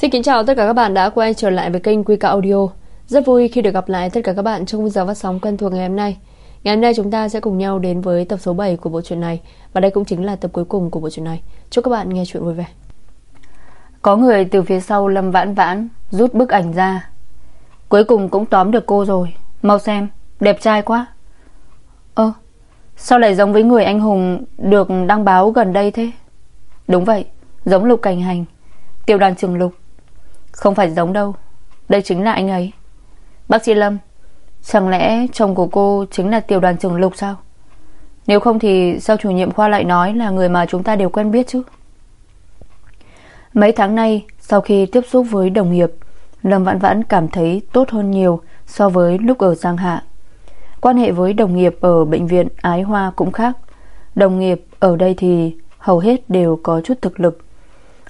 Xin kính chào tất cả các bạn đã quay trở lại với kênh Quy Cả Audio. Rất vui khi được gặp lại tất cả các bạn trong giờ phát sóng quen thuộc ngày hôm nay. Ngày hôm nay chúng ta sẽ cùng nhau đến với tập số 7 của bộ truyện này và đây cũng chính là tập cuối cùng của bộ truyện này. Chúc các bạn nghe chuyện vui vẻ. Có người từ phía sau Lâm Vãn Vãn rút bức ảnh ra. Cuối cùng cũng tóm được cô rồi. Mau xem, đẹp trai quá. Ơ, sao lại giống với người anh hùng được đăng báo gần đây thế? Đúng vậy, giống Lục Cảnh Hành, tiểu đoàn trưởng Lục. Không phải giống đâu. Đây chính là anh ấy. Bác sĩ Lâm, Chẳng lẽ chồng của cô chính là tiểu đoàn trưởng Lục sao? Nếu không thì Sao chủ nhiệm khoa lại nói là người mà chúng ta đều quen biết chứ? Mấy tháng nay, Sau khi tiếp xúc với đồng nghiệp, Lâm Vãn Vãn cảm thấy tốt hơn nhiều So với lúc ở Giang Hạ. Quan hệ với đồng nghiệp ở bệnh viện Ái Hoa cũng khác. Đồng nghiệp ở đây thì Hầu hết đều có chút thực lực.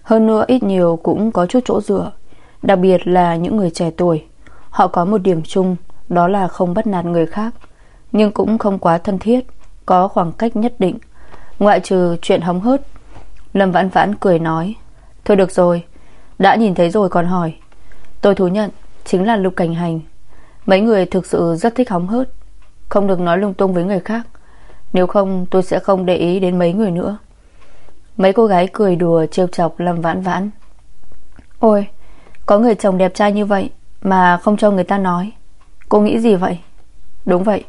Hơn nữa ít nhiều cũng có chút chỗ dựa. Đặc biệt là những người trẻ tuổi. Họ có một điểm chung, Đó là không bắt nạt người khác. Nhưng cũng không quá thân thiết, Có khoảng cách nhất định. Ngoại trừ chuyện hóng hớt, Lâm Vãn Vãn cười nói, Thôi được rồi, Đã nhìn thấy rồi còn hỏi. Tôi thú nhận, Chính là Lục Cảnh Hành. Mấy người thực sự rất thích hóng hớt, Không được nói lung tung với người khác. Nếu không, tôi sẽ không để ý đến mấy người nữa. Mấy cô gái cười đùa trêu chọc Lâm Vãn Vãn. Ôi có người chồng đẹp trai như vậy Mà không cho người ta nói. Cô nghĩ gì vậy? Đúng vậy.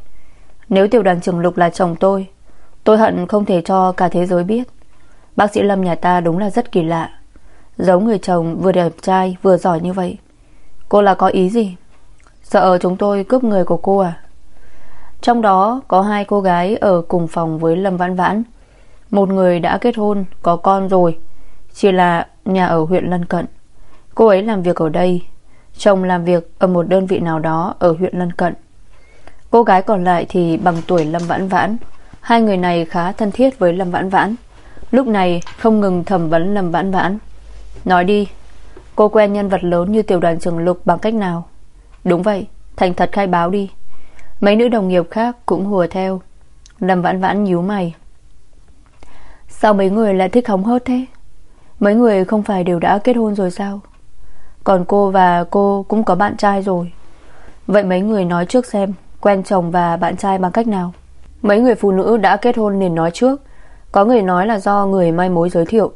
Nếu tiểu đoàn trưởng Lục là chồng tôi Tôi hận không thể cho cả thế giới biết. Bác sĩ Lâm nhà ta đúng là rất kỳ lạ. Giống người chồng vừa đẹp trai Vừa giỏi như vậy. Cô là có ý gì? Sợ chúng tôi cướp người của cô à? Trong đó có hai cô gái Ở cùng phòng với Lâm Vãn Vãn. Một người đã kết hôn, Có con rồi. Chỉ là nhà ở huyện lân cận. Cô ấy làm việc ở đây. Chồng làm việc ở một đơn vị nào đó Ở huyện lân cận. Cô gái còn lại thì bằng tuổi Lâm Vãn Vãn. Hai người này khá thân thiết với Lâm Vãn Vãn. Lúc này không ngừng thẩm vấn Lâm Vãn Vãn. Nói đi, Cô quen nhân vật lớn như tiểu đoàn trưởng Lục bằng cách nào? Đúng vậy, Thành thật khai báo đi. Mấy nữ đồng nghiệp khác cũng hùa theo. Lâm Vãn Vãn nhíu mày. Sao mấy người lại thích hóng hớt thế? Mấy người không phải đều đã kết hôn rồi sao? Còn cô và cô cũng có bạn trai rồi. Vậy mấy người nói trước xem Quen chồng và bạn trai bằng cách nào? Mấy người phụ nữ đã kết hôn liền nói trước. Có người nói là do người mai mối giới thiệu.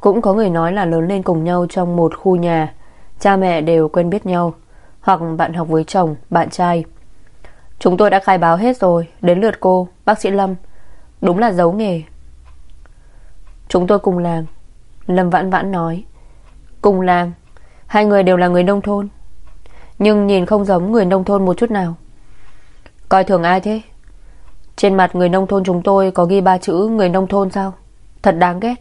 Cũng có người nói là lớn lên cùng nhau Trong một khu nhà. Cha mẹ đều quen biết nhau. Hoặc bạn học với chồng, bạn trai. Chúng tôi đã khai báo hết rồi. Đến lượt cô, bác sĩ Lâm. Đúng là giấu nghề. Chúng tôi cùng làng. Lâm vãn vãn nói. Cùng làng. Hai người đều là người nông thôn. Nhưng nhìn không giống người nông thôn một chút nào. Coi thường ai thế? Trên mặt người nông thôn chúng tôi Có ghi ba chữ người nông thôn sao? Thật đáng ghét.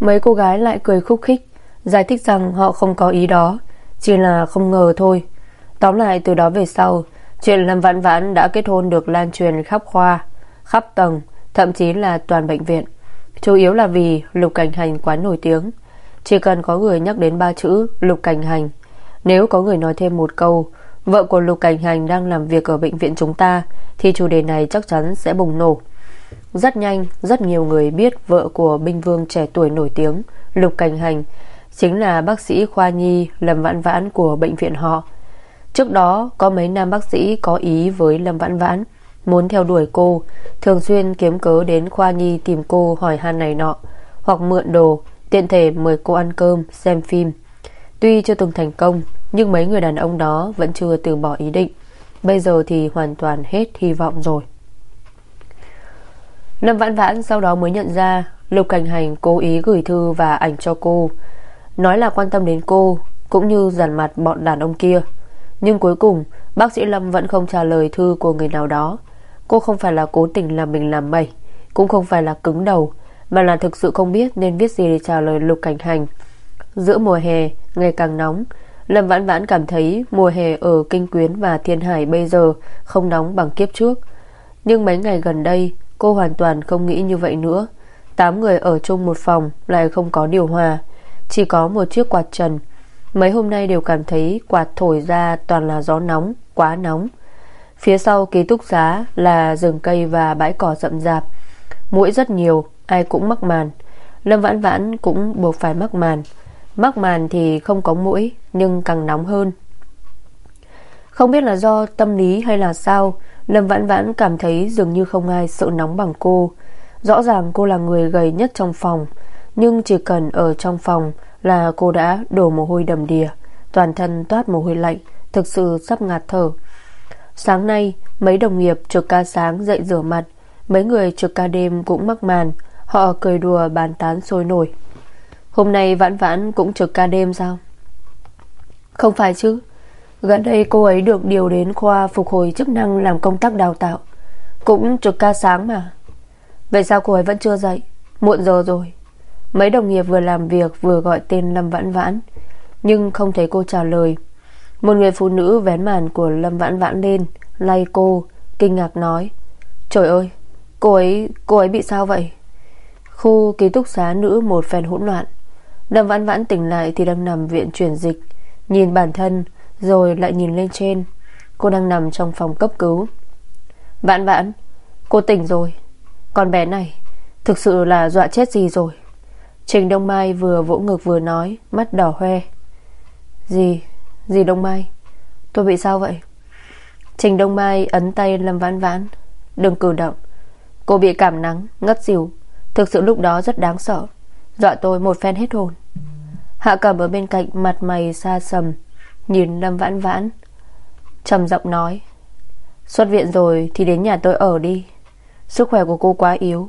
Mấy cô gái lại cười khúc khích, Giải thích rằng họ không có ý đó, Chỉ là không ngờ thôi. Tóm lại, từ đó về sau, Chuyện Lâm Vãn Vãn đã kết hôn được lan truyền khắp khoa, Khắp tầng, Thậm chí là toàn bệnh viện. Chủ yếu là vì Lục Cảnh Hành quá nổi tiếng chỉ cần có người nhắc đến ba chữ Lục Cảnh Hành. Nếu có người nói thêm một câu, Vợ của Lục Cảnh Hành đang làm việc ở bệnh viện chúng ta, Thì chủ đề này chắc chắn sẽ bùng nổ. Rất nhanh, Rất nhiều người biết vợ của binh vương trẻ tuổi nổi tiếng, Lục Cảnh Hành, Chính là bác sĩ khoa nhi Lâm Vãn Vãn của bệnh viện họ. Trước đó, có mấy nam bác sĩ có ý với Lâm Vãn Vãn, Muốn theo đuổi cô, Thường xuyên kiếm cớ đến khoa nhi tìm cô hỏi han này nọ, Hoặc mượn đồ Tiện thể mời cô ăn cơm, Xem phim. Tuy chưa từng thành công, Nhưng mấy người đàn ông đó vẫn chưa từ bỏ ý định. Bây giờ thì hoàn toàn hết hy vọng rồi. Lâm Vãn Vãn sau đó mới nhận ra Lục Cảnh Hành cố ý gửi thư và ảnh cho cô. Nói là quan tâm đến cô, Cũng như giàn mặt bọn đàn ông kia. Nhưng cuối cùng, Bác sĩ Lâm vẫn không trả lời thư của người nào đó. Cô không phải là cố tình làm mình làm mẩy Cũng không phải là cứng đầu mà là thực sự không biết nên viết gì để trả lời Lục Cảnh Hành. Giữa mùa hè Ngày càng nóng Lâm Vãn Vãn cảm thấy mùa hè ở Kinh Quyến và Thiên Hải bây giờ Không nóng bằng kiếp trước. Nhưng mấy ngày gần đây Cô hoàn toàn không nghĩ như vậy nữa. Tám người ở chung một phòng Lại không có điều hòa Chỉ có một chiếc quạt trần. Mấy hôm nay đều cảm thấy quạt thổi ra Toàn là gió nóng, quá nóng. Phía sau ký túc xá là rừng cây và bãi cỏ rậm rạp Mũi rất nhiều Ai cũng mắc màn. Lâm Vãn Vãn cũng buộc phải mắc màn. Mắc màn thì không có mũi, Nhưng càng nóng hơn. Không biết là do tâm lý hay là sao, Lâm Vãn Vãn cảm thấy dường như không ai sợ nóng bằng cô. Rõ ràng cô là người gầy nhất trong phòng, Nhưng chỉ cần ở trong phòng Là cô đã đổ mồ hôi đầm đìa, Toàn thân toát mồ hôi lạnh, Thực sự sắp ngạt thở. Sáng nay, mấy đồng nghiệp trực ca sáng dậy rửa mặt, Mấy người trực ca đêm cũng mắc màn. Họ cười đùa bàn tán sôi nổi. Hôm nay vãn vãn cũng trực ca đêm sao? Không phải chứ. Gần đây cô ấy được điều đến khoa phục hồi chức năng làm công tác đào tạo. Cũng trực ca sáng mà. Vậy sao cô ấy vẫn chưa dậy? Muộn giờ rồi. Mấy đồng nghiệp vừa làm việc vừa gọi tên Lâm Vãn Vãn. Nhưng không thấy cô trả lời. Một người phụ nữ vén màn của Lâm Vãn Vãn lên, Lay cô, Kinh ngạc nói. Trời ơi, Cô ấy cô ấy bị sao vậy? Khu ký túc xá nữ một phen hỗn loạn. Lâm Vãn Vãn tỉnh lại thì đang nằm viện chuyển dịch, Nhìn bản thân, Rồi lại nhìn lên trên. Cô đang nằm trong phòng cấp cứu. Vãn Vãn, Cô tỉnh rồi. Con bé này, Thực sự là dọa chết gì rồi? Trình Đông Mai vừa vỗ ngực vừa nói, Mắt đỏ hoe. Gì Gì Đông Mai? Tôi bị sao vậy? Trình Đông Mai ấn tay Lâm Vãn Vãn. Đừng cử động. Cô bị cảm nắng, Ngất xỉu. Thực sự lúc đó rất đáng sợ. Dọa tôi một phen hết hồn. Hạ cầm ở bên cạnh mặt mày xa sầm, Nhìn Lâm Vãn Vãn, trầm giọng nói, Xuất viện rồi thì đến nhà tôi ở đi. Sức khỏe của cô quá yếu.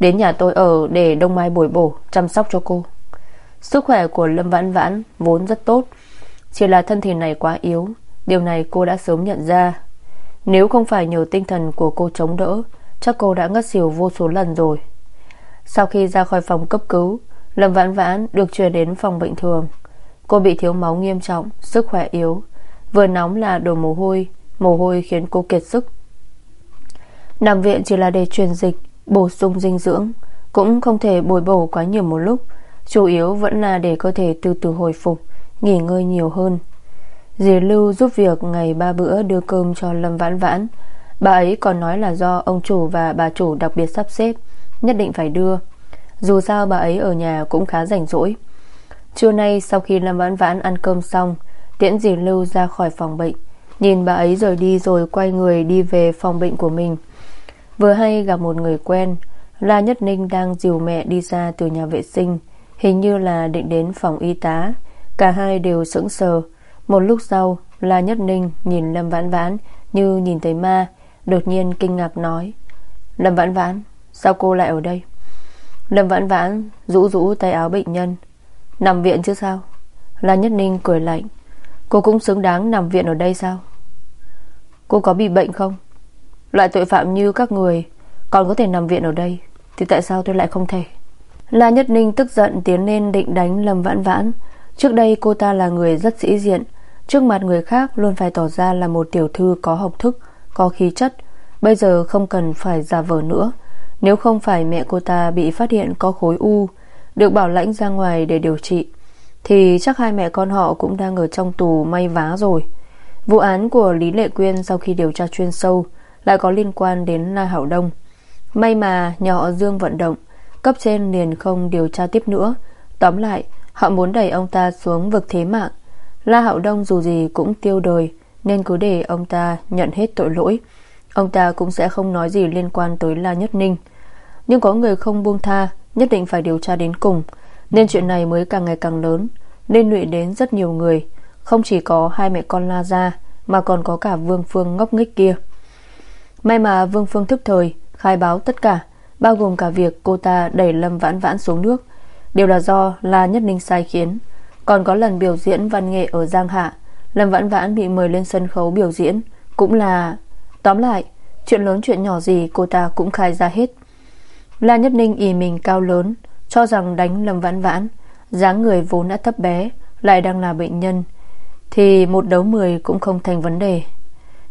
Đến nhà tôi ở để Đông Mai bồi bổ, Chăm sóc cho cô. Sức khỏe của Lâm Vãn Vãn vốn rất tốt, Chỉ là thân thể này quá yếu. Điều này cô đã sớm nhận ra. Nếu không phải nhờ tinh thần của cô chống đỡ, Chắc cô đã ngất xỉu vô số lần rồi. Sau khi ra khỏi phòng cấp cứu, Lâm Vãn Vãn được chuyển đến phòng bệnh thường. Cô bị thiếu máu nghiêm trọng, Sức khỏe yếu. Vừa nóng là đổ mồ hôi Mồ hôi khiến cô kiệt sức. Nằm viện chỉ là để truyền dịch, Bổ sung dinh dưỡng, Cũng không thể bồi bổ quá nhiều một lúc. Chủ yếu vẫn là để cơ thể từ từ hồi phục, Nghỉ ngơi nhiều hơn. Dì Lưu giúp việc ngày ba bữa đưa cơm cho Lâm Vãn Vãn. Bà ấy còn nói là do ông chủ và bà chủ đặc biệt sắp xếp. Nhất định phải đưa. Dù sao bà ấy ở nhà cũng khá rảnh rỗi. Trưa nay sau khi Lâm Vãn Vãn ăn cơm xong, Tiễn dì Lưu ra khỏi phòng bệnh. Nhìn bà ấy rời đi rồi quay người đi về phòng bệnh của mình. Vừa hay gặp một người quen, La Nhất Ninh đang dìu mẹ đi ra từ nhà vệ sinh. Hình như là định đến phòng y tá. Cả hai đều sững sờ. Một lúc sau, La Nhất Ninh nhìn Lâm Vãn Vãn Như nhìn thấy ma, Đột nhiên kinh ngạc nói, Lâm Vãn Vãn Sao cô lại ở đây? Lâm Vãn Vãn, rũ rũ tay áo bệnh nhân. Nằm viện chứ sao? La Nhất Ninh cười lạnh. Cô cũng xứng đáng nằm viện ở đây sao? Cô có bị bệnh không? Loại tội phạm như các người Còn có thể nằm viện ở đây Thì tại sao tôi lại không thể? La Nhất Ninh tức giận tiến lên định đánh Lâm Vãn Vãn. Trước đây cô ta là người rất sĩ diện. Trước mặt người khác luôn phải tỏ ra là một tiểu thư có học thức, Có khí chất. Bây giờ không cần phải giả vờ nữa. Nếu không phải mẹ cô ta bị phát hiện có khối u, Được bảo lãnh ra ngoài để điều trị, Thì chắc hai mẹ con họ cũng đang ở trong tù may vá rồi. Vụ án của Lý Lệ Quyên sau khi điều tra chuyên sâu Lại có liên quan đến La Hảo Đông. May mà nhà họ Dương vận động, Cấp trên liền không điều tra tiếp nữa. Tóm lại, Họ muốn đẩy ông ta xuống vực thế mạng. La Hạo Đông dù gì cũng tiêu đời, Nên cứ để ông ta nhận hết tội lỗi. Ông ta cũng sẽ không nói gì liên quan tới La Nhất Ninh. Nhưng có người không buông tha, Nhất định phải điều tra đến cùng. Nên chuyện này mới càng ngày càng lớn Nên lụy đến rất nhiều người. Không chỉ có hai mẹ con La Gia, Mà còn có cả Vương Phương ngốc nghếch kia. May mà Vương Phương thức thời, Khai báo tất cả, Bao gồm cả việc cô ta đẩy Lâm Vãn Vãn xuống nước. Đều là do La Nhất Ninh sai khiến. Còn có lần biểu diễn văn nghệ ở Giang Hạ, Lâm Vãn Vãn bị mời lên sân khấu biểu diễn, Cũng là Tóm lại, Chuyện lớn chuyện nhỏ gì cô ta cũng khai ra hết. La Nhất Ninh ý mình cao lớn, Cho rằng đánh Lâm Vãn Vãn, dáng người vốn đã thấp bé, Lại đang là bệnh nhân, Thì một đấu mười cũng không thành vấn đề.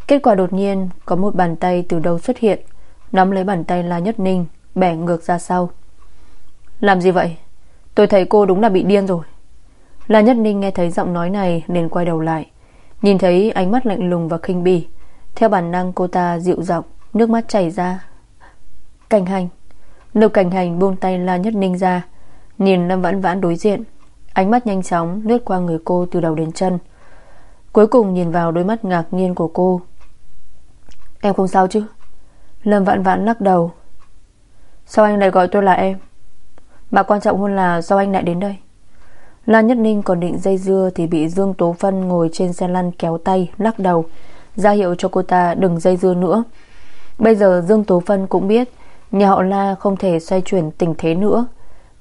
Kết quả đột nhiên Có một bàn tay từ đâu xuất hiện, Nắm lấy bàn tay La Nhất Ninh, Bẻ ngược ra sau. Làm gì vậy? Tôi thấy cô đúng là bị điên rồi. La Nhất Ninh nghe thấy giọng nói này Nên quay đầu lại, Nhìn thấy ánh mắt lạnh lùng và khinh bỉ. Theo bản năng cô ta dịu giọng, Nước mắt chảy ra. Cảnh hành. Lục cảnh hành buông tay La Nhất Ninh ra, Nhìn Lâm Vãn Vãn đối diện. Ánh mắt nhanh chóng lướt qua người cô từ đầu đến chân. Cuối cùng nhìn vào đôi mắt ngạc nhiên của cô. Em không sao chứ? Lâm vãn vãn lắc đầu. Sao anh lại gọi tôi là em? Mà quan trọng hơn là sao anh lại đến đây? La Nhất Ninh còn định dây dưa Thì bị Dương Tố Phân ngồi trên xe lăn kéo tay, Lắc đầu ra hiệu cho cô ta đừng dây dưa nữa. Bây giờ Dương Tố Phân cũng biết, Nhà họ La không thể xoay chuyển tình thế nữa.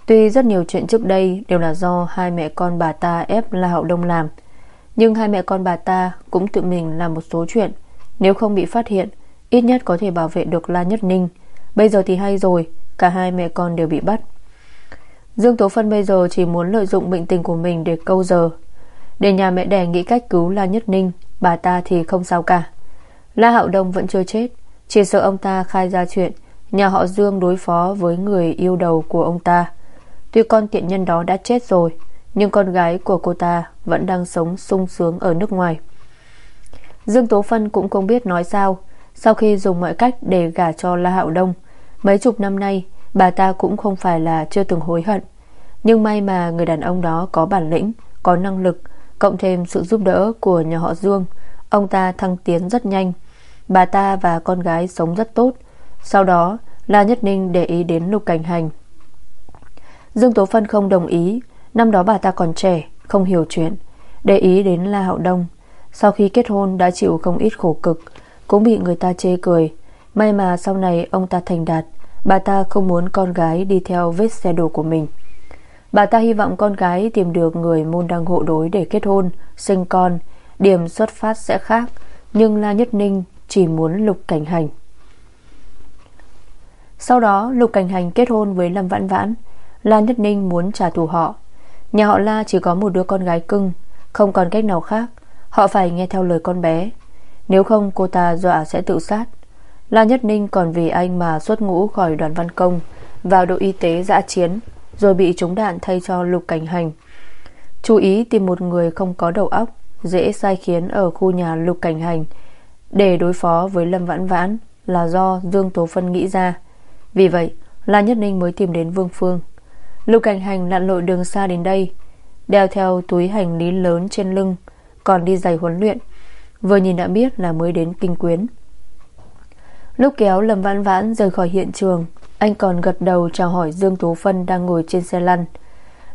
Tuy rất nhiều chuyện trước đây Đều là do hai mẹ con bà ta ép La Hậu Đông làm, Nhưng hai mẹ con bà ta Cũng tự mình làm một số chuyện. Nếu không bị phát hiện, Ít nhất có thể bảo vệ được La Nhất Ninh. Bây giờ thì hay rồi, Cả hai mẹ con đều bị bắt. Dương Tố Phân bây giờ chỉ muốn lợi dụng bệnh tình của mình Để câu giờ. Để nhà mẹ đẻ nghĩ cách cứu La Nhất Ninh, Bà ta thì không sao cả. La Hạo Đông vẫn chưa chết. Chỉ sợ ông ta khai ra chuyện, Nhà họ Dương đối phó với người yêu đầu của ông ta. Tuy con tiện nhân đó đã chết rồi, Nhưng con gái của cô ta Vẫn đang sống sung sướng ở nước ngoài. Dương Tố Phân cũng không biết nói sao. Sau khi dùng mọi cách để gả cho La Hạo Đông, Mấy chục năm nay, Bà ta cũng không phải là chưa từng hối hận. Nhưng may mà người đàn ông đó có bản lĩnh, Có năng lực Cộng thêm sự giúp đỡ của nhà họ Dương. Ông ta thăng tiến rất nhanh. Bà ta và con gái sống rất tốt. Sau đó, La Nhất Ninh để ý đến Lục Cảnh Hành. Dương Tố Phân không đồng ý. Năm đó bà ta còn trẻ, Không hiểu chuyện. Để ý đến La Hạo Đông. Sau khi kết hôn đã chịu không ít khổ cực, Cũng bị người ta chê cười. May mà sau này ông ta thành đạt, Bà ta không muốn con gái đi theo vết xe đổ của mình. Bà ta hy vọng con gái tìm được người môn đăng hộ đối để kết hôn, Sinh con. Điểm xuất phát sẽ khác, Nhưng La Nhất Ninh chỉ muốn Lục Cảnh Hành. Sau đó, Lục Cảnh Hành kết hôn với Lâm Vãn Vãn. La Nhất Ninh muốn trả thù họ. Nhà họ La chỉ có một đứa con gái cưng, Không còn cách nào khác. Họ phải nghe theo lời con bé. Nếu không, cô ta dọa sẽ tự sát. La Nhất Ninh còn vì anh mà xuất ngũ khỏi đoàn văn công, Vào đội y tế dã chiến. Rồi bị trúng đạn thay cho lục cảnh hành. Chú ý tìm một người không có đầu óc, Dễ sai khiến ở khu nhà lục cảnh hành. Để đối phó với Lâm Vãn Vãn Là do Dương Tố Phân nghĩ ra. Vì vậy, La Nhất Ninh mới tìm đến Vương Phương. Lục cảnh hành lặn lội đường xa đến đây, Đeo theo túi hành lý lớn trên lưng, Còn đi giày huấn luyện. Vừa nhìn đã biết là mới đến kinh quyến. Lúc kéo Lâm Vãn Vãn rời khỏi hiện trường anh còn gật đầu chào hỏi Dương Tú Phân Đang ngồi trên xe lăn.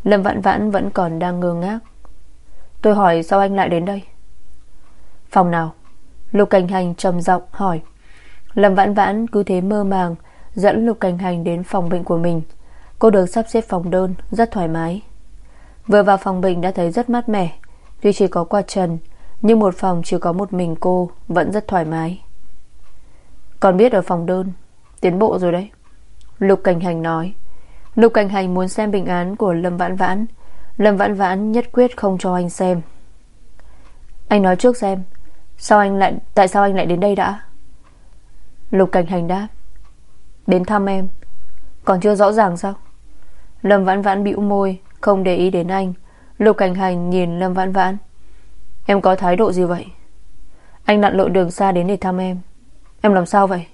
Lâm Vãn Vãn vẫn còn đang ngơ ngác. Tôi hỏi sao anh lại đến đây? Phòng nào? Lục Cảnh Hành trầm giọng hỏi. Lâm Vãn Vãn cứ thế mơ màng, Dẫn Lục Cảnh Hành đến phòng bệnh của mình. Cô được sắp xếp phòng đơn, Rất thoải mái. Vừa vào phòng bệnh đã thấy rất mát mẻ. Tuy chỉ có quạt trần, Nhưng một phòng chỉ có một mình cô Vẫn rất thoải mái. Còn biết ở phòng đơn, Tiến bộ rồi đấy. Lục Cảnh Hành nói. Lục Cảnh Hành muốn xem bình án của Lâm Vãn Vãn. Lâm Vãn Vãn nhất quyết không cho anh xem. Anh nói trước xem, Sao anh lại, Tại sao anh lại đến đây đã? Lục Cảnh Hành đáp. Đến thăm em. Còn chưa rõ ràng sao? Lâm Vãn Vãn bĩu môi, Không để ý đến anh. Lục Cảnh Hành nhìn Lâm Vãn Vãn. Em có thái độ gì vậy? Anh lặn lội đường xa đến để thăm em. Em làm sao vậy?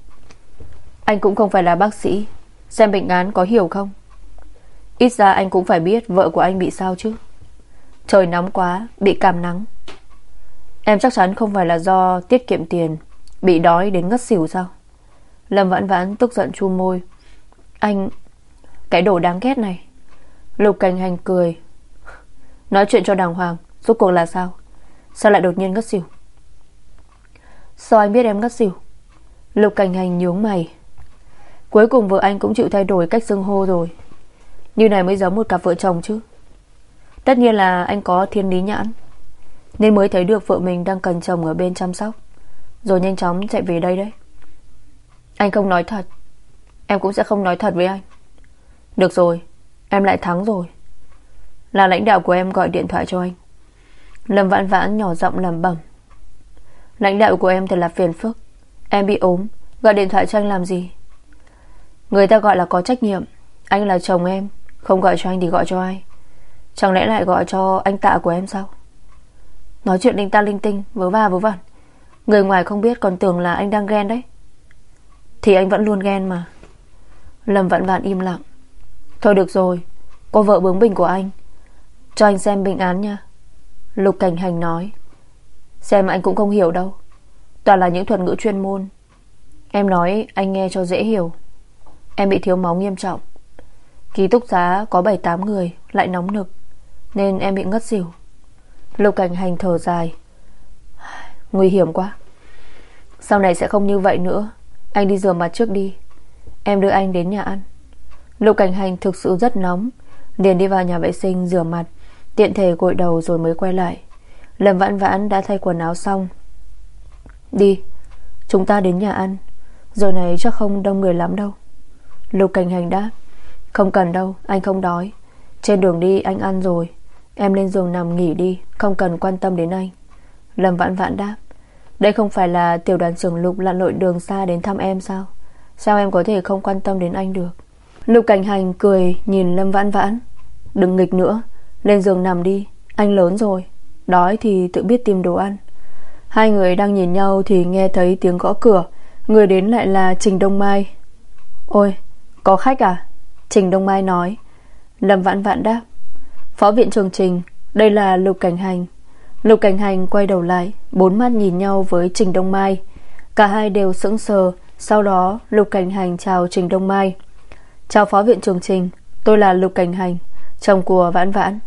Anh cũng không phải là bác sĩ. Xem bệnh án có hiểu không? Ít ra anh cũng phải biết vợ của anh bị sao chứ. Trời nóng quá, Bị cảm nắng. Em chắc chắn không phải là do tiết kiệm tiền, Bị đói đến ngất xỉu sao? Lâm vãn vãn tức giận chu môi. Anh, Cái đồ đáng ghét này. Lục cảnh hành cười. Nói chuyện cho đàng hoàng, Rốt cuộc là sao? Sao lại đột nhiên ngất xỉu? Sao anh biết em ngất xỉu? Lục cảnh hành nhướng mày. Cuối cùng vợ anh cũng chịu thay đổi cách xưng hô rồi. Như này mới giống một cặp vợ chồng chứ. Tất nhiên là anh có thiên lý nhãn, Nên mới thấy được vợ mình đang cần chồng ở bên chăm sóc, Rồi nhanh chóng chạy về đây đấy. Anh không nói thật, Em cũng sẽ không nói thật với anh. Được rồi, Em lại thắng rồi. Là lãnh đạo của em gọi điện thoại cho anh. Lâm vãn vãn nhỏ giọng lẩm bẩm. Lãnh đạo của em thật là phiền phức, Em bị ốm, Gọi điện thoại cho anh làm gì? Người ta gọi là có trách nhiệm. Anh là chồng em, Không gọi cho anh thì gọi cho ai? Chẳng lẽ lại gọi cho anh tạ của em sao? Nói chuyện linh ta linh tinh, Vớ va vớ vẩn. Người ngoài không biết còn tưởng là anh đang ghen đấy. Thì anh vẫn luôn ghen mà. Lâm vạn vạn im lặng. Thôi được rồi Cô vợ bướng bỉnh của anh. Cho anh xem bình án nha. Lục Cảnh Hành nói. Xem anh cũng không hiểu đâu. Toàn là những thuật ngữ chuyên môn. Em nói anh nghe cho dễ hiểu. Em bị thiếu máu nghiêm trọng. Ký túc xá có 7-8 người, Lại nóng nực, Nên em bị ngất xỉu. Lục Cảnh Hành thở dài. Nguy hiểm quá. Sau này sẽ không như vậy nữa. Anh đi rửa mặt trước đi. Em đưa anh đến nhà ăn. Lục Cảnh Hành thực sự rất nóng, liền đi vào nhà vệ sinh rửa mặt, Tiện thể gội đầu rồi mới quay lại. Lâm vãn vãn đã thay quần áo xong. Đi, Chúng ta đến nhà ăn. Giờ này chắc không đông người lắm đâu. Lục Cảnh Hành đáp, Không cần đâu, anh không đói. Trên đường đi anh ăn rồi. Em lên giường nằm nghỉ đi, Không cần quan tâm đến anh. Lâm vãn vãn đáp, Đây không phải là tiểu đoàn trưởng Lục lặn lội đường xa đến thăm em sao? Sao em có thể không quan tâm đến anh được? Lục Cảnh Hành cười nhìn Lâm Vãn Vãn, Đừng nghịch nữa, Lên giường nằm đi, Anh lớn rồi. Đói thì tự biết tìm đồ ăn. Hai người đang nhìn nhau thì nghe thấy tiếng gõ cửa, Người đến lại là Trình Đông Mai. Ôi có khách à? Trình Đông Mai nói. Lâm Vãn Vãn đáp. Phó viện trường Trình, Đây là Lục Cảnh Hành. Lục Cảnh Hành quay đầu lại, Bốn mắt nhìn nhau với Trình Đông Mai. Cả hai đều sững sờ, Sau đó Lục Cảnh Hành chào Trình Đông Mai. Chào Phó viện trường Trình, Tôi là Lục Cảnh Hành, Chồng của Vãn Vãn.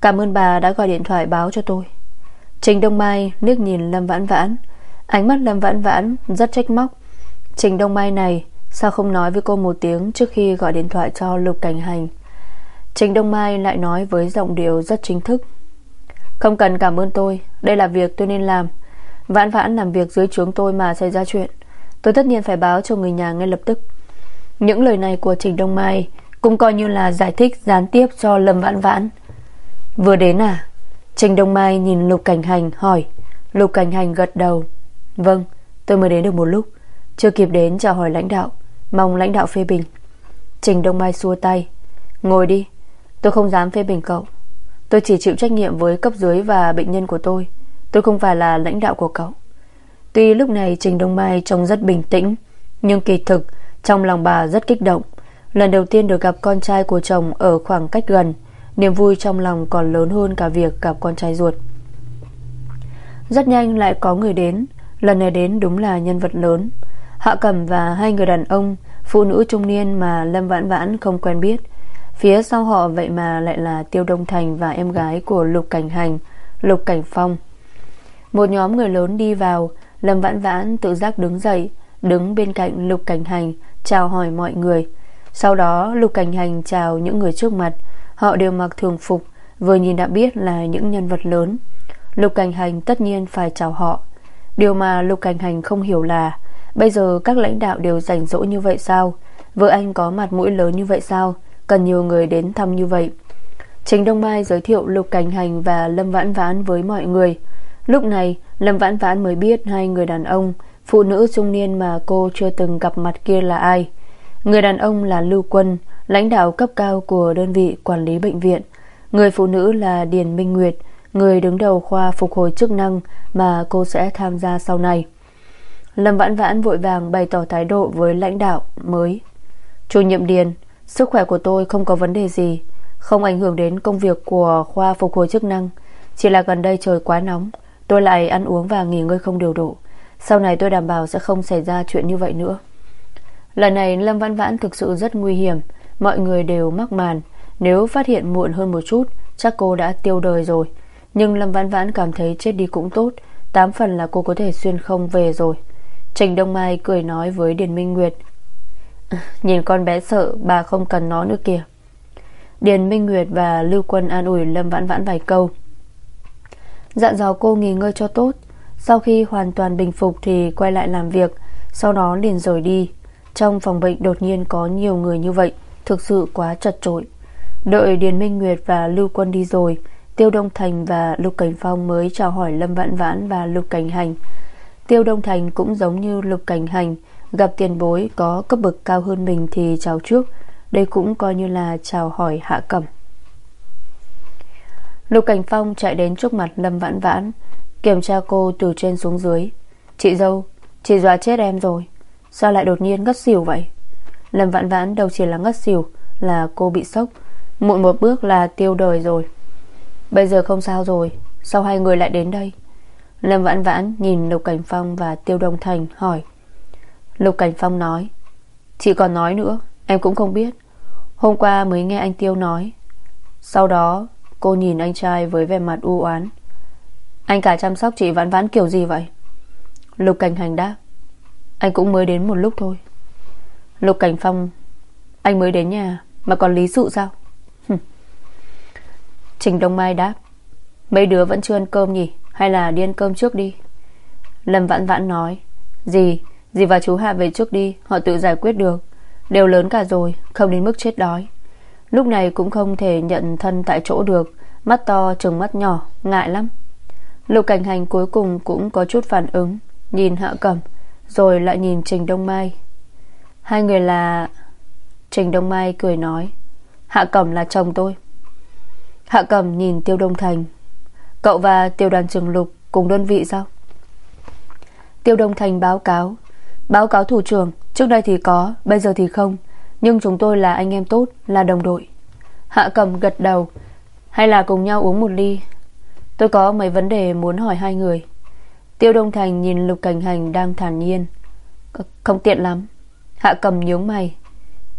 Cảm ơn bà đã gọi điện thoại báo cho tôi. Trình Đông Mai nước nhìn Lâm Vãn Vãn. Ánh mắt Lâm Vãn Vãn rất trách móc. Trình Đông Mai này Sao không nói với cô một tiếng Trước khi gọi điện thoại cho Lục Cảnh Hành? Trình Đông Mai lại nói với giọng điệu rất chính thức. Không cần cảm ơn tôi, Đây là việc tôi nên làm. Vãn vãn làm việc dưới trướng tôi mà xảy ra chuyện. Tôi tất nhiên phải báo cho người nhà ngay lập tức. Những lời này của Trình Đông Mai Cũng coi như là giải thích gián tiếp cho Lâm Vãn Vãn. Vừa đến à? Trình Đông Mai nhìn Lục Cảnh Hành hỏi. Lục Cảnh Hành gật đầu. Vâng tôi mới đến được một lúc. Chưa kịp đến chào hỏi lãnh đạo Mong lãnh đạo phê bình. Trình Đông Mai xua tay. Ngồi đi, Tôi không dám phê bình cậu. Tôi chỉ chịu trách nhiệm với cấp dưới và bệnh nhân của tôi. Tôi không phải là lãnh đạo của cậu. Tuy lúc này Trình Đông Mai trông rất bình tĩnh, Nhưng kỳ thực, Trong lòng bà rất kích động. Lần đầu tiên được gặp con trai của chồng Ở khoảng cách gần, Niềm vui trong lòng còn lớn hơn cả việc gặp con trai ruột. Rất nhanh lại có người đến. Lần này đến đúng là nhân vật lớn. Hạ Cẩm và hai người đàn ông, Phụ nữ trung niên mà Lâm Vãn Vãn không quen biết. Phía sau họ vậy mà lại là Tiêu Đông Thành Và em gái của Lục Cảnh Hành, Lục Cảnh Phong. Một nhóm người lớn đi vào, Lâm Vãn Vãn tự giác đứng dậy, Đứng bên cạnh Lục Cảnh Hành, Chào hỏi mọi người. Sau đó, Lục Cảnh Hành chào những người trước mặt. Họ đều mặc thường phục, Vừa nhìn đã biết là những nhân vật lớn. Lục Cảnh Hành tất nhiên phải chào họ. Điều mà Lục Cảnh Hành không hiểu là Bây giờ các lãnh đạo đều rảnh rỗi như vậy sao? Vợ anh có mặt mũi lớn như vậy sao? Cần nhiều người đến thăm như vậy. Trình Đông Mai giới thiệu Lục Cảnh Hành Và Lâm Vãn Vãn với mọi người. Lúc này, Lâm Vãn Vãn mới biết Hai người đàn ông, Phụ nữ trung niên mà cô chưa từng gặp mặt kia là ai. Người đàn ông là Lưu Quân, Lãnh đạo cấp cao của đơn vị quản lý bệnh viện. Người phụ nữ là Điền Minh Nguyệt, Người đứng đầu khoa phục hồi chức năng Mà cô sẽ tham gia sau này. Lâm Vãn Vãn vội vàng bày tỏ thái độ với lãnh đạo mới. Chủ nhiệm Điền, Sức khỏe của tôi không có vấn đề gì, Không ảnh hưởng đến công việc của khoa phục hồi chức năng. Chỉ là gần đây trời quá nóng, Tôi lại ăn uống và nghỉ ngơi không điều độ. Sau này tôi đảm bảo sẽ không xảy ra chuyện như vậy nữa. Lần này Lâm Vãn Vãn thực sự rất nguy hiểm, Mọi người đều mắc màn. Nếu phát hiện muộn hơn một chút, Chắc cô đã tiêu đời rồi. Nhưng Lâm Vãn Vãn cảm thấy chết đi cũng tốt, Tám phần là cô có thể xuyên không về rồi. Trình Đông Mai cười nói với Điền Minh Nguyệt. Nhìn con bé sợ, Bà không cần nó nữa kìa. Điền Minh Nguyệt và Lưu Quân an ủi Lâm Vãn Vãn vài câu. Dặn dò cô nghỉ ngơi cho tốt. Sau khi hoàn toàn bình phục Thì quay lại làm việc. Sau đó liền rời đi. Trong phòng bệnh đột nhiên có nhiều người như vậy. Thực sự quá chật trội Đợi Điền Minh Nguyệt và Lưu Quân đi rồi, Tiêu Đông Thành và Lục Cảnh Phong Mới chào hỏi Lâm Vãn Vãn và Lục Cảnh Hành. Tiêu Đông Thành cũng giống như Lục Cảnh Hành, Gặp tiền bối có cấp bậc cao hơn mình Thì chào trước. Đây cũng coi như là chào hỏi hạ cẩm. Lục Cảnh Phong chạy đến trước mặt Lâm Vãn Vãn, Kiểm tra cô từ trên xuống dưới. Chị dâu, Chị dọa chết em rồi. Sao lại đột nhiên ngất xỉu vậy? Lâm Vãn Vãn đâu chỉ là ngất xỉu, Là cô bị sốc. Muộn một bước là tiêu đời rồi. Bây giờ không sao rồi. Sao hai người lại đến đây? Lâm Vãn Vãn nhìn Lục Cảnh Phong và Tiêu Đông Thành hỏi. Lục Cảnh Phong nói, Chị còn nói nữa, Em cũng không biết. Hôm qua mới nghe anh Tiêu nói. Sau đó, cô nhìn anh trai với vẻ mặt u oán. Anh cả chăm sóc chị Vãn Vãn kiểu gì vậy? Lục Cảnh Hành đáp, Anh cũng mới đến một lúc thôi. Lục Cảnh Phong, Anh mới đến nhà, Mà còn lý sự sao? Trình Đông Mai đáp, Mấy đứa vẫn chưa ăn cơm nhỉ? Hay là đi ăn cơm trước đi. Lâm Vãn Vãn nói Gì Dì và chú Hạ về trước đi, Họ tự giải quyết được. Đều lớn cả rồi, Không đến mức chết đói. Lúc này cũng không thể nhận thân tại chỗ được, Mắt to, trừng mắt nhỏ, Ngại lắm. Lục cảnh hành cuối cùng cũng có chút phản ứng, Nhìn Hạ Cẩm, Rồi lại nhìn Trình Đông Mai. Hai người là, Trình Đông Mai cười nói, Hạ Cẩm là chồng tôi. Hạ Cẩm nhìn Tiêu Đông Thành Cậu và Tiêu đoàn trường lục Cùng đơn vị sao? Tiêu Đông Thành báo cáo. Báo cáo thủ trưởng, Trước đây thì có, Bây giờ thì không. Nhưng chúng tôi là anh em tốt, Là đồng đội. Hạ Cầm gật đầu. Hay là cùng nhau uống một ly? Tôi có mấy vấn đề muốn hỏi hai người. Tiêu Đông Thành nhìn Lục Cảnh Hành đang thản nhiên. Không tiện lắm. Hạ cầm nhướng mày.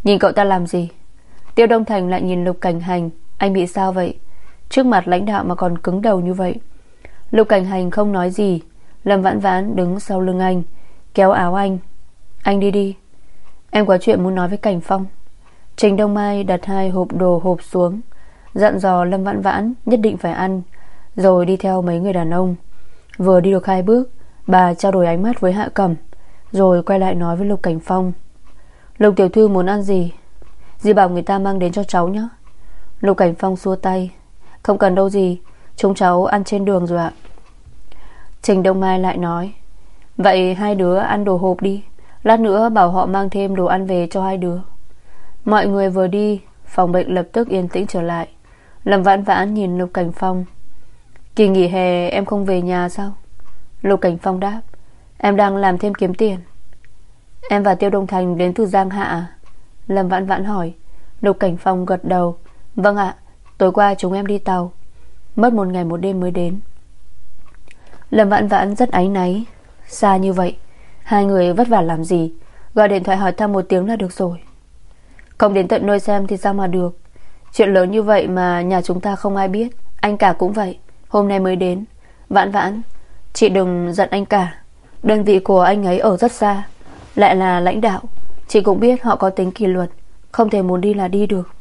Nhìn cậu ta làm gì? Tiêu Đông Thành lại nhìn Lục Cảnh Hành. Anh bị sao vậy? Trước mặt lãnh đạo mà còn cứng đầu như vậy. Lục Cảnh Hành không nói gì. Lâm Vãn Vãn đứng sau lưng anh, Kéo áo anh. Anh đi đi. Em có chuyện muốn nói với Cảnh Phong. Trình Đông Mai đặt hai hộp đồ hộp xuống, Dặn dò Lâm Vãn Vãn Nhất định phải ăn, Rồi đi theo mấy người đàn ông. Vừa đi được hai bước, Bà trao đổi ánh mắt với Hạ Cẩm, Rồi quay lại nói với Lục Cảnh Phong. Lục Tiểu Thư muốn ăn gì? Dì bảo người ta mang đến cho cháu nhé Lục Cảnh Phong xua tay. Không cần đâu gì. Chúng cháu ăn trên đường rồi ạ. Trình Đông Mai lại nói, Vậy hai đứa ăn đồ hộp đi. Lát nữa bảo họ mang thêm đồ ăn về cho hai đứa. Mọi người vừa đi, Phòng bệnh lập tức yên tĩnh trở lại. Lâm vãn vãn nhìn Lục Cảnh Phong, Kỳ nghỉ hè, em không về nhà sao? Lục Cảnh Phong đáp, Em đang làm thêm kiếm tiền. Em và Tiêu Đông Thành đến từ Giang Hạ? À? Lâm Vãn Vãn hỏi. Lục Cảnh Phong gật đầu Vâng ạ. Tối qua chúng em đi tàu. Mất một ngày một đêm mới đến. Lâm Vãn Vãn rất áy náy. Xa như vậy, Hai người vất vả làm gì? Gọi điện thoại hỏi thăm một tiếng là được rồi. Không đến tận nơi xem thì sao mà được? Chuyện lớn như vậy mà nhà chúng ta không ai biết. Anh cả cũng vậy. Hôm nay mới đến. Vãn vãn, Chị đừng giận anh cả. Đơn vị của anh ấy ở rất xa. Lại là lãnh đạo. Chị cũng biết họ có tính kỷ luật. Không thể muốn đi là đi được.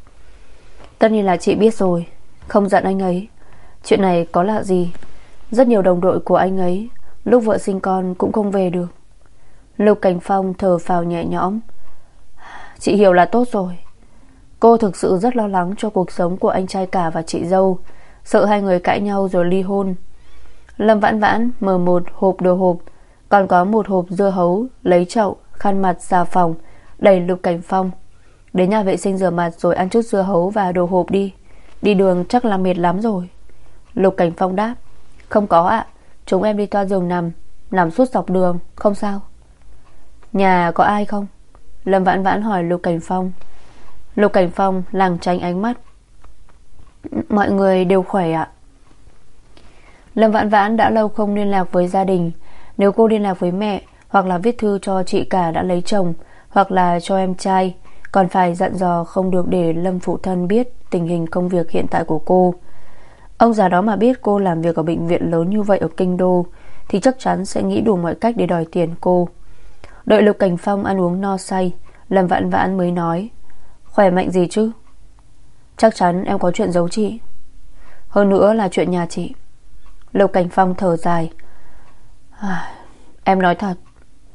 Tất nhiên là chị biết rồi. Không giận anh ấy. Chuyện này có lạ gì? Rất nhiều đồng đội của anh ấy Lúc vợ sinh con cũng không về được. Lục Cảnh Phong thở phào nhẹ nhõm. Chị hiểu là tốt rồi. Cô thực sự rất lo lắng cho cuộc sống của anh trai cả và chị dâu. Sợ hai người cãi nhau rồi ly hôn. Lâm vãn vãn mở một hộp đồ hộp Còn có một hộp dưa hấu Lấy chậu, khăn mặt, xà phòng Đầy lục cảnh phong. Đến nhà vệ sinh rửa mặt rồi ăn chút dưa hấu và đồ hộp đi. Đi đường chắc là mệt lắm rồi. Lục cảnh phong đáp, Không có ạ, Chúng em đi toa giường nằm Nằm suốt dọc đường, Không sao. Nhà có ai không? Lâm vãn vãn hỏi Lục Cảnh Phong. Lục Cảnh Phong làng tránh ánh mắt. Mọi người đều khỏe ạ. Lâm Vãn Vãn đã lâu không liên lạc với gia đình. Nếu cô liên lạc với mẹ Hoặc là viết thư cho chị cả đã lấy chồng Hoặc là cho em trai còn phải dặn dò không được để Lâm phụ thân biết Tình hình công việc hiện tại của cô. Ông già đó mà biết cô làm việc ở bệnh viện lớn như vậy ở Kinh Đô Thì chắc chắn sẽ nghĩ đủ mọi cách để đòi tiền cô. Đợi Lục Cảnh Phong ăn uống no say Lâm Vãn Vãn mới nói Khỏe mạnh gì chứ? Chắc chắn em có chuyện giấu chị. Hơn nữa là chuyện nhà chị. Lục Cảnh Phong thở dài à, Em nói thật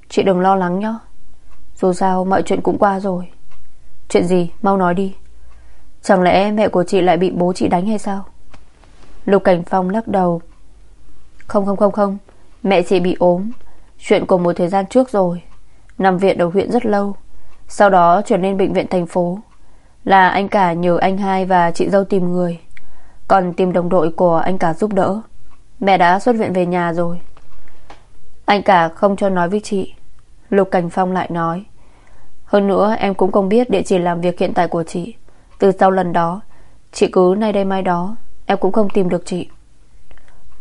Chị đừng lo lắng nhé Dù sao mọi chuyện cũng qua rồi. Chuyện gì? Mau nói đi. Chẳng lẽ mẹ của chị lại bị bố chị đánh hay sao? Lục Cảnh Phong lắc đầu. Không không không không. Mẹ chị bị ốm. Chuyện của một thời gian trước rồi. Nằm viện ở huyện rất lâu. Sau đó chuyển lên bệnh viện thành phố. Là anh cả nhờ anh hai và chị dâu tìm người. Còn tìm đồng đội của anh cả giúp đỡ. Mẹ đã xuất viện về nhà rồi. Anh cả không cho nói với chị. Lục Cảnh Phong lại nói. Hơn nữa, em cũng không biết địa chỉ làm việc hiện tại của chị. Từ sau lần đó, Chị cứ nay đây mai đó, Em cũng không tìm được chị.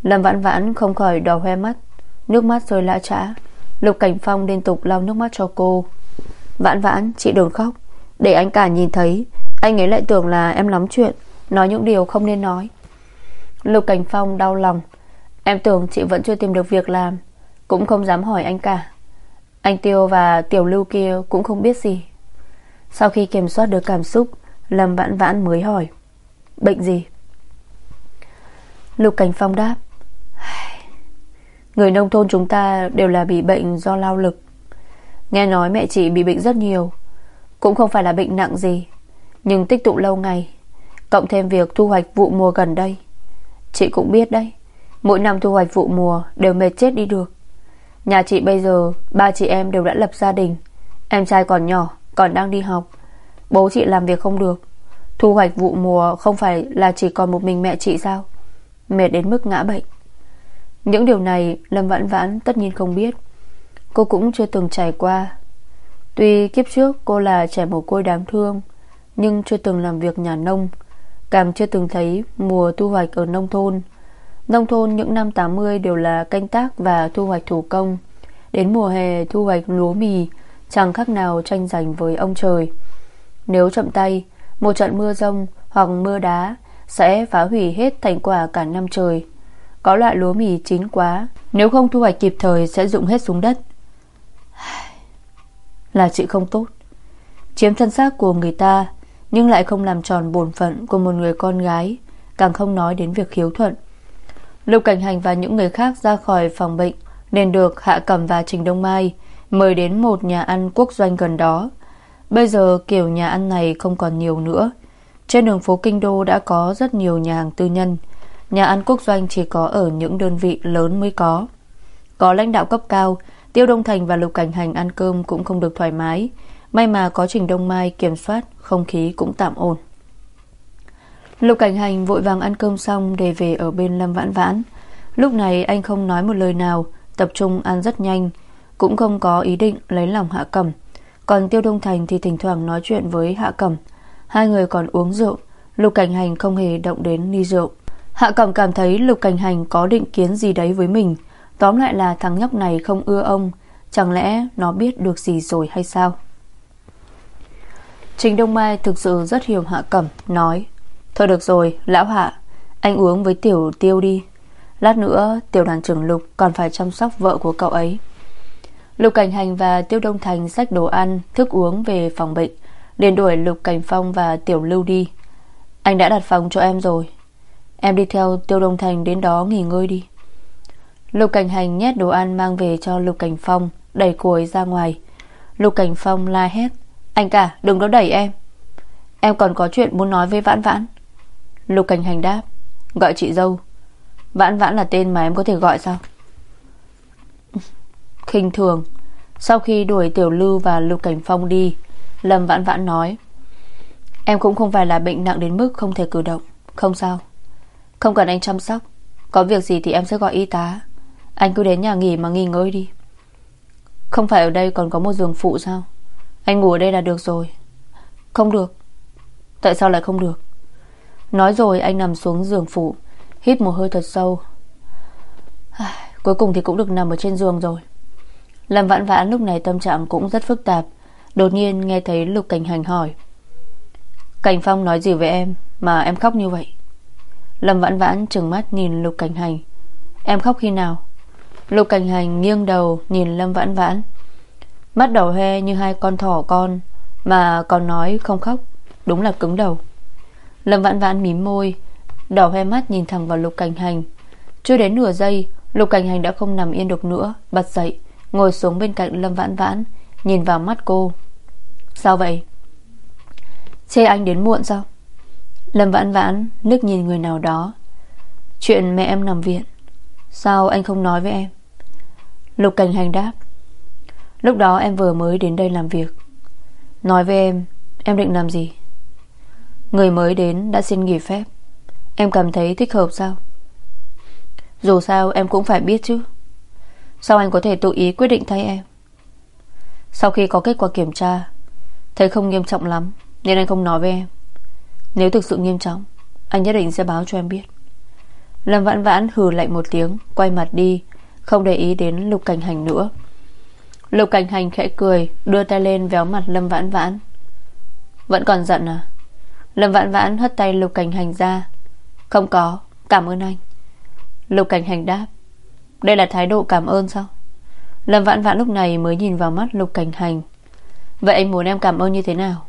Lâm vãn vãn không khỏi đỏ hoe mắt, Nước mắt rơi lã trã. Lục Cảnh Phong liên tục lau nước mắt cho cô. Vãn vãn, chị đừng khóc. Để anh cả nhìn thấy, Anh ấy lại tưởng là em lắm chuyện, Nói những điều không nên nói. Lục Cảnh Phong đau lòng. Em tưởng chị vẫn chưa tìm được việc làm, Cũng không dám hỏi anh cả. Anh Tiêu và Tiểu Lưu kia cũng không biết gì. Sau khi kiểm soát được cảm xúc, Lâm vãn vãn mới hỏi, Bệnh gì? Lục Cảnh Phong đáp Người nông thôn chúng ta đều là bị bệnh do lao lực. Nghe nói mẹ chị bị bệnh rất nhiều, Cũng không phải là bệnh nặng gì, Nhưng tích tụ lâu ngày, Cộng thêm việc thu hoạch vụ mùa gần đây. Chị cũng biết đấy, Mỗi năm thu hoạch vụ mùa Đều mệt chết đi được. Nhà chị bây giờ, Ba chị em đều đã lập gia đình. Em trai còn nhỏ, Còn đang đi học. Bố chị làm việc không được. Thu hoạch vụ mùa không phải là chỉ còn một mình mẹ chị sao? Mệt đến mức ngã bệnh. Những điều này Lâm Vãn Vãn tất nhiên không biết. Cô cũng chưa từng trải qua. Tuy kiếp trước cô là trẻ mồ côi đáng thương, Nhưng chưa từng làm việc nhà nông. Càng chưa từng thấy mùa thu hoạch ở nông thôn Nông thôn những năm 80 đều là canh tác và thu hoạch thủ công. Đến mùa hè, thu hoạch lúa mì, Chẳng khác nào tranh giành với ông trời. Nếu chậm tay, Một trận mưa rông hoặc mưa đá Sẽ phá hủy hết thành quả cả năm trời. Có loại lúa mì chín quá, Nếu không thu hoạch kịp thời Sẽ rụng hết xuống đất. Là chị không tốt. Chiếm thân xác của người ta, Nhưng lại không làm tròn bổn phận Của một người con gái, Càng không nói đến việc khiếu thuận. Lục Cảnh Hành và những người khác ra khỏi phòng bệnh, Nên được Hạ Cẩm và Trình Đông Mai Mời đến một nhà ăn quốc doanh gần đó. Bây giờ kiểu nhà ăn này không còn nhiều nữa. Trên đường phố Kinh Đô đã có rất nhiều nhà hàng tư nhân. Nhà ăn quốc doanh chỉ có ở những đơn vị lớn mới có. Có lãnh đạo cấp cao, Tiêu Đông Thành và Lục Cảnh Hành ăn cơm cũng không được thoải mái. May mà có Trình Đông Mai kiểm soát, Không khí cũng tạm ổn. Lục Cảnh Hành vội vàng ăn cơm xong Để về ở bên Lâm Vãn Vãn. Lúc này anh không nói một lời nào, Tập trung ăn rất nhanh, Cũng không có ý định lấy lòng Hạ Cẩm. Còn Tiêu Đông Thành thì thỉnh thoảng nói chuyện với Hạ Cẩm. Hai người còn uống rượu, Lục Cảnh Hành không hề động đến ly rượu. Hạ Cẩm cảm thấy Lục Cảnh Hành có định kiến gì đấy với mình. Tóm lại là thằng nhóc này không ưa ông, Chẳng lẽ nó biết được gì rồi hay sao? Trình Đông Mai thực sự rất hiểu Hạ Cẩm, Nói Thôi được rồi, lão Hạ, Anh uống với tiểu tiêu đi. Lát nữa, tiểu đoàn trưởng Lục còn phải chăm sóc vợ của cậu ấy. Lục Cảnh Hành và Tiêu Đông Thành xách đồ ăn, Thức uống về phòng bệnh, liền đuổi Lục Cảnh Phong và Tiểu Lưu đi. Anh đã đặt phòng cho em rồi. Em đi theo Tiêu Đông Thành đến đó nghỉ ngơi đi. Lục Cảnh Hành nhét đồ ăn mang về cho Lục Cảnh Phong, Đẩy cối ra ngoài. Lục Cảnh Phong la hét, Anh cả, đừng có đẩy em. Em còn có chuyện muốn nói với Vãn Vãn. Lục Cảnh Hành đáp, Gọi chị dâu. Vãn Vãn là tên mà em có thể gọi sao? Khinh thường. Sau khi đuổi Tiểu Lưu và Lục Cảnh Phong đi, Lâm Vãn Vãn nói, Em cũng không phải là bệnh nặng đến mức không thể cử động. Không sao. Không cần anh chăm sóc. Có việc gì thì em sẽ gọi y tá. Anh cứ đến nhà nghỉ mà nghỉ ngơi đi. Không phải ở đây còn có một giường phụ sao? Anh ngủ ở đây là được rồi. Không được. Tại sao lại không được? Nói rồi anh nằm xuống giường phủ, Hít một hơi thật sâu. Cuối cùng thì cũng được nằm ở trên giường rồi. Lâm vãn vãn lúc này tâm trạng cũng rất phức tạp, Đột nhiên nghe thấy Lục Cảnh Hành hỏi. Cảnh Phong nói gì với em Mà em khóc như vậy? Lâm vãn vãn trừng mắt nhìn Lục Cảnh Hành. Em khóc khi nào? Lục Cảnh Hành nghiêng đầu nhìn Lâm vãn vãn. Mắt đỏ hoe như hai con thỏ con Mà còn nói không khóc, Đúng là cứng đầu. Lâm vãn vãn mím môi, Đỏ hoe mắt nhìn thẳng vào Lục Cảnh Hành. Chưa đến nửa giây, Lục Cảnh Hành đã không nằm yên được nữa, Bật dậy, Ngồi xuống bên cạnh Lâm Vãn Vãn, Nhìn vào mắt cô. Sao vậy? Chê anh đến muộn sao? Lâm Vãn Vãn nước nhìn người nào đó. Chuyện mẹ em nằm viện, Sao anh không nói với em? Lục Cảnh Hành đáp. Lúc đó em vừa mới đến đây làm việc. Nói với em Em định làm gì? Người mới đến đã xin nghỉ phép. Em cảm thấy thích hợp sao? Dù sao, em cũng phải biết chứ. Sao anh có thể tự ý quyết định thay em? Sau khi có kết quả kiểm tra, Thấy không nghiêm trọng lắm, Nên anh không nói với em. Nếu thực sự nghiêm trọng, Anh nhất định sẽ báo cho em biết. Lâm Vãn Vãn hừ lạnh một tiếng, Quay mặt đi, Không để ý đến Lục Cảnh Hành nữa. Lục Cảnh Hành khẽ cười, Đưa tay lên véo mặt Lâm Vãn Vãn. Vẫn còn giận à? Lâm Vãn Vãn hất tay Lục Cảnh Hành ra. Không có, Cảm ơn anh. Lục Cảnh Hành đáp. Đây là thái độ cảm ơn sao? Lâm Vãn Vãn lúc này mới nhìn vào mắt Lục Cảnh Hành. Vậy anh muốn em cảm ơn như thế nào?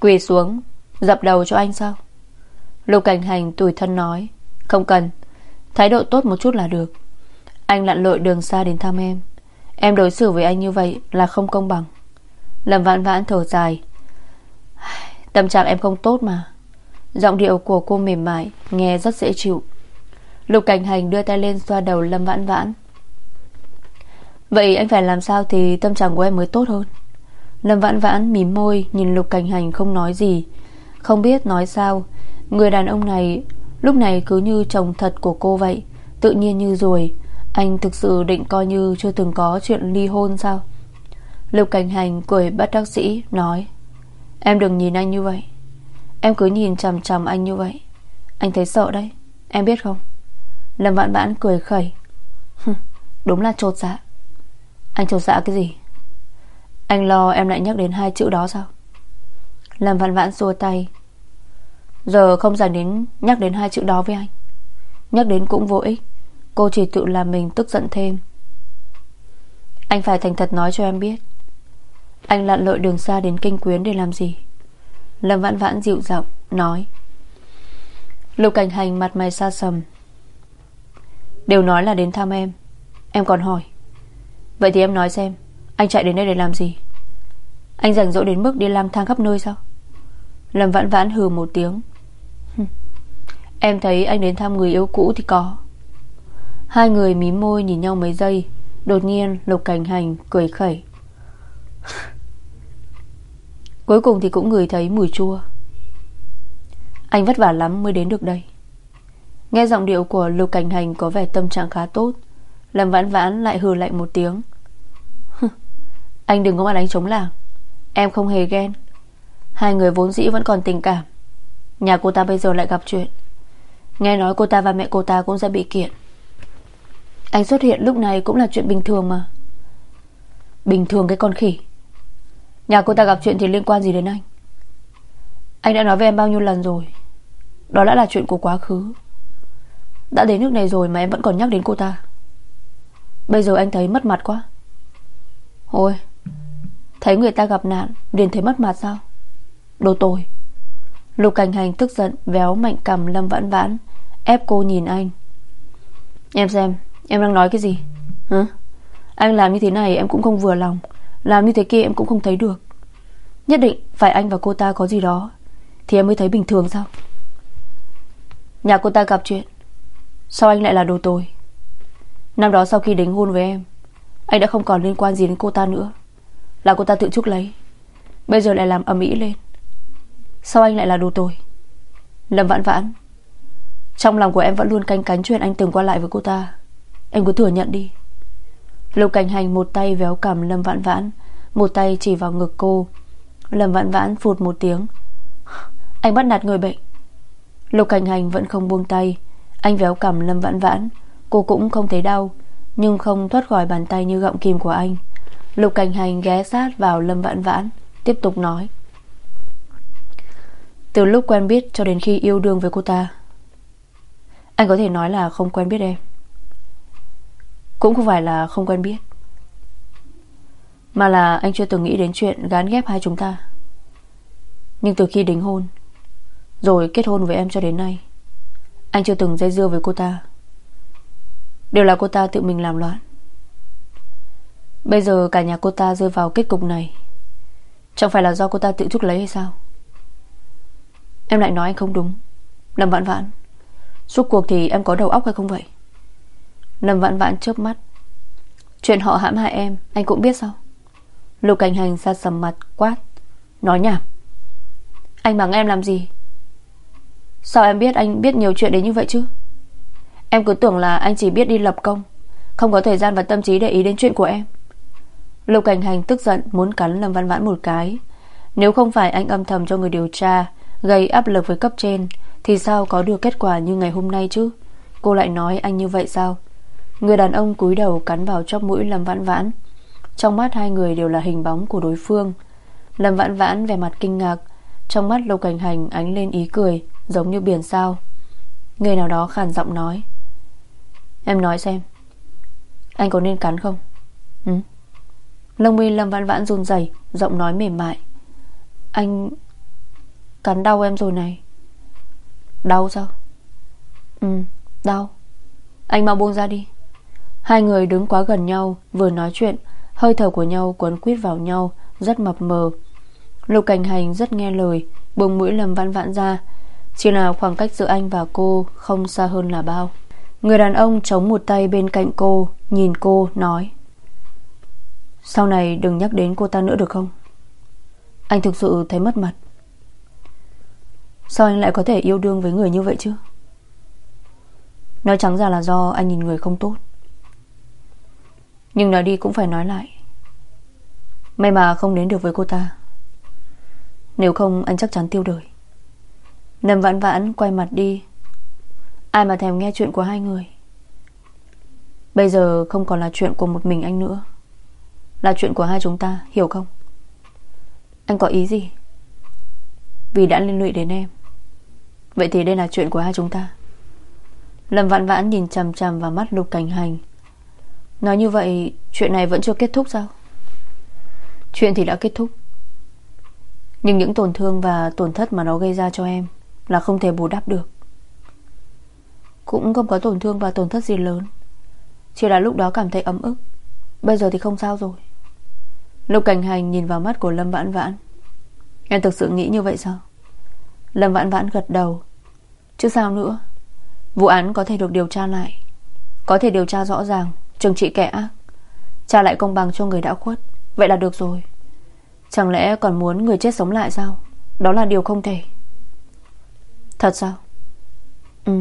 Quỳ xuống, Dập đầu cho anh sao? Lục Cảnh Hành tủi thân nói. Không cần, Thái độ tốt một chút là được. Anh lặn lội đường xa đến thăm em. Em đối xử với anh như vậy là không công bằng. Lâm Vãn Vãn thở dài. Tâm trạng em không tốt mà. Giọng điệu của cô mềm mại, Nghe rất dễ chịu. Lục Cảnh Hành đưa tay lên xoa đầu Lâm Vãn Vãn. Vậy anh phải làm sao Thì tâm trạng của em mới tốt hơn? Lâm Vãn Vãn mím môi, Nhìn Lục Cảnh Hành không nói gì. Không biết nói sao, Người đàn ông này, lúc này cứ như chồng thật của cô vậy, Tự nhiên như rồi. Anh thực sự định coi như chưa từng có chuyện ly hôn sao? Lục Cảnh Hành cười bắt bác sĩ Nói. Em đừng nhìn anh như vậy. Em cứ nhìn chằm chằm anh như vậy. Anh thấy sợ đấy. Em biết không? Lâm vạn Vãn cười khẩy. Đúng là trột dạ. Anh trột dạ cái gì? Anh lo em lại nhắc đến hai chữ đó sao? Lâm vạn Vãn xua tay. Giờ không dành đến nhắc đến hai chữ đó với anh. Nhắc đến cũng vô ích. Cô chỉ tự làm mình tức giận thêm. Anh phải thành thật nói cho em biết. Anh lặn lội đường xa đến kinh quyến để làm gì? Lâm vãn vãn dịu giọng Nói. Lục cảnh hành mặt mày xa sầm. Đều nói là đến thăm em. Em còn hỏi. Vậy thì em nói xem, Anh chạy đến đây để làm gì? Anh rảnh rỗi đến mức đi lang thang khắp nơi sao? Lâm vãn vãn hừ một tiếng. Em thấy anh đến thăm người yêu cũ thì có. Hai người mím môi nhìn nhau mấy giây, Đột nhiên Lục Cảnh Hành cười khẩy. Cuối cùng thì cũng ngửi thấy mùi chua. Anh vất vả lắm mới đến được đây. Nghe giọng điệu của Lục Cảnh Hành Có vẻ tâm trạng khá tốt Lâm vãn vãn lại hừ lạnh một tiếng. Anh đừng có mà đánh chống làng, Em không hề ghen. Hai người vốn dĩ vẫn còn tình cảm, Nhà cô ta bây giờ lại gặp chuyện. Nghe nói cô ta và mẹ cô ta cũng sẽ bị kiện. Anh xuất hiện lúc này cũng là chuyện bình thường mà. Bình thường cái con khỉ. Nhà cô ta gặp chuyện thì liên quan gì đến anh? Anh đã nói với em bao nhiêu lần rồi? Đó đã là chuyện của quá khứ. Đã đến nước này rồi mà em vẫn còn nhắc đến cô ta. Bây giờ anh thấy mất mặt quá. Ôi, Thấy người ta gặp nạn, liền thấy mất mặt sao? Đồ tồi. Lục cảnh hành tức giận, Véo mạnh cầm Lâm Vãn Vãn, Ép cô nhìn anh. Em xem, em đang nói cái gì? Hả? Anh làm như thế này em cũng không vừa lòng. Làm như thế kia em cũng không thấy được. Nhất định phải anh và cô ta có gì đó, Thì em mới thấy bình thường sao? Nhà cô ta gặp chuyện, Sao anh lại là đồ tồi? Năm đó sau khi đính hôn với em, Anh đã không còn liên quan gì đến cô ta nữa. Là cô ta tự chuốc lấy, Bây giờ lại làm ầm ĩ lên. Sao anh lại là đồ tồi? Lâm vãn vãn, Trong lòng của em vẫn luôn canh cánh chuyện anh từng qua lại với cô ta. Em cứ thừa nhận đi. Lục cảnh hành một tay véo cằm Lâm Vạn vãn, Một tay chỉ vào ngực cô. Lâm Vạn vãn phụt một tiếng. Anh bắt nạt người bệnh. Lục cảnh hành vẫn không buông tay. Anh véo cằm Lâm vãn vãn. Cô cũng không thấy đau, Nhưng không thoát khỏi bàn tay như gọng kìm của anh. Lục cảnh hành ghé sát vào Lâm vãn vãn, Tiếp tục nói. Từ lúc quen biết cho đến khi yêu đương với cô ta, Anh có thể nói là không quen biết em. Cũng không phải là không quen biết. Mà là anh chưa từng nghĩ đến chuyện gán ghép hai chúng ta. Nhưng từ khi đính hôn, Rồi kết hôn với em cho đến nay, Anh chưa từng dây dưa với cô ta. Đều là cô ta tự mình làm loạn. Bây giờ cả nhà cô ta rơi vào kết cục này, Chẳng phải là do cô ta tự chuốc lấy hay sao? Em lại nói anh không đúng Lâm vãn vãn Suốt cuộc thì em có đầu óc hay không vậy? Lâm vãn vãn chớp mắt. Chuyện họ hãm hại em, Anh cũng biết sao? Lục cảnh hành ra sầm mặt, quát. Nói nhảm. Anh bằng em làm gì? Sao em biết anh biết nhiều chuyện đến như vậy chứ? Em cứ tưởng là anh chỉ biết đi lập công, Không có thời gian và tâm trí để ý đến chuyện của em. Lục cảnh hành tức giận, Muốn cắn Lâm Văn Vãn một cái. Nếu không phải anh âm thầm cho người điều tra, Gây áp lực với cấp trên, Thì sao có được kết quả như ngày hôm nay chứ? Cô lại nói anh như vậy sao? Người đàn ông cúi đầu cắn vào chóp mũi Lâm Vãn Vãn. Trong mắt hai người đều là hình bóng của đối phương. Lâm Vãn Vãn vẻ mặt kinh ngạc, Trong mắt Lục Cảnh Hành ánh lên ý cười, Giống như biển sao. Người nào đó khàn giọng nói, Em nói xem, Anh có nên cắn không? Ừ. Lông mi Lâm Vãn Vãn run rẩy, Giọng nói mềm mại, Anh Cắn đau em rồi này. Đau sao? Ừ đau. Anh mau buông ra đi. Hai người đứng quá gần nhau, Vừa nói chuyện, Hơi thở của nhau cuốn quýt vào nhau, Rất mập mờ. Lục cảnh hành rất nghe lời Bùng mũi lầm vãn vãn ra. Chỉ là khoảng cách giữa anh và cô Không xa hơn là bao. Người đàn ông chống một tay bên cạnh cô, Nhìn cô, nói, Sau này đừng nhắc đến cô ta nữa được không? Anh thực sự thấy mất mặt. Sao anh lại có thể yêu đương với người như vậy chứ? Nói trắng ra là do anh nhìn người không tốt. Nhưng nói đi cũng phải nói lại. May mà không đến được với cô ta. Nếu không, anh chắc chắn tiêu đời. Nầm vãn vãn, quay mặt đi. Ai mà thèm nghe chuyện của hai người. Bây giờ không còn là chuyện của một mình anh nữa. Là chuyện của hai chúng ta, Hiểu không? Anh có ý gì? Vì đã liên lụy đến em. Vậy thì đây là chuyện của hai chúng ta. Lâm vãn vãn nhìn chằm chằm vào mắt lục cảnh hành. Nói như vậy, Chuyện này vẫn chưa kết thúc sao? Chuyện thì đã kết thúc. Nhưng những tổn thương và tổn thất mà nó gây ra cho em Là không thể bù đắp được. Cũng không có tổn thương và tổn thất gì lớn. Chỉ là lúc đó cảm thấy ấm ức. Bây giờ thì không sao rồi. Lục cảnh hành nhìn vào mắt của Lâm Vãn Vãn, Em thực sự nghĩ như vậy sao? Lâm Vãn Vãn gật đầu. Chứ sao nữa? Vụ án có thể được điều tra lại, Có thể điều tra rõ ràng. Trừng trị kẻ ác. Trả lại công bằng cho người đã khuất. Vậy là được rồi. Chẳng lẽ còn muốn người chết sống lại sao? Đó là điều không thể. Thật sao? Ừ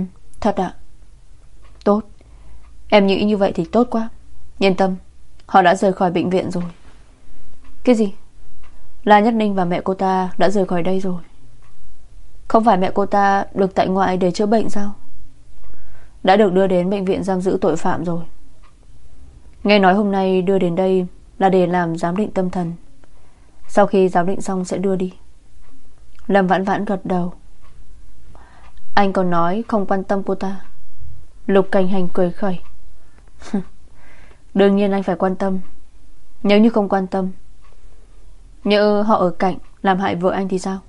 thật ạ. Tốt. Em nghĩ như vậy thì tốt quá. Yên tâm, Họ đã rời khỏi bệnh viện rồi. Cái gì? La Nhất Ninh và mẹ cô ta đã rời khỏi đây rồi. Không phải mẹ cô ta được tại ngoại để chữa bệnh sao? Đã được đưa đến bệnh viện giam giữ tội phạm rồi. Nghe nói hôm nay đưa đến đây Là để làm giám định tâm thần. Sau khi giám định xong sẽ đưa đi. Lâm vãn vãn gật đầu. Anh còn nói không quan tâm cô ta. Lục cảnh hành cười khẩy. Đương nhiên anh phải quan tâm. Nếu như không quan tâm Nhớ họ ở cạnh Làm hại vợ anh thì sao?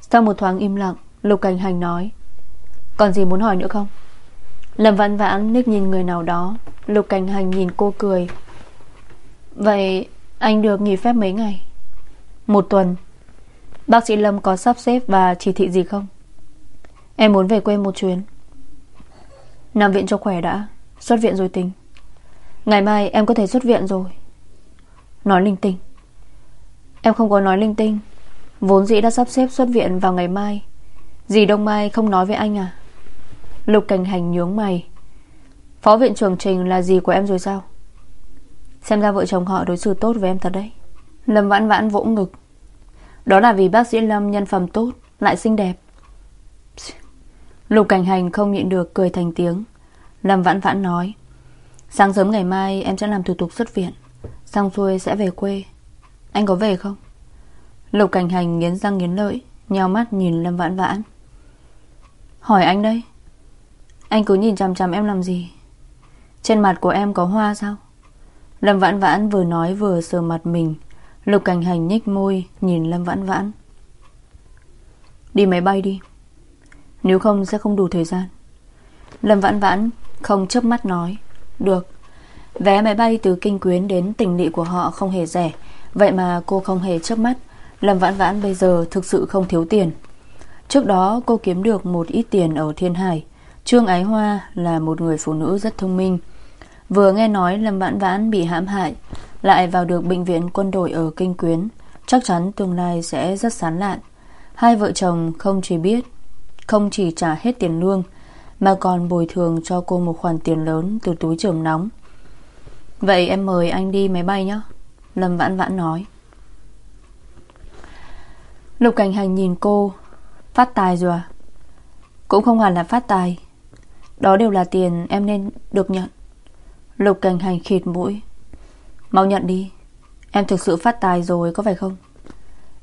Sau một thoáng im lặng, Lục cảnh hành nói. Còn gì muốn hỏi nữa không? Lâm vãn vãn liếc nhìn người nào đó. Lục cảnh hành nhìn cô cười. Vậy anh được nghỉ phép mấy ngày? Một tuần. Bác sĩ Lâm có sắp xếp và chỉ thị gì không? Em muốn về quê một chuyến. Nằm viện cho khỏe đã. Xuất viện rồi tính. Ngày mai em có thể xuất viện rồi. Nói linh tinh. Em không có nói linh tinh. Vốn dĩ đã sắp xếp xuất viện vào ngày mai. Dì Đông Mai không nói với anh à? Lục cảnh hành nhướng mày. Phó viện trưởng Trình là gì của em rồi sao? Xem ra vợ chồng họ đối xử tốt với em thật đấy. Lâm vãn vãn vỗ ngực. Đó là vì bác sĩ Lâm nhân phẩm tốt, Lại xinh đẹp. Lục cảnh hành không nhịn được cười thành tiếng. Lâm vãn vãn nói, Sáng sớm ngày mai em sẽ làm thủ tục xuất viện, Xong xuôi sẽ về quê. Anh có về không? Lục cảnh hành nghiến răng nghiến lợi, Nheo mắt nhìn Lâm vãn vãn. Hỏi anh đây. Anh cứ nhìn chằm chằm em làm gì? Trên mặt của em có hoa sao? Lâm vãn vãn vừa nói vừa sờ mặt mình. Lục cảnh hành nhích môi, Nhìn Lâm vãn vãn. Đi máy bay đi. Nếu không sẽ không đủ thời gian. Lâm vãn vãn không chớp mắt nói. Được. Vé máy bay từ Kinh Quyến đến tỉnh lỵ của họ không hề rẻ. Vậy mà cô không hề chớp mắt. Lâm vãn vãn bây giờ thực sự không thiếu tiền. Trước đó cô kiếm được một ít tiền ở Thiên Hải. Trương Ái Hoa là một người phụ nữ rất thông minh. Vừa nghe nói Lâm Vãn Vãn bị hãm hại, Lại vào được bệnh viện quân đội ở Kinh Quyến, Chắc chắn tương lai sẽ rất sán lạn. Hai vợ chồng không chỉ biết, Không chỉ trả hết tiền lương, Mà còn bồi thường cho cô một khoản tiền lớn Từ túi trường nóng. Vậy em mời anh đi máy bay nhé, Lâm Vãn Vãn nói. Lục Cảnh Hành nhìn cô, Phát tài rồi à? Cũng không hẳn là phát tài đó đều là tiền em nên được nhận. Lục cảnh hành khịt mũi. Mau nhận đi. Em thực sự phát tài rồi, có phải không?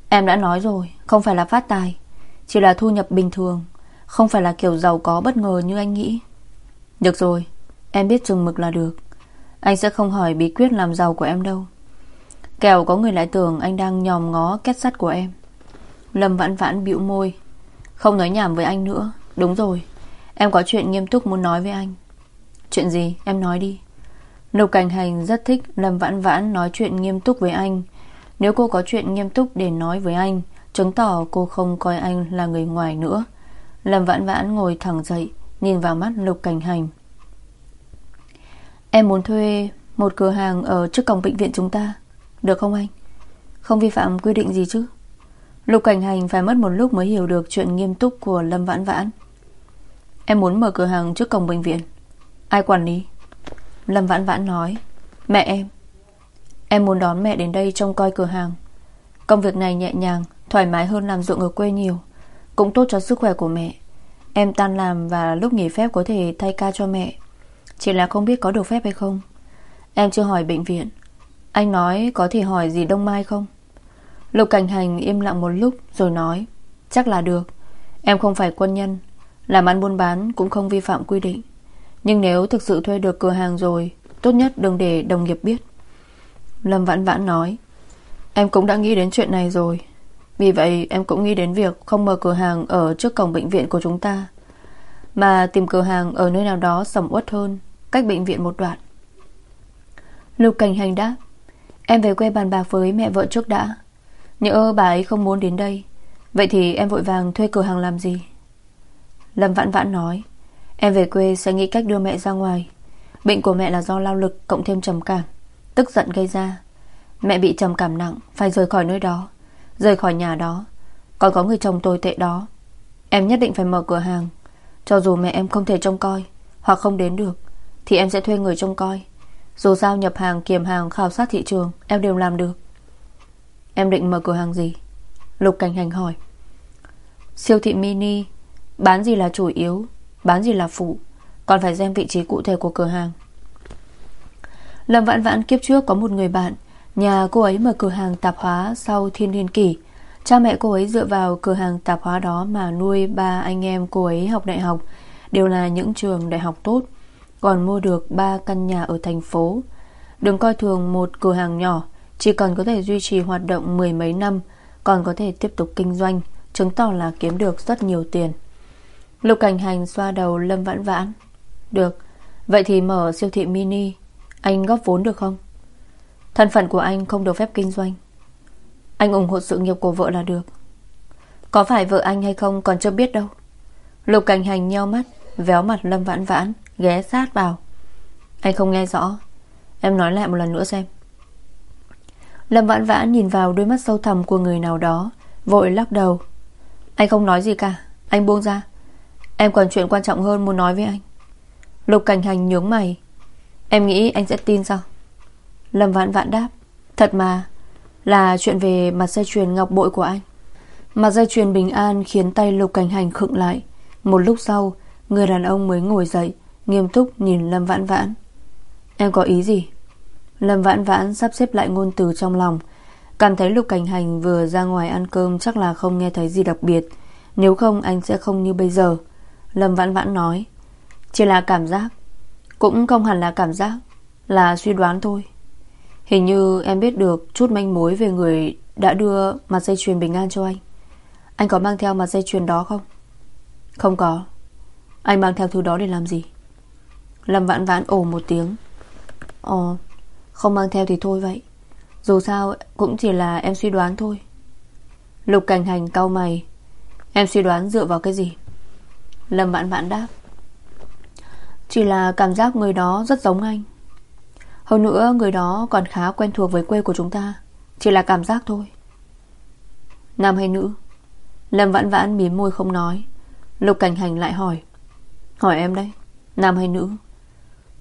Em đã nói rồi, Không phải là phát tài, Chỉ là thu nhập bình thường, Không phải là kiểu giàu có bất ngờ như anh nghĩ. Được rồi, Em biết chừng mực là được. Anh sẽ không hỏi bí quyết làm giàu của em đâu. Kẻo có người lại tưởng anh đang nhòm ngó kết sắt của em. Lâm vãn vãn bĩu môi. Không nói nhảm với anh nữa. Đúng rồi. Em có chuyện nghiêm túc muốn nói với anh. Chuyện gì? Em nói đi. Lục Cảnh Hành rất thích Lâm Vãn Vãn nói chuyện nghiêm túc với anh. Nếu cô có chuyện nghiêm túc để nói với anh, Chứng tỏ cô không coi anh là người ngoài nữa. Lâm Vãn Vãn ngồi thẳng dậy, Nhìn vào mắt Lục Cảnh Hành. Em muốn thuê một cửa hàng ở trước cổng bệnh viện chúng ta, Được không anh? Không vi phạm quy định gì chứ? Lục Cảnh Hành phải mất một lúc mới hiểu được chuyện nghiêm túc của Lâm Vãn Vãn. Em muốn mở cửa hàng trước cổng bệnh viện. Ai quản lý? Lâm Vãn Vãn nói. Mẹ em. Em muốn đón mẹ đến đây trông coi cửa hàng. Công việc này nhẹ nhàng, Thoải mái hơn làm ruộng ở quê nhiều. Cũng tốt cho sức khỏe của mẹ. Em tan làm và lúc nghỉ phép có thể thay ca cho mẹ. Chỉ là không biết có được phép hay không. Em chưa hỏi bệnh viện. Anh nói có thể hỏi gì Đông Mai không? Lục Cảnh Hành im lặng một lúc Rồi nói, Chắc là được. Em không phải quân nhân làm ăn buôn bán cũng không vi phạm quy định. Nhưng nếu thực sự thuê được cửa hàng rồi, Tốt nhất đừng để đồng nghiệp biết. Lâm Vãn Vãn nói, Em cũng đã nghĩ đến chuyện này rồi. Vì vậy, em cũng nghĩ đến việc Không mở cửa hàng ở trước cổng bệnh viện của chúng ta, Mà tìm cửa hàng Ở nơi nào đó sầm uất hơn, Cách bệnh viện một đoạn. Lục Cảnh Hành đáp, Em về quê bàn bạc với mẹ vợ trước đã. Nhỡ bà ấy không muốn đến đây, Vậy thì em vội vàng thuê cửa hàng làm gì? Lâm Vãn Vãn nói Em về quê sẽ nghĩ cách đưa mẹ ra ngoài. Bệnh của mẹ là do lao lực cộng thêm trầm cảm Tức giận gây ra. Mẹ bị trầm cảm nặng Phải rời khỏi nơi đó. Rời khỏi nhà đó Còn có người chồng tồi tệ đó. Em nhất định phải mở cửa hàng. Cho dù mẹ em không thể trông coi Hoặc không đến được Thì em sẽ thuê người trông coi. Dù sao nhập hàng, kiểm hàng, khảo sát thị trường Em đều làm được. Em định mở cửa hàng gì? Lục Cảnh Hành hỏi. Siêu thị mini Bán gì là chủ yếu, Bán gì là phụ, Còn phải xem vị trí cụ thể của cửa hàng. Lâm Vãn Vãn kiếp trước có một người bạn, Nhà cô ấy mở cửa hàng tạp hóa Sau thiên niên kỷ. Cha mẹ cô ấy dựa vào cửa hàng tạp hóa đó Mà nuôi ba anh em cô ấy học đại học, Đều là những trường đại học tốt, Còn mua được ba căn nhà ở thành phố. Đừng coi thường một cửa hàng nhỏ, Chỉ cần có thể duy trì hoạt động mười mấy năm, Còn có thể tiếp tục kinh doanh, Chứng tỏ là kiếm được rất nhiều tiền. Lục cảnh hành xoa đầu Lâm Vãn Vãn. Được, Vậy thì mở siêu thị mini. Anh góp vốn được không? Thân phận của anh không được phép kinh doanh. Anh ủng hộ sự nghiệp của vợ là được. Có phải vợ anh hay không còn chưa biết đâu. Lục cảnh hành nheo mắt, Véo mặt Lâm Vãn Vãn, Ghé sát vào. Anh không nghe rõ. Em nói lại một lần nữa xem. Lâm Vãn Vãn nhìn vào đôi mắt sâu thẳm của người nào đó, Vội lắc đầu. Anh không nói gì cả, Anh buông ra. Em còn chuyện quan trọng hơn muốn nói với anh. Lục cảnh hành nhướng mày. Em nghĩ anh sẽ tin sao? Lâm vãn vãn đáp. Thật mà, Là chuyện về mặt dây chuyền ngọc bội của anh. Mặt dây chuyền bình an khiến tay lục cảnh hành khựng lại. Một lúc sau, Người đàn ông mới ngồi dậy, Nghiêm túc nhìn Lâm vãn vãn. Em có ý gì? Lâm vãn vãn sắp xếp lại ngôn từ trong lòng. Cảm thấy lục cảnh hành vừa ra ngoài ăn cơm Chắc là không nghe thấy gì đặc biệt. Nếu không, anh sẽ không như bây giờ. Lâm Vãn Vãn nói, Chỉ là cảm giác, Cũng không hẳn là cảm giác, Là suy đoán thôi. Hình như em biết được chút manh mối về người Đã đưa mặt dây chuyền bình an cho anh. Anh có mang theo mặt dây chuyền đó không? Không có. Anh mang theo thứ đó để làm gì? Lâm Vãn Vãn ồ một tiếng. Ồ Không mang theo thì thôi vậy. Dù sao cũng chỉ là em suy đoán thôi. Lục cảnh hành cau mày. Em suy đoán dựa vào cái gì? Lâm vãn vãn đáp. Chỉ là cảm giác người đó rất giống anh. Hơn nữa người đó còn khá quen thuộc với quê của chúng ta. Chỉ là cảm giác thôi. Nam hay nữ? Lâm vãn vãn mím môi không nói. Lục cảnh hành lại hỏi. Hỏi em đây Nam hay nữ?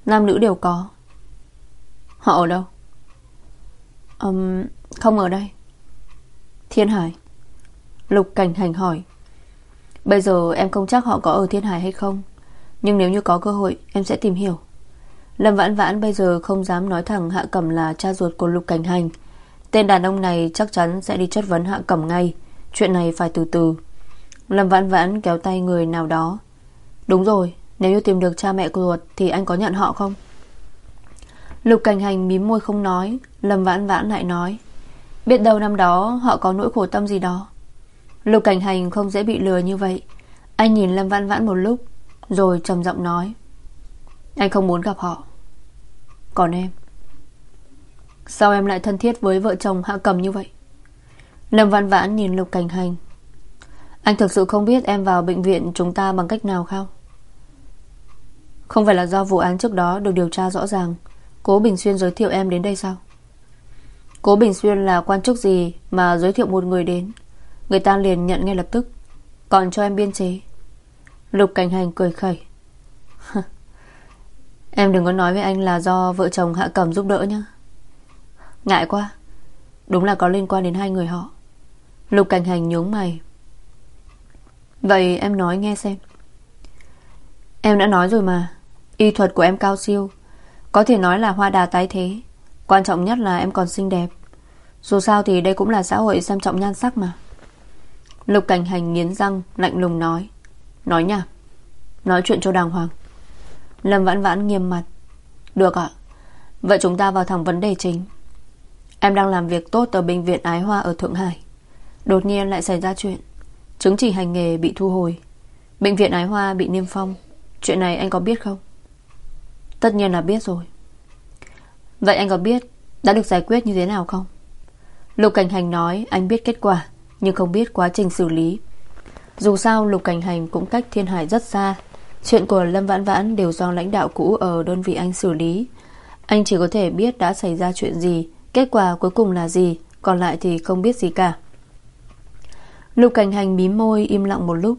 Nam nữ đều có. Họ ở đâu? Um, Không ở đây. Thiên Hải. Lục cảnh hành hỏi. Bây giờ em không chắc họ có ở Thiên Hải hay không. Nhưng nếu như có cơ hội, Em sẽ tìm hiểu. Lâm Vãn Vãn bây giờ không dám nói thẳng Hạ Cẩm là cha ruột của Lục Cảnh Hành. Tên đàn ông này chắc chắn sẽ đi chất vấn Hạ Cẩm ngay. Chuyện này phải từ từ. Lâm Vãn Vãn kéo tay người nào đó. Đúng rồi, Nếu như tìm được cha mẹ của ruột Thì anh có nhận họ không? Lục Cảnh Hành mím môi không nói, Lâm Vãn Vãn lại nói. Biết đâu năm đó họ có nỗi khổ tâm gì đó. Lục Cảnh Hành không dễ bị lừa như vậy. Anh nhìn Lâm Vãn Vãn một lúc, Rồi trầm giọng nói. Anh không muốn gặp họ. Còn em? Sao em lại thân thiết với vợ chồng Hạ Cầm như vậy? Lâm Văn Vãn nhìn Lục Cảnh Hành. Anh thực sự không biết em vào bệnh viện Chúng ta bằng cách nào không? Không phải là do vụ án trước đó Được điều tra rõ ràng. Cố Bình Xuyên giới thiệu em đến đây sao? Cố Bình Xuyên là quan chức gì Mà giới thiệu một người đến? Người ta liền nhận ngay lập tức. Còn cho em biên chế. Lục Cảnh Hành cười khẩy. Em đừng có nói với anh là do vợ chồng Hạ Cẩm giúp đỡ nhá. Ngại quá. Đúng là có liên quan đến hai người họ. Lục Cảnh Hành nhướng mày. Vậy em nói nghe xem. Em đã nói rồi mà. Y thuật của em cao siêu. Có thể nói là hoa đà tái thế. Quan trọng nhất là em còn xinh đẹp. Dù sao thì đây cũng là xã hội xem trọng nhan sắc mà. Lục Cảnh Hành nghiến răng, Lạnh lùng nói. Nói nha. Nói chuyện cho đàng hoàng. Lâm Vãn Vãn nghiêm mặt. Được ạ. Vậy chúng ta vào thẳng vấn đề chính. Em đang làm việc tốt ở bệnh viện Ái Hoa ở Thượng Hải. Đột nhiên lại xảy ra chuyện. Chứng chỉ hành nghề bị thu hồi. Bệnh viện Ái Hoa bị niêm phong. Chuyện này anh có biết không? Tất nhiên là biết rồi. Vậy anh có biết Đã được giải quyết như thế nào không? Lục Cảnh Hành nói, anh biết kết quả. Nhưng không biết quá trình xử lý. Dù sao, Lục Cảnh Hành cũng cách Thiên Hải rất xa. Chuyện của Lâm Vãn Vãn Đều do lãnh đạo cũ ở đơn vị anh xử lý. Anh chỉ có thể biết đã xảy ra chuyện gì, Kết quả cuối cùng là gì, Còn lại thì không biết gì cả. Lục cảnh hành mím môi im lặng một lúc.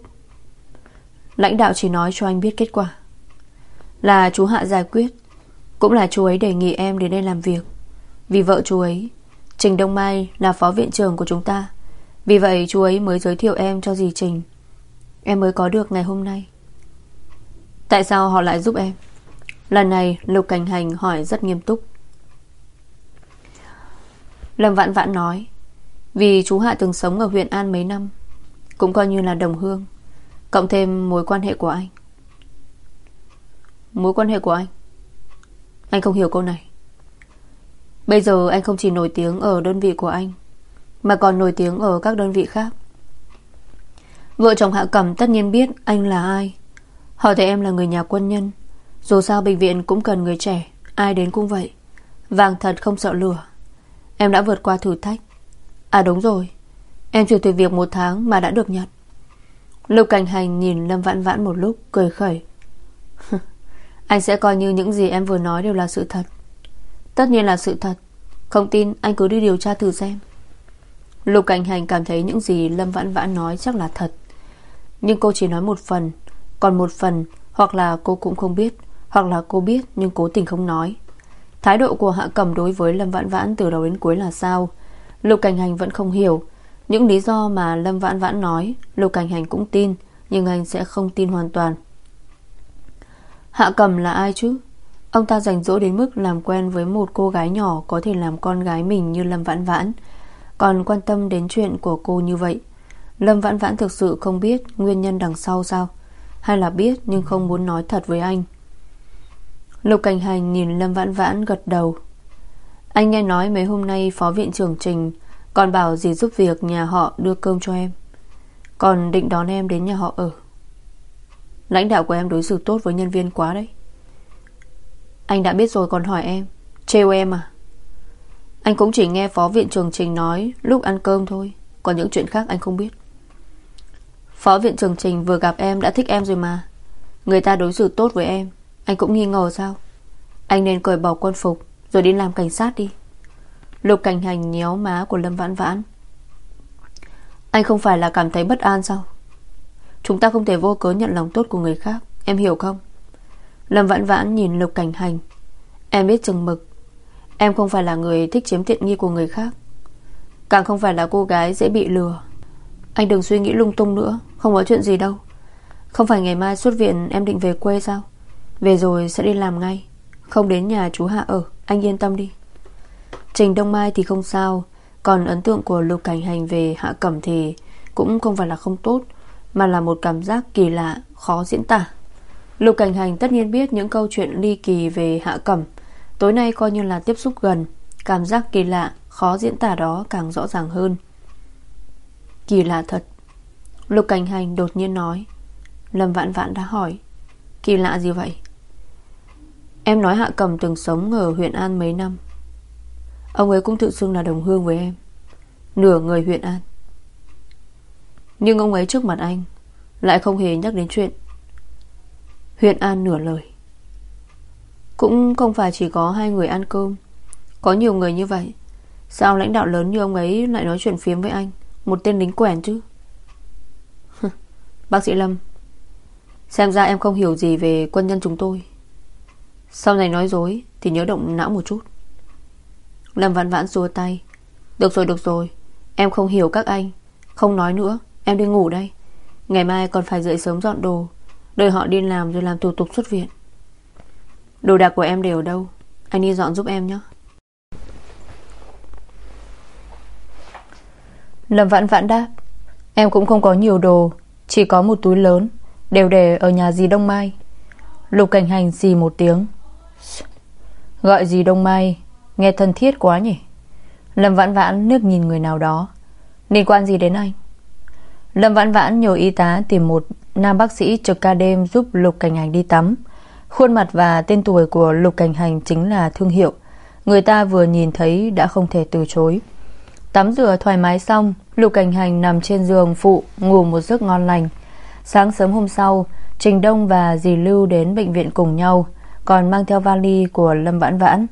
Lãnh đạo chỉ nói cho anh biết kết quả. Là chú Hạ giải quyết. Cũng là chú ấy đề nghị em đến đây làm việc. Vì vợ chú ấy, Trình Đông Mai là phó viện trưởng của chúng ta. Vì vậy, chú ấy mới giới thiệu em cho dì Trình. Em mới có được ngày hôm nay. Tại sao họ lại giúp em? Lần này, Lục Cảnh Hành hỏi rất nghiêm túc. Lâm Vạn Vạn nói, Vì chú Hạ từng sống ở huyện An mấy năm, Cũng coi như là đồng hương, Cộng thêm mối quan hệ của anh. Mối quan hệ của anh? Anh không hiểu câu này. Bây giờ anh không chỉ nổi tiếng Ở đơn vị của anh mà còn nổi tiếng ở các đơn vị khác. Vợ chồng Hạ Cẩm tất nhiên biết Anh là ai. Họ thấy em là người nhà quân nhân, Dù sao bệnh viện cũng cần người trẻ, Ai đến cũng vậy. Vàng thật không sợ lửa. Em đã vượt qua thử thách. À đúng rồi, Em chỉ từ việc một tháng mà đã được nhận. Lục Cảnh Hành nhìn Lâm Vãn Vãn một lúc, Cười khẩy. Anh sẽ coi như những gì em vừa nói đều là sự thật. Tất nhiên là sự thật. Không tin anh cứ đi điều tra thử xem. Lục Cảnh Hành cảm thấy những gì Lâm Vãn Vãn nói chắc là thật. Nhưng cô chỉ nói một phần, Còn một phần, Hoặc là cô cũng không biết, Hoặc là cô biết nhưng cố tình không nói. Thái độ của Hạ Cẩm đối với Lâm Vãn Vãn từ đầu đến cuối là sao? Lục Cảnh Hành vẫn không hiểu. Những lý do mà Lâm Vãn Vãn nói, Lục Cảnh Hành cũng tin, Nhưng anh sẽ không tin hoàn toàn. Hạ Cẩm là ai chứ? Ông ta rảnh rỗi đến mức làm quen với một cô gái nhỏ Có thể làm con gái mình như Lâm Vãn Vãn. Còn quan tâm đến chuyện của cô như vậy. Lâm Vãn Vãn thực sự không biết Nguyên nhân đằng sau sao, Hay là biết nhưng không muốn nói thật với anh. Lục Cảnh Hành nhìn Lâm Vãn Vãn gật đầu. Anh nghe nói mấy hôm nay Phó viện trưởng Trình Còn bảo gì giúp việc nhà họ đưa cơm cho em. Còn định đón em đến nhà họ ở. Lãnh đạo của em đối xử tốt với nhân viên quá đấy. Anh đã biết rồi còn hỏi em, Trêu em à? Anh cũng chỉ nghe Phó viện trưởng Trình nói Lúc ăn cơm thôi. Còn những chuyện khác anh không biết. Phó viện trưởng Trình vừa gặp em đã thích em rồi mà. Người ta đối xử tốt với em, anh cũng nghi ngờ sao? Anh nên cởi bỏ quân phục, Rồi đi làm cảnh sát đi. Lục cảnh hành nhéo má của Lâm Vãn Vãn. Anh không phải là cảm thấy bất an sao? Chúng ta không thể vô cớ nhận lòng tốt của người khác, Em hiểu không? Lâm Vãn Vãn nhìn Lục Cảnh Hành. Em biết chừng mực Em không phải là người thích chiếm tiện nghi của người khác. Càng không phải là cô gái dễ bị lừa. Anh đừng suy nghĩ lung tung nữa, Không có chuyện gì đâu. Không phải ngày mai xuất viện em định về quê sao? Về rồi sẽ đi làm ngay. Không đến nhà chú Hạ ở, Anh yên tâm đi. Trình Đông Mai thì không sao, Còn ấn tượng của Lục Cảnh Hành về Hạ Cẩm thì Cũng không phải là không tốt, Mà là một cảm giác kỳ lạ, Khó diễn tả. Lục Cảnh Hành tất nhiên biết những câu chuyện ly kỳ về Hạ Cẩm Tối nay coi như là tiếp xúc gần, Cảm giác kỳ lạ, Khó diễn tả đó càng rõ ràng hơn. Kỳ lạ thật. Lục Cảnh Hành đột nhiên nói. Lâm Vạn Vạn đã hỏi. Kỳ lạ gì vậy? Em nói Hạ Cầm từng sống ở huyện An mấy năm. Ông ấy cũng tự xưng là đồng hương với em. Nửa người huyện An. Nhưng ông ấy trước mặt anh Lại không hề nhắc đến chuyện. Huyện An nửa lời. Cũng không phải chỉ có hai người ăn cơm. Có nhiều người như vậy. Sao lãnh đạo lớn như ông ấy Lại nói chuyện phiếm với anh? Một tên lính quèn chứ. Bác sĩ Lâm. Xem ra em không hiểu gì về quân nhân chúng tôi. Sau này nói dối Thì nhớ động não một chút. Lâm vãn Vãn xua tay. Được rồi được rồi. Em không hiểu các anh. Không nói nữa. Em đi ngủ đây. Ngày mai còn phải dậy sớm dọn đồ. Đợi họ đi làm rồi làm thủ tục xuất viện. Đồ đạc của em đều ở đâu? Anh đi dọn giúp em nhé. Lâm Vãn Vãn đáp, Em cũng không có nhiều đồ, Chỉ có một túi lớn, Đều để ở nhà dì Đông Mai. Lục cảnh hành xì một tiếng. Gọi dì Đông Mai, Nghe thân thiết quá nhỉ. Lâm vãn vãn nước nhìn người nào đó. Liên quan gì đến anh? Lâm vãn vãn nhờ y tá tìm một Nam bác sĩ trực ca đêm giúp Lục Cảnh Hành đi tắm. Khuôn mặt và tên tuổi của Lục Cảnh Hành chính là thương hiệu. Người ta vừa nhìn thấy đã không thể từ chối. Tắm rửa thoải mái xong, Lục Cảnh Hành nằm trên giường phụ, Ngủ một giấc ngon lành. Sáng sớm hôm sau, Trình Đông và dì Lưu đến bệnh viện cùng nhau, Còn mang theo vali của Lâm Vãn Vãn.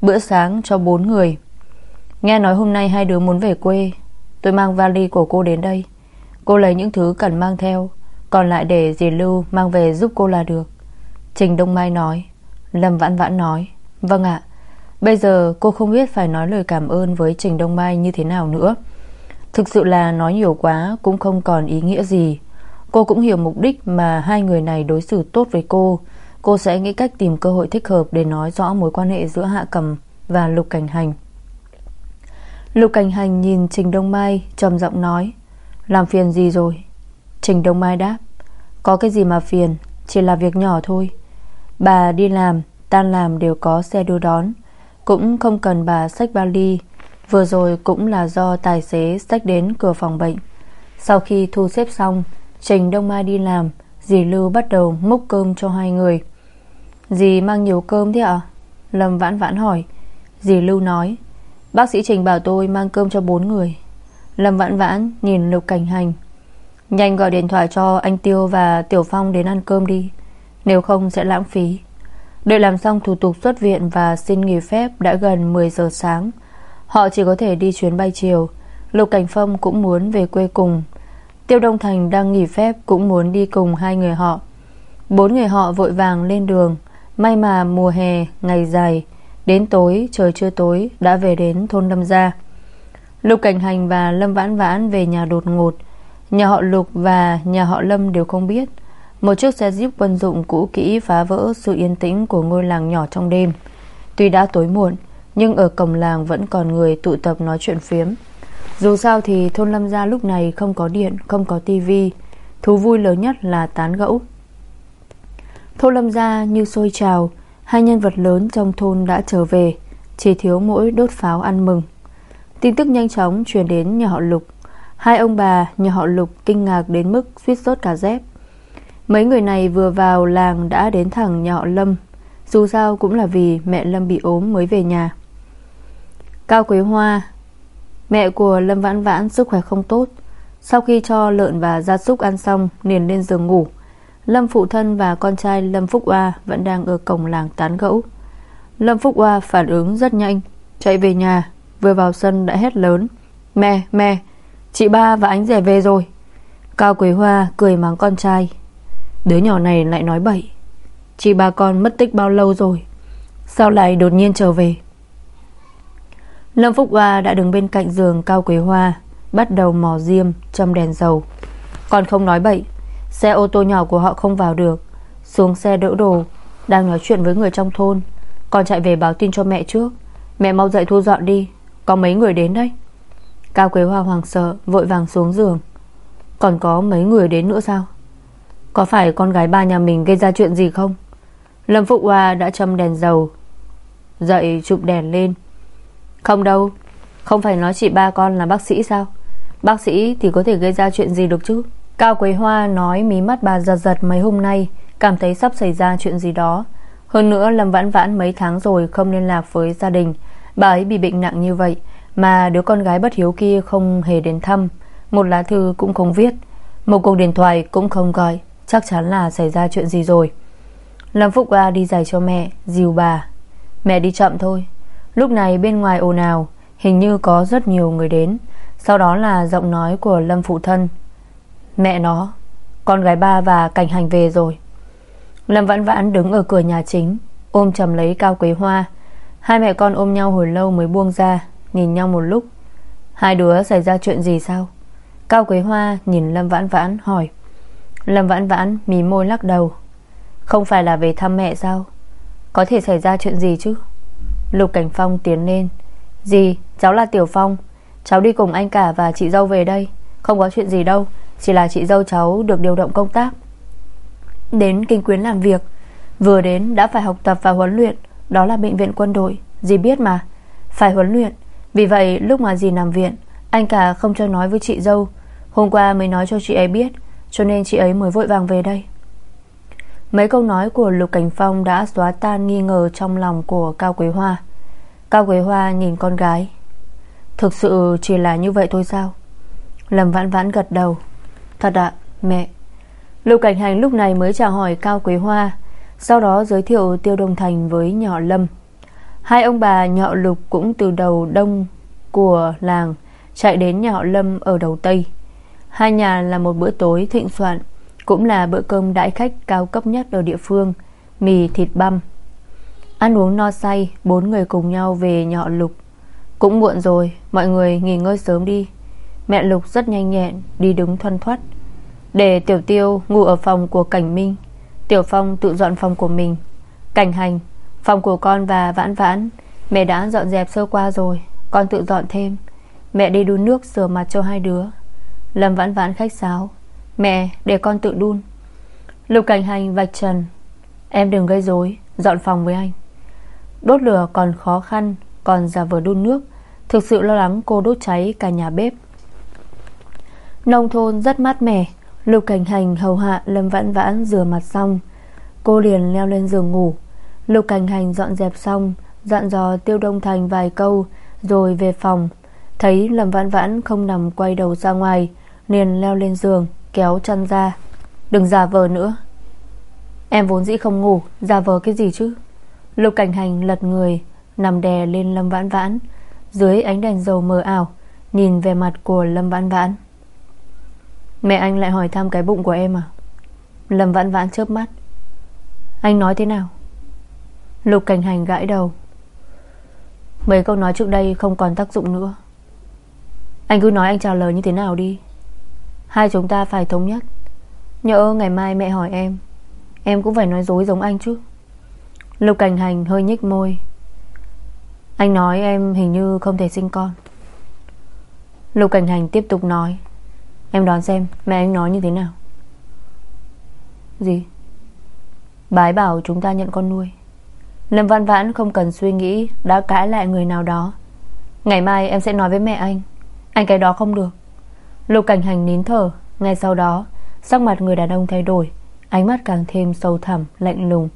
Bữa sáng cho bốn người. Nghe nói hôm nay hai đứa muốn về quê. Tôi mang vali của cô đến đây. Cô lấy những thứ cần mang theo, Còn lại để dì Lưu mang về giúp cô là được. Trình Đông Mai nói. Lâm Vãn Vãn nói. Vâng ạ. Bây giờ cô không biết phải nói lời cảm ơn với Trình Đông Mai như thế nào nữa. Thực sự là nói nhiều quá Cũng không còn ý nghĩa gì. Cô cũng hiểu mục đích mà hai người này đối xử tốt với cô. Cô sẽ nghĩ cách tìm cơ hội thích hợp Để nói rõ mối quan hệ giữa Hạ Cầm Và Lục Cảnh Hành. Lục Cảnh Hành nhìn Trình Đông Mai, trầm giọng nói. Làm phiền gì rồi? Trình Đông Mai đáp. Có cái gì mà phiền? Chỉ là việc nhỏ thôi. Bà đi làm, Tan làm đều có xe đưa đón. Cũng không cần bà xách vali. Vừa rồi cũng là do tài xế xách đến cửa phòng bệnh. Sau khi thu xếp xong, Trình Đông Mai đi làm, Dì Lưu bắt đầu múc cơm cho hai người. Dì mang nhiều cơm thế ạ? Lâm vãn vãn hỏi. Dì Lưu nói. Bác sĩ Trình bảo tôi mang cơm cho bốn người. Lâm vãn vãn nhìn Lục Cảnh Hành. Nhanh gọi điện thoại cho anh Tiêu và Tiểu Phong đến ăn cơm đi. Nếu không sẽ lãng phí. Đợi làm xong thủ tục xuất viện Và xin nghỉ phép đã gần 10 giờ sáng. Họ chỉ có thể đi chuyến bay chiều. Lục Cảnh Phong cũng muốn về quê cùng. Tiêu Đông Thành đang nghỉ phép Cũng muốn đi cùng hai người họ. Bốn người họ vội vàng lên đường. May mà mùa hè, ngày dài. Đến tối, trời chưa tối, Đã về đến thôn Lâm Gia. Lục Cảnh Hành và Lâm Vãn Vãn Về nhà đột ngột. Nhà họ Lục và nhà họ Lâm đều không biết. Một chiếc xe jeep quân dụng cũ kỹ Phá vỡ sự yên tĩnh của ngôi làng nhỏ trong đêm. Tuy đã tối muộn Nhưng ở cổng làng vẫn còn người tụ tập nói chuyện phiếm. Dù sao thì thôn Lâm Gia lúc này Không có điện, không có tivi Thú vui lớn nhất là tán gẫu. Thôn Lâm Gia như sôi trào Hai nhân vật lớn trong thôn đã trở về Chỉ thiếu mỗi đốt pháo ăn mừng. Tin tức nhanh chóng truyền đến nhà họ Lục. Hai ông bà nhà họ Lục kinh ngạc đến mức suýt sốt cả dép. Mấy người này vừa vào làng đã đến thẳng nhà họ Lâm. Dù sao cũng là vì mẹ Lâm bị ốm mới về nhà. Cao Quế Hoa Mẹ của Lâm Vãn Vãn sức khỏe không tốt. Sau khi cho lợn và gia súc ăn xong liền lên giường ngủ. Lâm phụ thân và con trai Lâm Phúc Oa Vẫn đang ở cổng làng tán gẫu. Lâm Phúc Oa phản ứng rất nhanh Chạy về nhà. Vừa vào sân đã hét lớn Mẹ, mẹ, chị ba và anh rể về rồi. Cao Quế Hoa cười mắng con trai Đứa nhỏ này lại nói bậy. Chị bà con mất tích bao lâu rồi? Sao lại đột nhiên trở về? Lâm Phúc Hoa đã đứng bên cạnh giường Cao Quế Hoa, Bắt đầu mò diêm trong đèn dầu. Còn không nói bậy, Xe ô tô nhỏ của họ không vào được. Xuống xe đỡ đồ, Đang nói chuyện với người trong thôn. Con chạy về báo tin cho mẹ trước. Mẹ mau dậy thu dọn đi, Có mấy người đến đấy. Cao Quế Hoa hoàng sợ, vội vàng xuống giường. Còn có mấy người đến nữa sao? Có phải con gái ba nhà mình gây ra chuyện gì không? Lâm Phụ Hoa đã châm đèn dầu, Dậy chụp đèn lên. Không đâu, Không phải nói chị ba con là bác sĩ sao? Bác sĩ thì có thể gây ra chuyện gì được chứ? Cao Quế Hoa nói mí mắt bà giật giật mấy hôm nay, Cảm thấy sắp xảy ra chuyện gì đó. Hơn nữa Lâm Vãn Vãn mấy tháng rồi Không liên lạc với gia đình. Bà ấy bị bệnh nặng như vậy, Mà đứa con gái bất hiếu kia không hề đến thăm. Một lá thư cũng không viết, Một cuộc điện thoại cũng không gọi. Chắc chắn là xảy ra chuyện gì rồi. Lâm Phúc Hoa đi giày cho mẹ, Dìu bà. Mẹ đi chậm thôi. Lúc này bên ngoài ồn ào, Hình như có rất nhiều người đến. Sau đó là giọng nói của Lâm Phụ Thân. Mẹ nó, Con gái ba và cảnh hành về rồi. Lâm Vãn Vãn đứng ở cửa nhà chính, Ôm chầm lấy Cao Quế Hoa. Hai mẹ con ôm nhau hồi lâu mới buông ra, Nhìn nhau một lúc. Hai đứa xảy ra chuyện gì sao? Cao Quế Hoa nhìn Lâm Vãn Vãn hỏi. Lâm Vãn Vãn mí môi lắc đầu. Không phải là về thăm mẹ sao? Có thể xảy ra chuyện gì chứ? Lục Cảnh Phong tiến lên. Gì cháu là Tiểu Phong. Cháu đi cùng anh cả và chị dâu về đây. Không có chuyện gì đâu. Chỉ là chị dâu cháu được điều động công tác. Đến kinh quyến làm việc. Vừa đến đã phải học tập và huấn luyện. Đó là bệnh viện quân đội. Dì biết mà. Phải huấn luyện. Vì vậy lúc mà dì nằm viện, Anh cả không cho nói với chị dâu. Hôm qua mới nói cho chị ấy biết cho nên chị ấy mới vội vàng về đây. Mấy câu nói của Lục Cảnh Phong Đã xóa tan nghi ngờ trong lòng của Cao Quế Hoa. Cao Quế Hoa nhìn con gái. Thực sự chỉ là như vậy thôi sao? Lâm vãn vãn gật đầu. Thật ạ, mẹ. Lục Cảnh Hành lúc này mới chào hỏi Cao Quế Hoa, Sau đó giới thiệu Tiêu Đông Thành với nhỏ Lâm. Hai ông bà nhọ Lục cũng từ đầu đông của làng Chạy đến nhỏ Lâm ở đầu Tây. Hai nhà là một bữa tối thịnh soạn, Cũng là bữa cơm đãi khách cao cấp nhất ở địa phương, Mì, thịt băm. Ăn uống no say, Bốn người cùng nhau về nhọ Lục. Cũng muộn rồi, Mọi người nghỉ ngơi sớm đi. Mẹ Lục rất nhanh nhẹn, Đi đứng thoăn thoắt. Để Tiểu Tiêu ngủ ở phòng của Cảnh Minh, Tiểu Phong tự dọn phòng của mình. Cảnh Hành, Phòng của con và Vãn Vãn, Mẹ đã dọn dẹp sơ qua rồi, Con tự dọn thêm. Mẹ đi đun nước rửa mặt cho hai đứa. Lâm Vãn Vãn khách sáo. Mẹ, để con tự đun. Lục Cảnh Hành vạch trần. Em đừng gây rối, Dọn phòng với anh. Đốt lửa còn khó khăn, Còn giả vờ đun nước. Thực sự lo lắng cô đốt cháy cả nhà bếp. Nông thôn rất mát mẻ. Lục Cảnh Hành hầu hạ Lâm Vãn Vãn rửa mặt xong. Cô liền leo lên giường ngủ. Lục Cảnh Hành dọn dẹp xong, Dặn dò Tiêu Đông Thành vài câu, Rồi về phòng. Thấy Lâm Vãn Vãn không nằm quay đầu ra ngoài Liền leo lên giường, Kéo chăn ra. Đừng giả vờ nữa. Em vốn dĩ không ngủ, Giả vờ cái gì chứ? Lục Cảnh Hành lật người, Nằm đè lên Lâm Vãn Vãn. Dưới ánh đèn dầu mờ ảo, Nhìn về mặt của Lâm Vãn Vãn. Mẹ anh lại hỏi thăm cái bụng của em à? Lâm vãn vãn chớp mắt. Anh nói thế nào? Lục cảnh hành gãi đầu. Mấy câu nói trước đây không còn tác dụng nữa. Anh cứ nói anh trả lời như thế nào đi. Hai chúng ta phải thống nhất. Nhỡ ngày mai mẹ hỏi em. Em cũng phải nói dối giống anh chứ. Lục cảnh hành hơi nhích môi. Anh nói em hình như không thể sinh con. Lục cảnh hành tiếp tục nói. Em đoán xem mẹ anh nói như thế nào. Gì? Bái bảo chúng ta nhận con nuôi. Lâm Văn Vãn không cần suy nghĩ Đã cãi lại người nào đó. Ngày mai em sẽ nói với mẹ anh. Anh cái đó không được. Lục cảnh hành nín thở. Ngay sau đó Sắc mặt người đàn ông thay đổi Ánh mắt càng thêm sâu thẳm, lạnh lùng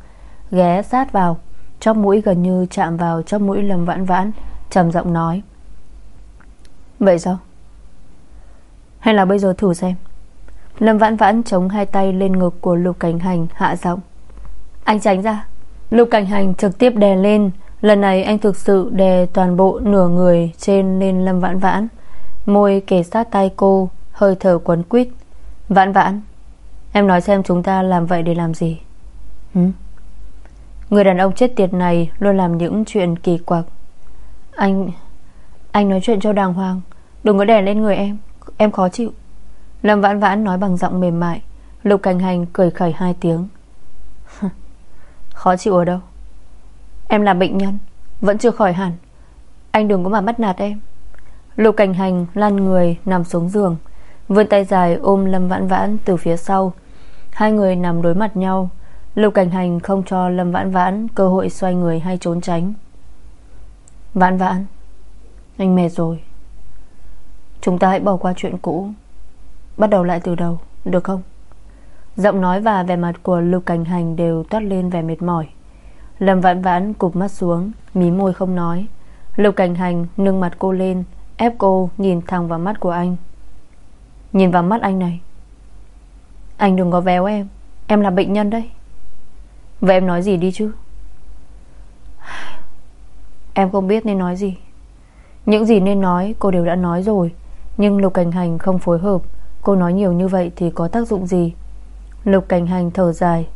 Ghé sát vào Chóp mũi gần như chạm vào chóp mũi Lâm Vãn Vãn trầm giọng nói. Vậy sao? Hay là bây giờ thử xem. Lâm vãn vãn chống hai tay lên ngực của Lục Cảnh Hành hạ giọng. Anh tránh ra. Lục Cảnh Hành trực tiếp đè lên. Lần này anh thực sự đè toàn bộ nửa người Trên lên Lâm vãn vãn. Môi kề sát tay cô, Hơi thở quấn quýt. Vãn vãn, Em nói xem chúng ta làm vậy để làm gì? Hử? Người đàn ông chết tiệt này Luôn làm những chuyện kỳ quặc. Anh Anh nói chuyện cho đàng hoàng. Đừng có đè lên người em Em khó chịu. Lâm vãn vãn nói bằng giọng mềm mại. Lục Cảnh Hành cười khẩy hai tiếng. Khó chịu ở đâu? Em là bệnh nhân, Vẫn chưa khỏi hẳn. Anh đừng có mà bắt nạt em. Lục Cảnh Hành lăn người nằm xuống giường, Vươn tay dài ôm Lâm Vãn Vãn từ phía sau. Hai người nằm đối mặt nhau. Lục Cảnh Hành không cho Lâm Vãn Vãn Cơ hội xoay người hay trốn tránh. Vãn Vãn, Anh mệt rồi. Chúng ta hãy bỏ qua chuyện cũ. Bắt đầu lại từ đầu, Được không? Giọng nói và vẻ mặt của Lục Cảnh Hành Đều toát lên vẻ mệt mỏi. Lâm Vãn Vãn cụp mắt xuống, Mí môi không nói. Lục Cảnh Hành nâng mặt cô lên Ép cô nhìn thẳng vào mắt của anh. Nhìn vào mắt anh này. Anh đừng có véo em. Em là bệnh nhân đấy. Vậy em nói gì đi chứ? Em không biết nên nói gì. Những gì nên nói, cô đều đã nói rồi. Nhưng Lục Cảnh Hành không phối hợp. Cô nói nhiều như vậy thì có tác dụng gì? Lục Cảnh Hành thở dài.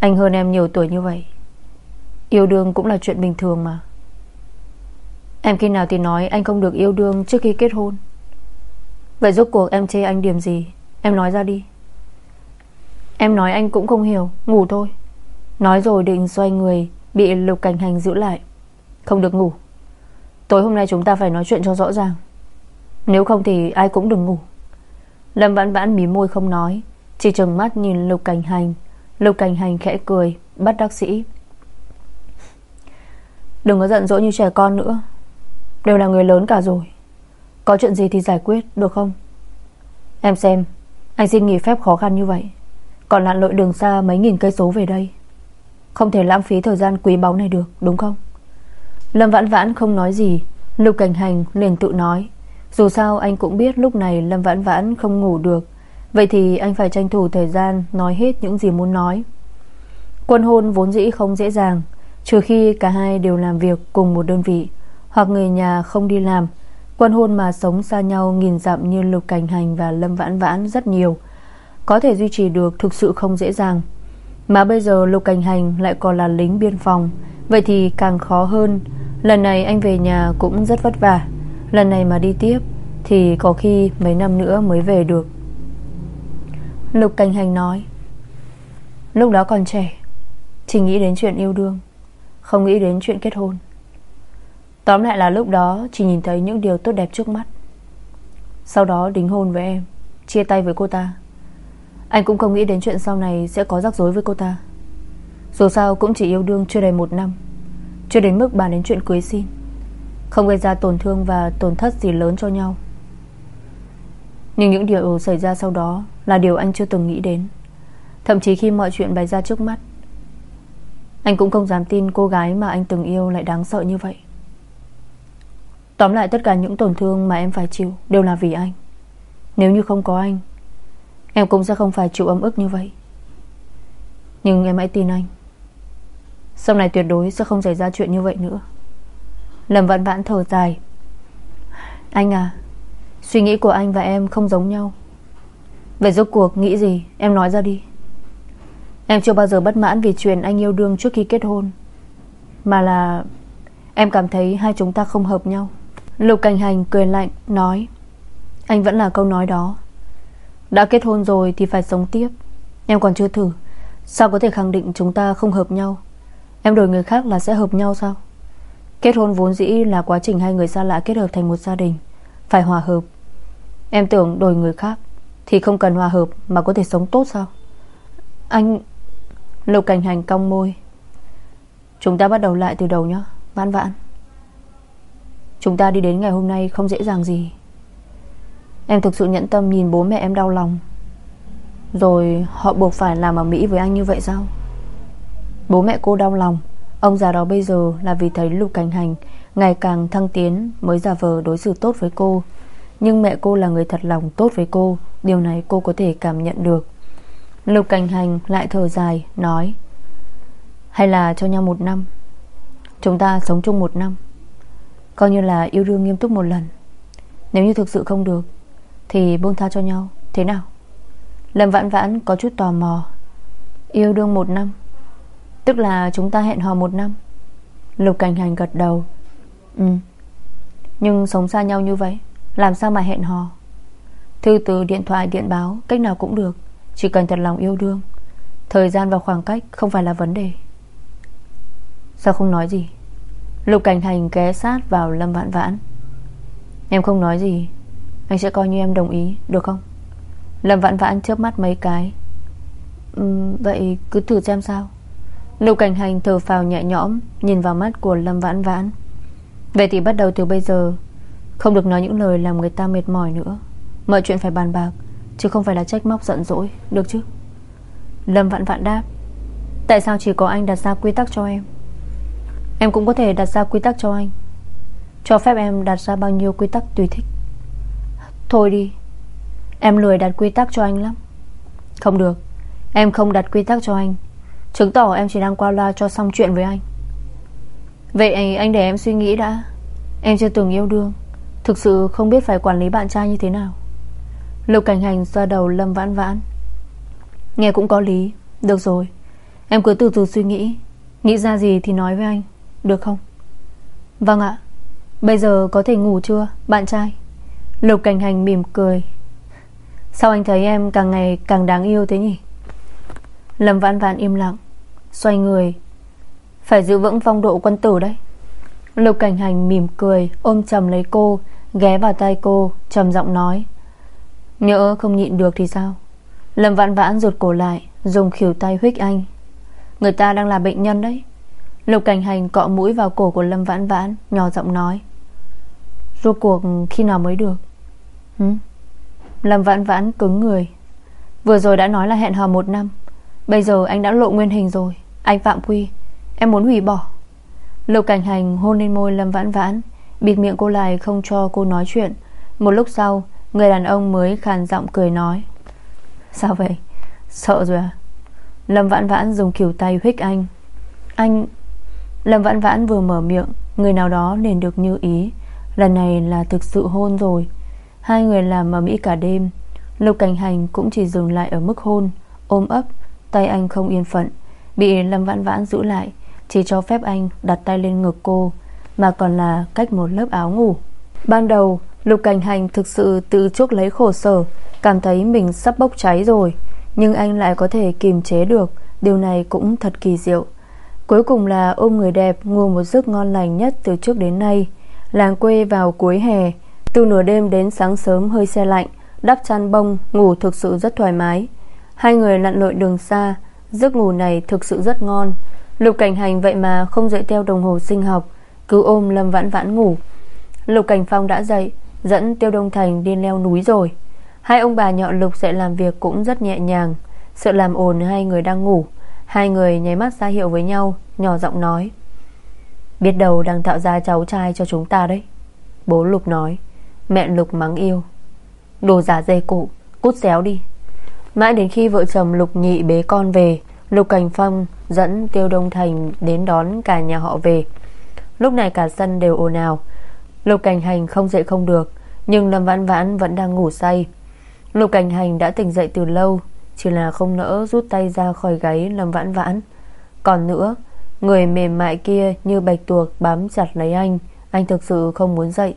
Anh hơn em nhiều tuổi như vậy. Yêu đương cũng là chuyện bình thường mà. Em khi nào thì nói anh không được yêu đương trước khi kết hôn. Vậy rốt cuộc em chê anh điểm gì? Em nói ra đi. Em nói anh cũng không hiểu, Ngủ thôi. Nói rồi định xoay người, Bị lục cảnh hành giữ lại. Không được ngủ. Tối hôm nay chúng ta phải nói chuyện cho rõ ràng. Nếu không thì ai cũng đừng ngủ. Lâm vãn vãn mí môi không nói, Chỉ trừng mắt nhìn lục cảnh hành. Lục cảnh hành khẽ cười, Bắt đắc sĩ. Đừng có giận dỗi như trẻ con nữa. Đều là người lớn cả rồi. Có chuyện gì thì giải quyết, được không? Em xem, Anh xin nghỉ phép khó khăn như vậy. Còn lặn lội đường xa mấy nghìn cây số về đây. Không thể lãng phí thời gian quý báu này được, Đúng không? Lâm Vãn Vãn không nói gì. Lục Cảnh Hành liền tự nói. Dù sao, anh cũng biết lúc này Lâm Vãn Vãn không ngủ được. Vậy thì anh phải tranh thủ thời gian Nói hết những gì muốn nói. Quân hôn vốn dĩ không dễ dàng, Trừ khi cả hai đều làm việc cùng một đơn vị. Hoặc người nhà không đi làm. Quân hôn mà sống xa nhau nghìn dặm như Lục Cảnh Hành và Lâm Vãn Vãn rất nhiều. Có thể duy trì được thực sự không dễ dàng. Mà bây giờ Lục Cảnh Hành lại còn là lính biên phòng. Vậy thì càng khó hơn. Lần này anh về nhà cũng rất vất vả. Lần này mà đi tiếp, Thì có khi mấy năm nữa mới về được. Lục Cảnh Hành nói, Lúc đó còn trẻ, Chỉ nghĩ đến chuyện yêu đương, Không nghĩ đến chuyện kết hôn. Tóm lại là lúc đó Chỉ nhìn thấy những điều tốt đẹp trước mắt. Sau đó đính hôn với em, Chia tay với cô ta. Anh cũng không nghĩ đến chuyện sau này Sẽ có rắc rối với cô ta. Dù sao cũng chỉ yêu đương chưa đầy một năm, Chưa đến mức bàn đến chuyện cưới xin, Không gây ra tổn thương và tổn thất gì lớn cho nhau. Nhưng những điều xảy ra sau đó Là điều anh chưa từng nghĩ đến. Thậm chí khi mọi chuyện bày ra trước mắt, Anh cũng không dám tin cô gái mà anh từng yêu lại đáng sợ như vậy. Tóm lại tất cả những tổn thương mà em phải chịu Đều là vì anh. Nếu như không có anh, Em cũng sẽ không phải chịu ấm ức như vậy. Nhưng em hãy tin anh. Sau này tuyệt đối sẽ không xảy ra chuyện như vậy nữa. Lâm vạn vãn thở dài. Anh à Suy nghĩ của anh và em không giống nhau. Về rốt cuộc nghĩ gì? Em nói ra đi. Em chưa bao giờ bất mãn vì chuyện anh yêu đương trước khi kết hôn. Mà là Em cảm thấy hai chúng ta không hợp nhau. Lục Cảnh Hành cười lạnh, Nói, Anh vẫn là câu nói đó. Đã kết hôn rồi thì phải sống tiếp. Em còn chưa thử, Sao có thể khẳng định chúng ta không hợp nhau? Em đổi người khác là sẽ hợp nhau sao? Kết hôn vốn dĩ là quá trình Hai người xa lạ kết hợp thành một gia đình, Phải hòa hợp. Em tưởng đổi người khác Thì không cần hòa hợp mà có thể sống tốt sao? Anh, Lục Cảnh Hành cong môi. Chúng ta bắt đầu lại từ đầu nhé Vãn vãn. Chúng ta đi đến ngày hôm nay không dễ dàng gì. Em thực sự nhẫn tâm nhìn bố mẹ em đau lòng. Rồi họ buộc phải làm ở Mỹ với anh như vậy sao? Bố mẹ cô đau lòng. Ông già đó bây giờ là vì thấy Lục Cảnh Hành Ngày càng thăng tiến Mới giả vờ đối xử tốt với cô. Nhưng mẹ cô là người thật lòng tốt với cô. Điều này cô có thể cảm nhận được. Lục Cảnh Hành lại thở dài, Nói, Hay là cho nhau một năm? Chúng ta sống chung một năm. Coi như là yêu đương nghiêm túc một lần. Nếu như thực sự không được, Thì buông tha cho nhau. Thế nào? Lâm vãn vãn có chút tò mò. Yêu đương một năm, Tức là chúng ta hẹn hò một năm. Lục cảnh hành gật đầu. Ừ. Nhưng sống xa nhau như vậy, Làm sao mà hẹn hò? Thư từ, điện thoại, điện báo, Cách nào cũng được. Chỉ cần thật lòng yêu đương. Thời gian và khoảng cách không phải là vấn đề. Sao không nói gì? Lục Cảnh Hành ké sát vào Lâm Vãn Vãn. Em không nói gì. Anh sẽ coi như em đồng ý Được không? Lâm Vãn Vãn chớp mắt mấy cái. Uhm, Vậy cứ thử xem sao. Lục Cảnh Hành thở phào nhẹ nhõm Nhìn vào mắt của Lâm Vãn Vãn. Vậy thì bắt đầu từ bây giờ. Không được nói những lời làm người ta mệt mỏi nữa. Mọi chuyện phải bàn bạc Chứ không phải là trách móc giận dỗi Được chứ? Lâm Vãn Vãn đáp. Tại sao chỉ có anh đặt ra quy tắc cho em? Em cũng có thể đặt ra quy tắc cho anh. Cho phép em đặt ra bao nhiêu quy tắc tùy thích. Thôi đi. Em lười đặt quy tắc cho anh lắm. Không được. Em không đặt quy tắc cho anh. Chứng tỏ em chỉ đang qua loa cho xong chuyện với anh. Vậy anh để em suy nghĩ đã. Em chưa từng yêu đương. Thực sự không biết phải quản lý bạn trai như thế nào. Lục cảnh hành xoa đầu Lâm vãn vãn. Nghe cũng có lý. Được rồi. Em cứ từ từ suy nghĩ. Nghĩ ra gì thì nói với anh. Được không? Vâng ạ. Bây giờ có thể ngủ chưa, bạn trai? Lục cảnh hành mỉm cười. Sao anh thấy em càng ngày càng đáng yêu thế nhỉ? Lâm vãn vãn im lặng, Xoay người. Phải giữ vững phong độ quân tử đấy. Lục cảnh hành mỉm cười, Ôm chầm lấy cô, Ghé vào tay cô, trầm giọng nói. Nhỡ không nhịn được thì sao? Lâm vãn vãn rụt cổ lại, Dùng khỉu tay huyết anh. Người ta đang là bệnh nhân đấy. Lục cảnh hành cọ mũi vào cổ của Lâm vãn vãn, Nhỏ giọng nói. Rốt cuộc khi nào mới được? Hứ? Lâm vãn vãn cứng người. Vừa rồi đã nói là hẹn hò một năm. Bây giờ anh đã lộ nguyên hình rồi. Anh phạm quy, Em muốn hủy bỏ. Lục cảnh hành hôn lên môi Lâm vãn vãn, Bịt miệng cô lại không cho cô nói chuyện. Một lúc sau, Người đàn ông mới khàn giọng cười nói. Sao vậy? Sợ rồi à? Lâm vãn vãn dùng kiểu tay huyết anh. Anh Lâm vãn vãn vừa mở miệng, Người nào đó liền được như ý. Lần này là thực sự hôn rồi. Hai người làm ở Mỹ cả đêm. Lục cảnh hành cũng chỉ dừng lại ở mức hôn, Ôm ấp, Tay anh không yên phận, Bị Lâm vãn vãn giữ lại, Chỉ cho phép anh đặt tay lên ngực cô, Mà còn là cách một lớp áo ngủ. Ban đầu, Lục cảnh hành thực sự tự chuốc lấy khổ sở, Cảm thấy mình sắp bốc cháy rồi, Nhưng anh lại có thể kiềm chế được, Điều này cũng thật kỳ diệu. Cuối cùng là ôm người đẹp Ngủ một giấc ngon lành nhất từ trước đến nay. Làng quê vào cuối hè, Từ nửa đêm đến sáng sớm hơi xe lạnh, Đắp chăn bông, Ngủ thực sự rất thoải mái. Hai người lặn lội đường xa, Giấc ngủ này thực sự rất ngon. Lục cảnh hành vậy mà không dậy theo đồng hồ sinh học, Cứ ôm Lâm vãn vãn ngủ. Lục cảnh phong đã dậy, Dẫn Tiêu Đông Thành đi leo núi rồi. Hai ông bà nhọ Lục dậy làm việc cũng rất nhẹ nhàng, Sợ làm ồn hai người đang ngủ. Hai người nháy mắt ra hiệu với nhau, Nhỏ giọng nói. Biết đâu đang tạo ra cháu trai cho chúng ta đấy. Bố Lục nói. Mẹ Lục mắng yêu. Đồ giả dê cụ Cút xéo đi. Mãi đến khi vợ chồng Lục Nhị bế con về, Lục Cảnh Phong dẫn Tiêu Đông Thành Đến đón cả nhà họ về. Lúc này cả sân đều ồn ào. Lục Cảnh Hành không dậy không được, Nhưng Lâm Vãn Vãn vẫn đang ngủ say. Lục Cảnh Hành đã tỉnh dậy từ lâu chỉ là không nỡ rút tay ra khỏi gáy Lâm Vãn Vãn. Còn nữa, Người mềm mại kia như bạch tuộc bám chặt lấy anh Anh thực sự không muốn dậy.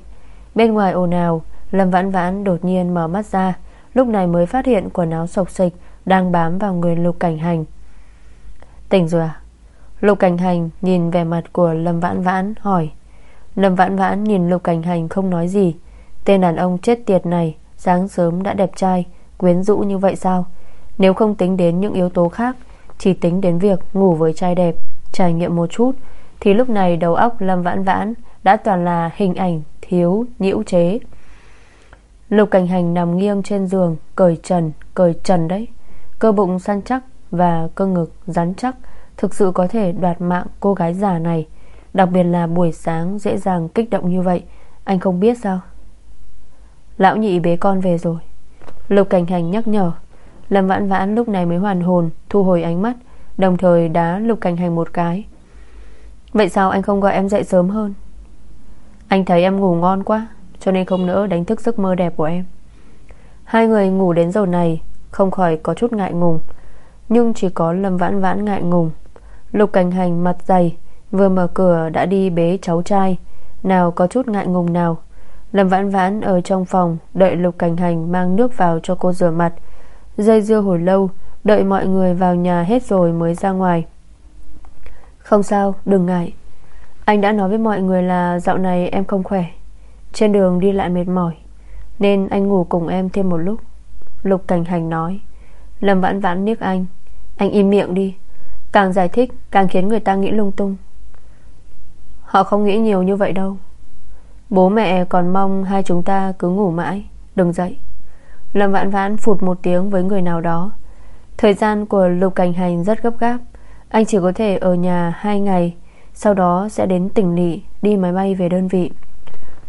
Bên ngoài ồn ào, Lâm Vãn Vãn đột nhiên mở mắt ra, Lúc này mới phát hiện quần áo sộc sịch Đang bám vào người Lục Cảnh Hành. Tỉnh rồi à? Lục Cảnh Hành nhìn vẻ mặt của Lâm Vãn Vãn, hỏi. Lâm Vãn Vãn nhìn Lục Cảnh Hành không nói gì. Tên đàn ông chết tiệt này, Sáng sớm đã đẹp trai, Quyến rũ như vậy sao? Nếu không tính đến những yếu tố khác Chỉ tính đến việc ngủ với trai đẹp Trải nghiệm một chút Thì lúc này đầu óc Lâm Vãn Vãn Đã toàn là hình ảnh thiếu nhiễu chế. Lục Cảnh Hành nằm nghiêng trên giường Cởi trần, cởi trần đấy. Cơ bụng săn chắc và cơ ngực rắn chắc Thực sự có thể đoạt mạng cô gái già này. Đặc biệt là buổi sáng dễ dàng kích động như vậy Anh không biết sao? Lão nhị bế con về rồi. Lục cảnh hành nhắc nhở. Lâm vãn vãn lúc này mới hoàn hồn, Thu hồi ánh mắt, Đồng thời đá lục cảnh hành một cái. Vậy sao anh không gọi em dậy sớm hơn? Anh thấy em ngủ ngon quá, Cho nên không nỡ đánh thức giấc mơ đẹp của em. Hai người ngủ đến giờ này, Không khỏi có chút ngại ngùng, Nhưng chỉ có Lâm vãn vãn ngại ngùng. Lục cảnh hành mặt dày, Vừa mở cửa đã đi bế cháu trai, Nào có chút ngại ngùng nào. Lâm vãn vãn ở trong phòng, Đợi Lục Cảnh Hành mang nước vào cho cô rửa mặt Dây dưa hồi lâu, Đợi mọi người vào nhà hết rồi mới ra ngoài. Không sao, đừng ngại. Anh đã nói với mọi người là Dạo này em không khỏe, Trên đường đi lại mệt mỏi, Nên anh ngủ cùng em thêm một lúc. Lục Cảnh Hành nói. Lâm vãn vãn niếc anh. Anh im miệng đi. Càng giải thích, càng khiến người ta nghĩ lung tung. Họ không nghĩ nhiều như vậy đâu. Bố mẹ còn mong hai chúng ta cứ ngủ mãi, Đừng dậy. Lâm vãn vãn phụt một tiếng với người nào đó. Thời gian của Lục Cảnh Hành rất gấp gáp. Anh chỉ có thể ở nhà hai ngày, Sau đó sẽ đến tỉnh lỵ, Đi máy bay về đơn vị.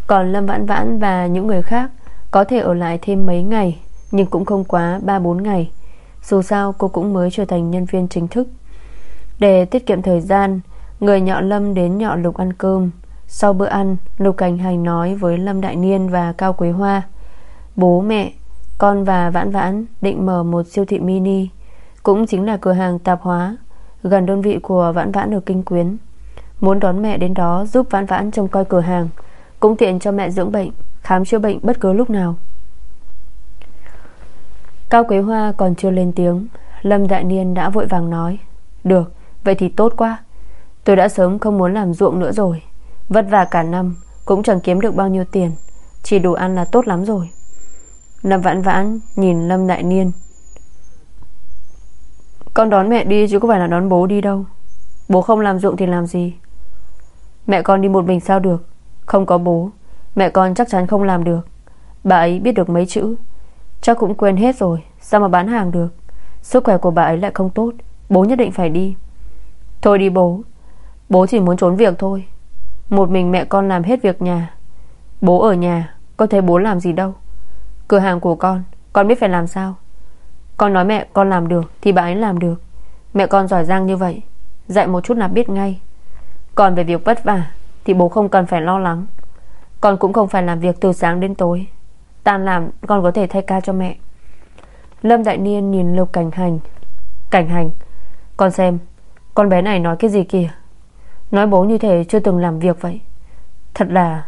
Còn Lâm Vãn Vãn và những người khác Có thể ở lại thêm mấy ngày, Nhưng cũng không quá 3-4 ngày. Dù sao, cô cũng mới trở thành nhân viên chính thức. Để tiết kiệm thời gian, Người nhọ Lâm đến nhọ Lục ăn cơm. Sau bữa ăn, Lục Cảnh Hành nói với Lâm Đại Niên và Cao Quế Hoa, Bố mẹ con và Vãn Vãn định mở một siêu thị mini Cũng chính là cửa hàng tạp hóa Gần đơn vị của Vãn Vãn ở Kinh Quyến. Muốn đón mẹ đến đó giúp Vãn Vãn trông coi cửa hàng Cũng tiện cho mẹ dưỡng bệnh Khám chữa bệnh bất cứ lúc nào. Cao Quế Hoa còn chưa lên tiếng Lâm Đại Niên đã vội vàng nói Được, vậy thì tốt quá. Tôi đã sớm không muốn làm ruộng nữa rồi. Vất vả cả năm Cũng chẳng kiếm được bao nhiêu tiền Chỉ đủ ăn là tốt lắm rồi. Lâm vãn vãn nhìn Lâm Đại Niên. Con đón mẹ đi chứ có phải là đón bố đi đâu. Bố không làm ruộng thì làm gì? Mẹ con đi một mình sao được? Không có bố, Mẹ con chắc chắn không làm được. Bà ấy biết được mấy chữ. Chắc cũng quên hết rồi, Sao mà bán hàng được? Sức khỏe của bà ấy lại không tốt, Bố nhất định phải đi. Thôi đi bố Bố chỉ muốn trốn việc thôi. Một mình mẹ con làm hết việc nhà. Bố ở nhà, có thấy bố làm gì đâu. Cửa hàng của con Con biết phải làm sao. Con nói mẹ, con làm được, Thì bà ấy làm được. Mẹ con giỏi giang như vậy, Dạy một chút là biết ngay. Còn về việc vất vả, Thì bố không cần phải lo lắng. Con cũng không phải làm việc từ sáng đến tối. Tan làm, con có thể thay ca cho mẹ. Lâm Đại Niên nhìn Lục Cảnh Hành. Cảnh Hành, Con xem, Con bé này nói cái gì kìa? Nói bố như thế chưa từng làm việc vậy. Thật là,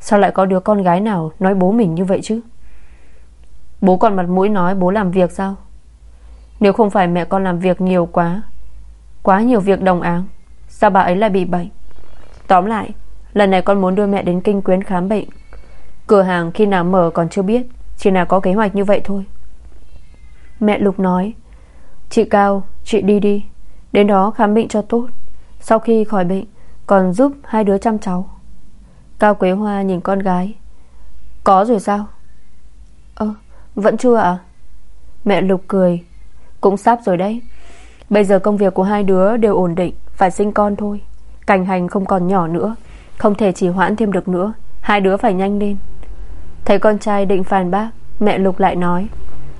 Sao lại có đứa con gái nào nói bố mình như vậy chứ? Bố còn mặt mũi nói bố làm việc sao? Nếu không phải mẹ con làm việc nhiều quá Quá nhiều việc đồng áng Sao bà ấy lại bị bệnh? Tóm lại Lần này con muốn đưa mẹ đến kinh quyến khám bệnh. Cửa hàng khi nào mở còn chưa biết Chỉ là có kế hoạch như vậy thôi. Mẹ Lục nói Chị Cao, chị đi đi Đến đó khám bệnh cho tốt. Sau khi khỏi bệnh Còn giúp hai đứa chăm cháu. Cao Quế Hoa nhìn con gái Có rồi sao? Vẫn chưa ạ? Mẹ Lục cười. Cũng sắp rồi đấy. Bây giờ công việc của hai đứa đều ổn định, Phải sinh con thôi. Cảnh hành không còn nhỏ nữa, Không thể chỉ hoãn thêm được nữa. Hai đứa phải nhanh lên. Thấy con trai định phản bác, Mẹ Lục lại nói,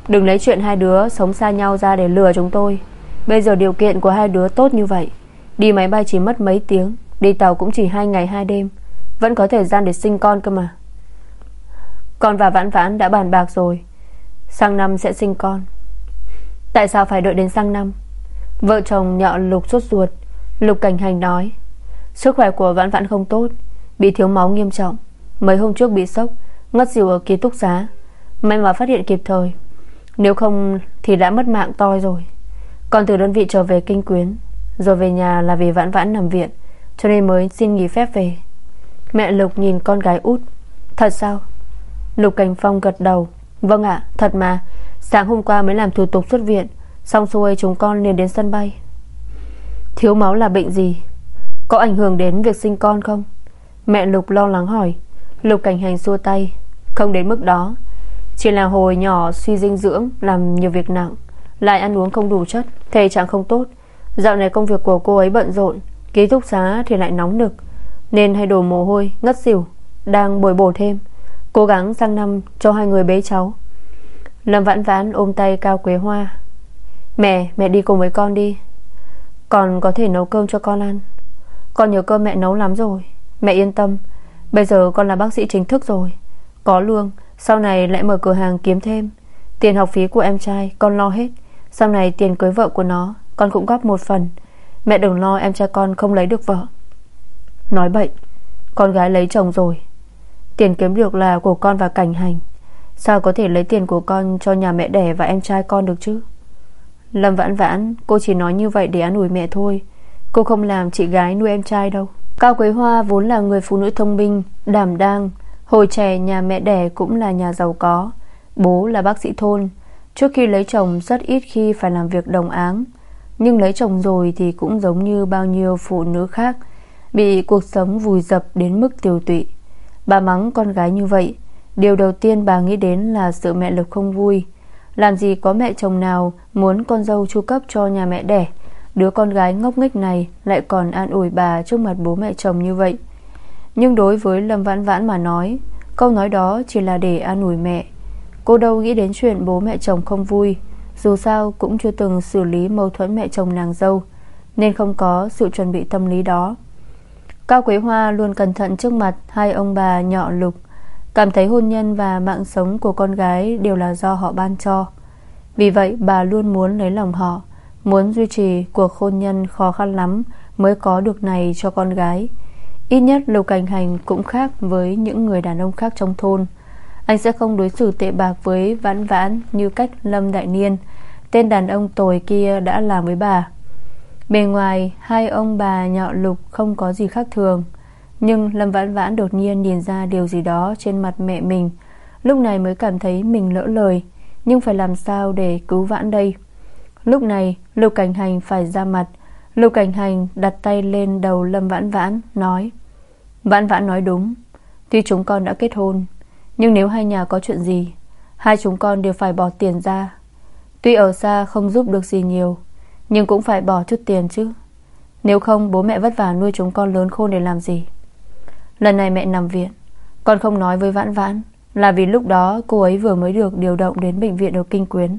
Đừng lấy chuyện hai đứa sống xa nhau ra để lừa chúng tôi. Bây giờ điều kiện của hai đứa tốt như vậy, Đi máy bay chỉ mất mấy tiếng, Đi tàu cũng chỉ hai ngày hai đêm, Vẫn có thời gian để sinh con cơ mà. Con và Vãn Vãn đã bàn bạc rồi. Sang năm sẽ sinh con. Tại sao phải đợi đến sang năm? Vợ chồng nhọ Lục sốt ruột. Lục Cảnh Hành nói, Sức khỏe của Vãn Vãn không tốt, Bị thiếu máu nghiêm trọng. Mấy hôm trước bị sốc, Ngất xỉu ở ký túc xá. May mà phát hiện kịp thời, Nếu không thì đã mất mạng toi rồi. Còn từ đơn vị trở về kinh quyến, Rồi về nhà là vì vãn vãn nằm viện, Cho nên mới xin nghỉ phép về. Mẹ Lục nhìn con gái út, Thật sao? Lục Cảnh Phong gật đầu Vâng ạ thật mà. Sáng hôm qua mới làm thủ tục xuất viện Xong xuôi chúng con liền đến sân bay. Thiếu máu là bệnh gì? Có ảnh hưởng đến việc sinh con không? Mẹ Lục lo lắng hỏi. Lục cảnh hành xua tay. Không đến mức đó. Chỉ là hồi nhỏ suy dinh dưỡng Làm nhiều việc nặng Lại ăn uống không đủ chất Thể trạng không tốt. Dạo này công việc của cô ấy bận rộn Ký túc xá thì lại nóng nực Nên hay đổ mồ hôi, ngất xỉu Đang bồi bổ thêm. Cố gắng sang năm cho hai người bế cháu. Lâm vãn vãn ôm tay Cao Quế Hoa. Mẹ, mẹ đi cùng với con đi. Con có thể nấu cơm cho con ăn. Con nhớ cơm mẹ nấu lắm rồi. Mẹ yên tâm. Bây giờ con là bác sĩ chính thức rồi. Có lương Sau này lại mở cửa hàng kiếm thêm. Tiền học phí của em trai con lo hết. Sau này tiền cưới vợ của nó Con cũng góp một phần. Mẹ đừng lo em trai con không lấy được vợ. Nói bậy Con gái lấy chồng rồi. Tiền kiếm được là của con và cảnh hành. Sao có thể lấy tiền của con cho nhà mẹ đẻ và em trai con được chứ? Lâm vãn vãn, Cô chỉ nói như vậy để an ủi mẹ thôi. Cô không làm chị gái nuôi em trai đâu. Cao Quế Hoa vốn là người phụ nữ thông minh, Đảm đang. Hồi trẻ, nhà mẹ đẻ cũng là nhà giàu có. Bố là bác sĩ thôn. Trước khi lấy chồng, rất ít khi phải làm việc đồng áng. Nhưng lấy chồng rồi thì cũng giống như bao nhiêu phụ nữ khác, Bị cuộc sống vùi dập đến mức tiêu tụy. Bà mắng con gái như vậy. Điều đầu tiên bà nghĩ đến là sự mẹ lực không vui. Làm gì có mẹ chồng nào Muốn con dâu chu cấp cho nhà mẹ đẻ. Đứa con gái ngốc nghếch này Lại còn an ủi bà trước mặt bố mẹ chồng như vậy. Nhưng đối với Lâm Vãn Vãn mà nói, Câu nói đó chỉ là để an ủi mẹ. Cô đâu nghĩ đến chuyện bố mẹ chồng không vui. Dù sao cũng chưa từng xử lý mâu thuẫn mẹ chồng nàng dâu, Nên không có sự chuẩn bị tâm lý đó. Cao Quế Hoa luôn cẩn thận trước mặt Hai ông bà nhọ lục, Cảm thấy hôn nhân và mạng sống của con gái Đều là do họ ban cho. Vì vậy, bà luôn muốn lấy lòng họ, Muốn duy trì cuộc hôn nhân khó khăn lắm Mới có được này cho con gái. Ít nhất Lục Cảnh Hành cũng khác Với những người đàn ông khác trong thôn. Anh sẽ không đối xử tệ bạc với Vãn Vãn Như cách Lâm Đại Niên. Tên đàn ông tồi kia đã làm với bà. Bề ngoài, Hai ông bà nhọ lục không có gì khác thường. Nhưng Lâm Vãn Vãn đột nhiên nhìn ra điều gì đó Trên mặt mẹ mình. Lúc này mới cảm thấy mình lỡ lời. Nhưng phải làm sao để cứu Vãn đây? Lúc này, Lục Cảnh Hành phải ra mặt. Lục Cảnh Hành đặt tay lên đầu Lâm Vãn Vãn, Nói, Vãn Vãn nói đúng. Tuy chúng con đã kết hôn, Nhưng nếu hai nhà có chuyện gì, Hai chúng con đều phải bỏ tiền ra. Tuy ở xa không giúp được gì nhiều nhưng cũng phải bỏ chút tiền chứ. Nếu không, bố mẹ vất vả nuôi chúng con lớn khôn để làm gì? Lần này mẹ nằm viện. Con không nói với Vãn Vãn Là vì lúc đó cô ấy vừa mới được điều động đến bệnh viện ở Kinh Quyến.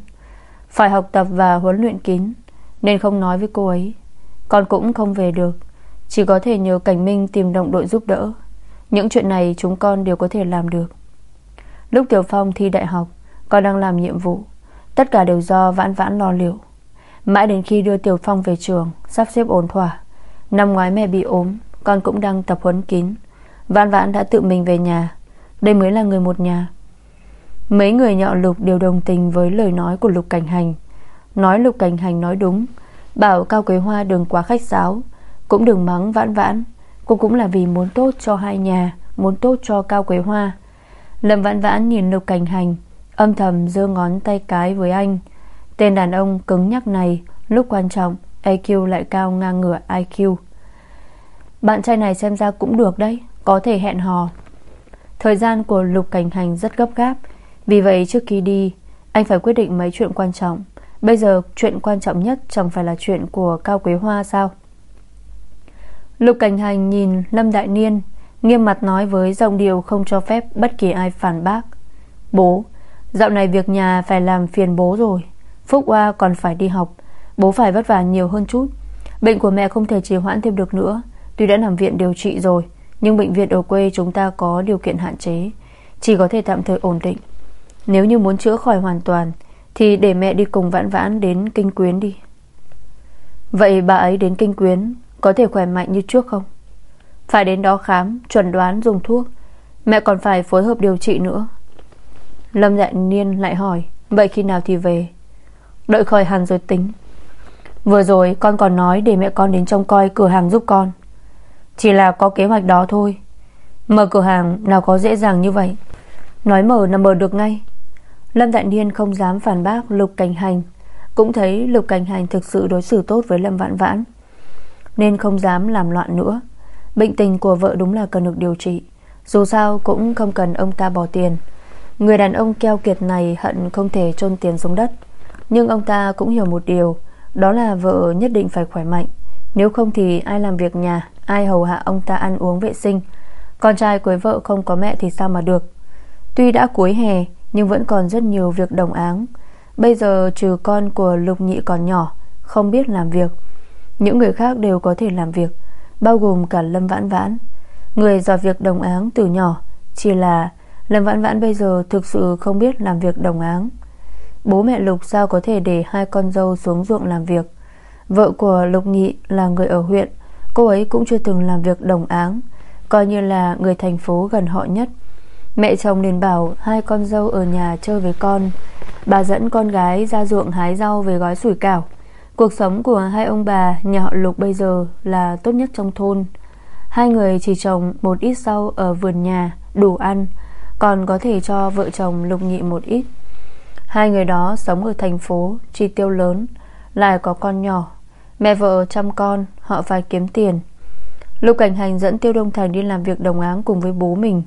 Phải học tập và huấn luyện kín, Nên không nói với cô ấy. Con cũng không về được. Chỉ có thể nhờ Cảnh Minh tìm động đội giúp đỡ. Những chuyện này chúng con đều có thể làm được. Lúc Tiểu Phong thi đại học, Con đang làm nhiệm vụ. Tất cả đều do vãn vãn lo liệu. Mãi đến khi đưa Tiểu Phong về trường, Sắp xếp ổn thỏa. Năm ngoái mẹ bị ốm, Con cũng đang tập huấn kín. Vãn vãn đã tự mình về nhà. Đây mới là người một nhà. Mấy người nhọ lục đều đồng tình với lời nói của Lục Cảnh Hành. Nói Lục Cảnh Hành nói đúng. Bảo Cao Quế Hoa đừng quá khách sáo. Cũng đừng mắng vãn vãn. Cô cũng là vì muốn tốt cho hai nhà, Muốn tốt cho Cao Quế Hoa. Lâm vãn vãn nhìn Lục Cảnh Hành, Âm thầm giơ ngón tay cái với anh. Tên đàn ông cứng nhắc này, Lúc quan trọng IQ lại cao ngang ngửa IQ Bạn trai này xem ra cũng được đấy, Có thể hẹn hò. Thời gian của Lục Cảnh Hành rất gấp gáp, Vì vậy trước khi đi, Anh phải quyết định mấy chuyện quan trọng. Bây giờ chuyện quan trọng nhất Chẳng phải là chuyện của Cao Quế Hoa sao? Lục Cảnh Hành nhìn Lâm Đại Niên, Nghiêm mặt nói với giọng điệu không cho phép Bất kỳ ai phản bác. Bố, Dạo này việc nhà phải làm phiền bố rồi. Phúc Hoa còn phải đi học. Bố phải vất vả nhiều hơn chút. Bệnh của mẹ không thể trì hoãn thêm được nữa. Tuy đã nằm viện điều trị rồi, Nhưng bệnh viện ở quê chúng ta có điều kiện hạn chế. Chỉ có thể tạm thời ổn định. Nếu như muốn chữa khỏi hoàn toàn, Thì để mẹ đi cùng vãn vãn đến kinh quyến đi. Vậy bà ấy đến kinh quyến, Có thể khỏe mạnh như trước không? Phải đến đó khám, Chuẩn đoán, dùng thuốc. Mẹ còn phải phối hợp điều trị nữa. Lâm Đại Niên lại hỏi, Vậy khi nào thì về? Đợi khởi hàn rồi tính. Vừa rồi con còn nói để mẹ con đến trông coi cửa hàng giúp con. Chỉ là có kế hoạch đó thôi. Mở cửa hàng nào có dễ dàng như vậy. Nói mở là mở được ngay. Lâm Đại Niên không dám phản bác Lục Cảnh Hành. Cũng thấy Lục Cảnh Hành thực sự đối xử tốt với Lâm Vạn Vãn. Nên không dám làm loạn nữa. Bệnh tình của vợ đúng là cần được điều trị. Dù sao cũng không cần ông ta bỏ tiền. Người đàn ông keo kiệt này hận không thể chôn tiền xuống đất. Nhưng ông ta cũng hiểu một điều, Đó là vợ nhất định phải khỏe mạnh. Nếu không thì ai làm việc nhà, Ai hầu hạ ông ta ăn uống vệ sinh? Con trai cưới vợ không có mẹ thì sao mà được? Tuy đã cuối hè, Nhưng vẫn còn rất nhiều việc đồng áng. Bây giờ trừ con của Lục Nhị còn nhỏ, Không biết làm việc. Những người khác đều có thể làm việc, Bao gồm cả Lâm Vãn Vãn. Người dò việc đồng áng từ nhỏ, Chỉ là Lâm Vãn Vãn bây giờ thực sự không biết làm việc đồng áng. Bố mẹ Lục sao có thể để hai con dâu xuống ruộng làm việc? Vợ của Lục Nhị là người ở huyện, Cô ấy cũng chưa từng làm việc đồng áng, Coi như là người thành phố gần họ nhất. Mẹ chồng liền bảo hai con dâu ở nhà chơi với con. Bà dẫn con gái ra ruộng hái rau về gói sủi cảo. Cuộc sống của hai ông bà nhà họ Lục bây giờ là tốt nhất trong thôn. Hai người chỉ trồng một ít rau ở vườn nhà, đủ ăn, Còn có thể cho vợ chồng Lục Nhị một ít. Hai người đó sống ở thành phố Chi tiêu lớn, Lại có con nhỏ. Mẹ vợ chăm con, Họ phải kiếm tiền. Lục Cảnh Hành dẫn Tiêu Đông Thành đi làm việc đồng áng cùng với bố mình.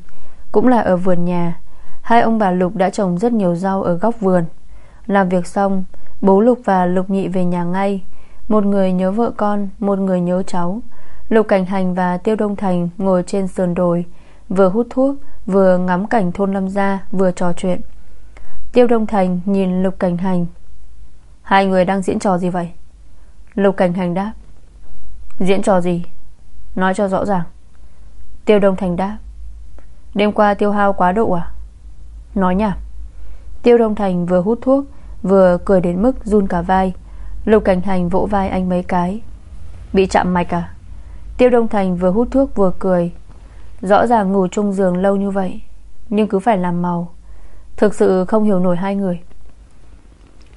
Cũng là ở vườn nhà, Hai ông bà Lục đã trồng rất nhiều rau ở góc vườn. Làm việc xong, Bố Lục và Lục Nhị về nhà ngay. Một người nhớ vợ con, Một người nhớ cháu. Lục Cảnh Hành và Tiêu Đông Thành ngồi trên sườn đồi, Vừa hút thuốc, Vừa ngắm cảnh thôn Lâm Gia, Vừa trò chuyện. Tiêu Đông Thành nhìn Lục Cảnh Hành. Hai người đang diễn trò gì vậy? Lục Cảnh Hành đáp. Diễn trò gì? Nói cho rõ ràng. Tiêu Đông Thành đáp. Đêm qua tiêu hao quá độ à? Nói nhảm. Tiêu Đông Thành vừa hút thuốc, Vừa cười đến mức run cả vai. Lục Cảnh Hành vỗ vai anh mấy cái. Bị chạm mạch à? Tiêu Đông Thành vừa hút thuốc vừa cười. Rõ ràng ngủ chung giường lâu như vậy, Nhưng cứ phải làm màu. Thực sự không hiểu nổi hai người.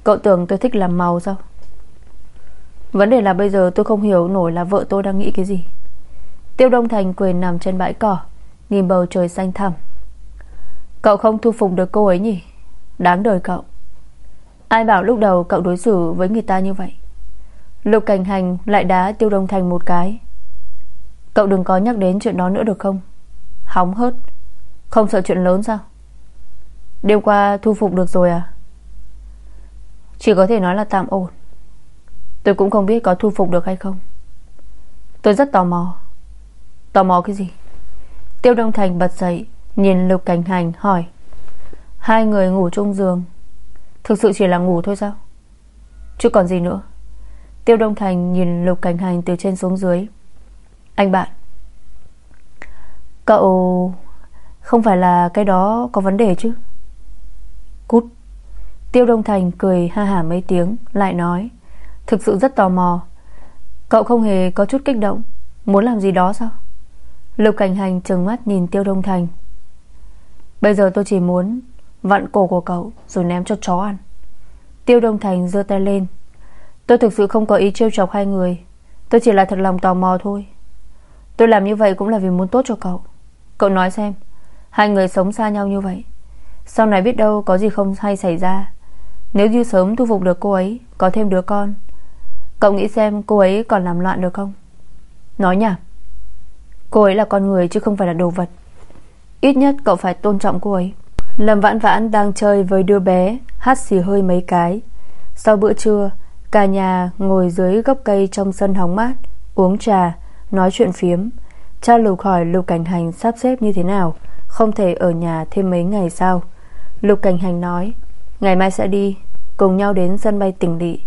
Cậu tưởng tôi thích làm màu sao? Vấn đề là bây giờ tôi không hiểu nổi là vợ tôi đang nghĩ cái gì. Tiêu Đông Thành quyền nằm trên bãi cỏ, Nhìn bầu trời xanh thẳm. Cậu không thu phục được cô ấy nhỉ? Đáng đời cậu. Ai bảo lúc đầu cậu đối xử với người ta như vậy? Lục cảnh hành lại đá Tiêu Đông Thành một cái. Cậu đừng có nhắc đến chuyện đó nữa được không? Hóng hớt. Không sợ chuyện lớn sao? Đêm qua thu phục được rồi à? Chỉ có thể nói là tạm ổn. Tôi cũng không biết có thu phục được hay không. Tôi rất tò mò. Tò mò cái gì? Tiêu Đông Thành bật dậy, Nhìn Lục Cảnh Hành hỏi. Hai người ngủ chung giường. Thực sự chỉ là ngủ thôi sao? Chứ còn gì nữa. Tiêu Đông Thành nhìn Lục Cảnh Hành từ trên xuống dưới. Anh bạn, Cậu Không phải là cái đó có vấn đề chứ? Cút. Tiêu Đông Thành cười ha hả mấy tiếng, Lại nói, Thực sự rất tò mò. Cậu không hề có chút kích động. Muốn làm gì đó sao? Lục Cảnh Hành trừng mắt nhìn Tiêu Đông Thành. Bây giờ tôi chỉ muốn Vặn cổ của cậu rồi ném cho chó ăn. Tiêu Đông Thành giơ tay lên. Tôi thực sự không có ý trêu chọc hai người. Tôi chỉ là thật lòng tò mò thôi. Tôi làm như vậy cũng là vì muốn tốt cho cậu. Cậu nói xem, Hai người sống xa nhau như vậy sau này biết đâu có gì không hay xảy ra. Nếu như sớm thu phục được cô ấy, Có thêm đứa con, Cậu nghĩ xem cô ấy còn làm loạn được không? Nói nhả. Cô ấy là con người chứ không phải là đồ vật. Ít nhất cậu phải tôn trọng cô ấy. Lâm Vãn Vãn đang chơi với đứa bé Hát xì hơi mấy cái. Sau bữa trưa, Cả nhà ngồi dưới gốc cây trong sân hóng mát, Uống trà, Nói chuyện phiếm. Cha Lục hỏi Lục Cảnh Hành sắp xếp như thế nào, Không thể ở nhà thêm mấy ngày sao Lục Cảnh Hành nói, Ngày mai sẽ đi, Cùng nhau đến sân bay tỉnh lỵ.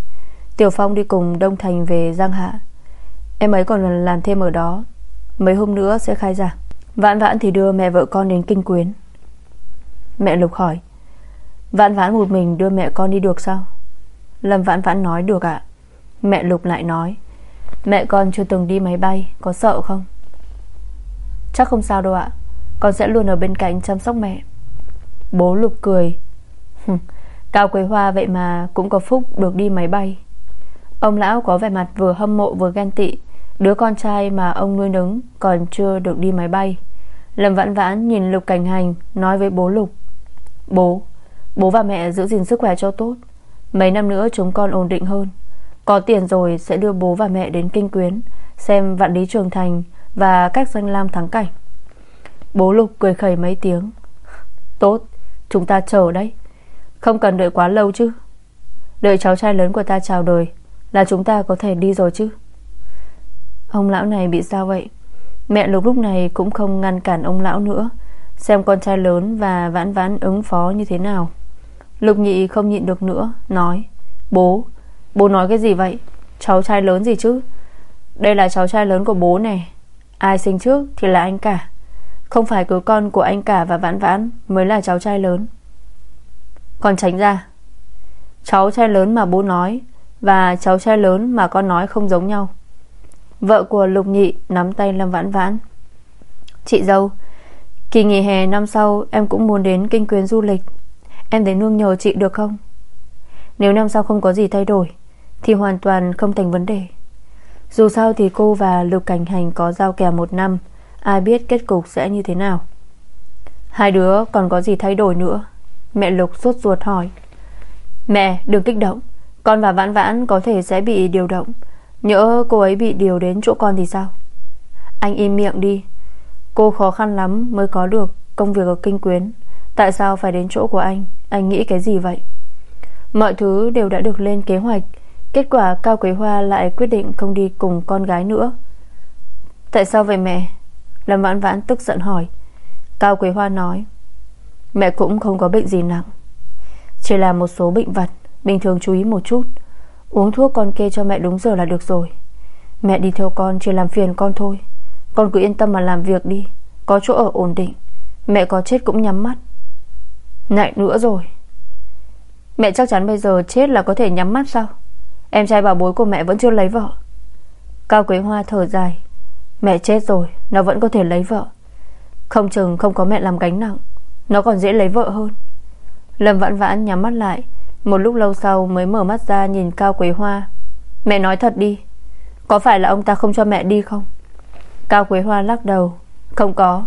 Tiểu Phong đi cùng Đông Thành về Giang Hạ. Em ấy còn làm thêm ở đó. Mấy hôm nữa sẽ khai giảng. Vãn vãn thì đưa mẹ vợ con đến kinh quyến. Mẹ Lục hỏi, Vãn vãn một mình đưa mẹ con đi được sao? Lâm vãn vãn nói, được ạ. Mẹ Lục lại nói, Mẹ con chưa từng đi máy bay, Có sợ không? Chắc không sao đâu ạ. Con sẽ luôn ở bên cạnh chăm sóc mẹ. Bố Lục cười. Cao Quế Hoa vậy mà cũng có phúc được đi máy bay. Ông lão có vẻ mặt vừa hâm mộ vừa ghen tị. Đứa con trai mà ông nuôi nấng Còn chưa được đi máy bay. Lâm vãn vãn nhìn Lục Cảnh Hành Nói với bố Lục. Bố, bố và mẹ giữ gìn sức khỏe cho tốt. Mấy năm nữa chúng con ổn định hơn. Có tiền rồi sẽ đưa bố và mẹ đến Kinh Quyến Xem vạn lý trường thành Và các danh lam thắng cảnh. Bố Lục cười khẩy mấy tiếng. Tốt, chúng ta chờ đấy. Không cần đợi quá lâu chứ. Đợi cháu trai lớn của ta chào đời Là chúng ta có thể đi rồi chứ. Ông lão này bị sao vậy? Mẹ Lục lúc này cũng không ngăn cản ông lão nữa. Xem con trai lớn và vãn vãn ứng phó như thế nào. Lục nhị không nhịn được nữa, Nói, Bố Bố nói cái gì vậy? Cháu trai lớn gì chứ? Đây là cháu trai lớn của bố này Ai sinh trước thì là anh cả. Không phải cứ con của anh cả và vãn vãn, Mới là cháu trai lớn. Con tránh ra. Cháu trai lớn mà bố nói, Và cháu trai lớn mà con nói không giống nhau. Vợ của Lục Nhị nắm tay Lâm Vãn Vãn. Chị dâu, Kỳ nghỉ hè năm sau em cũng muốn đến kinh quyến du lịch. Em đến nương nhờ chị được không? Nếu năm sau không có gì thay đổi, Thì hoàn toàn không thành vấn đề. Dù sao thì cô và Lục Cảnh Hành có giao kèo một năm Ai biết kết cục sẽ như thế nào? Hai đứa còn có gì thay đổi nữa? Mẹ Lục sốt ruột hỏi. Mẹ, đừng kích động. Con và Vãn Vãn có thể sẽ bị điều động. Nhỡ cô ấy bị điều đến chỗ con thì sao? Anh im miệng đi. Cô khó khăn lắm mới có được công việc ở Kinh Quyến. Tại sao phải đến chỗ của anh? Anh nghĩ cái gì vậy? Mọi thứ đều đã được lên kế hoạch. Kết quả Cao Quế Hoa lại quyết định không đi cùng con gái nữa. Tại sao vậy mẹ? Lâm Vãn Vãn tức giận hỏi. Cao Quế Hoa nói, Mẹ cũng không có bệnh gì nặng, Chỉ là một số bệnh vặt Bình thường chú ý một chút. Uống thuốc con kê cho mẹ đúng giờ là được rồi. Mẹ đi theo con chỉ làm phiền con thôi. Con cứ yên tâm mà làm việc đi, Có chỗ ở ổn định, Mẹ có chết cũng nhắm mắt. Lại nữa rồi. Mẹ chắc chắn bây giờ chết là có thể nhắm mắt sao? Em trai bảo bối của mẹ vẫn chưa lấy vợ. Cao Quế Hoa thở dài. Mẹ chết rồi, Nó vẫn có thể lấy vợ. Không chừng không có mẹ làm gánh nặng, Nó còn dễ lấy vợ hơn. Lâm vãn vãn nhắm mắt lại, Một lúc lâu sau mới mở mắt ra nhìn Cao Quế Hoa. Mẹ nói thật đi, Có phải là ông ta không cho mẹ đi không? Cao Quế Hoa lắc đầu, Không có.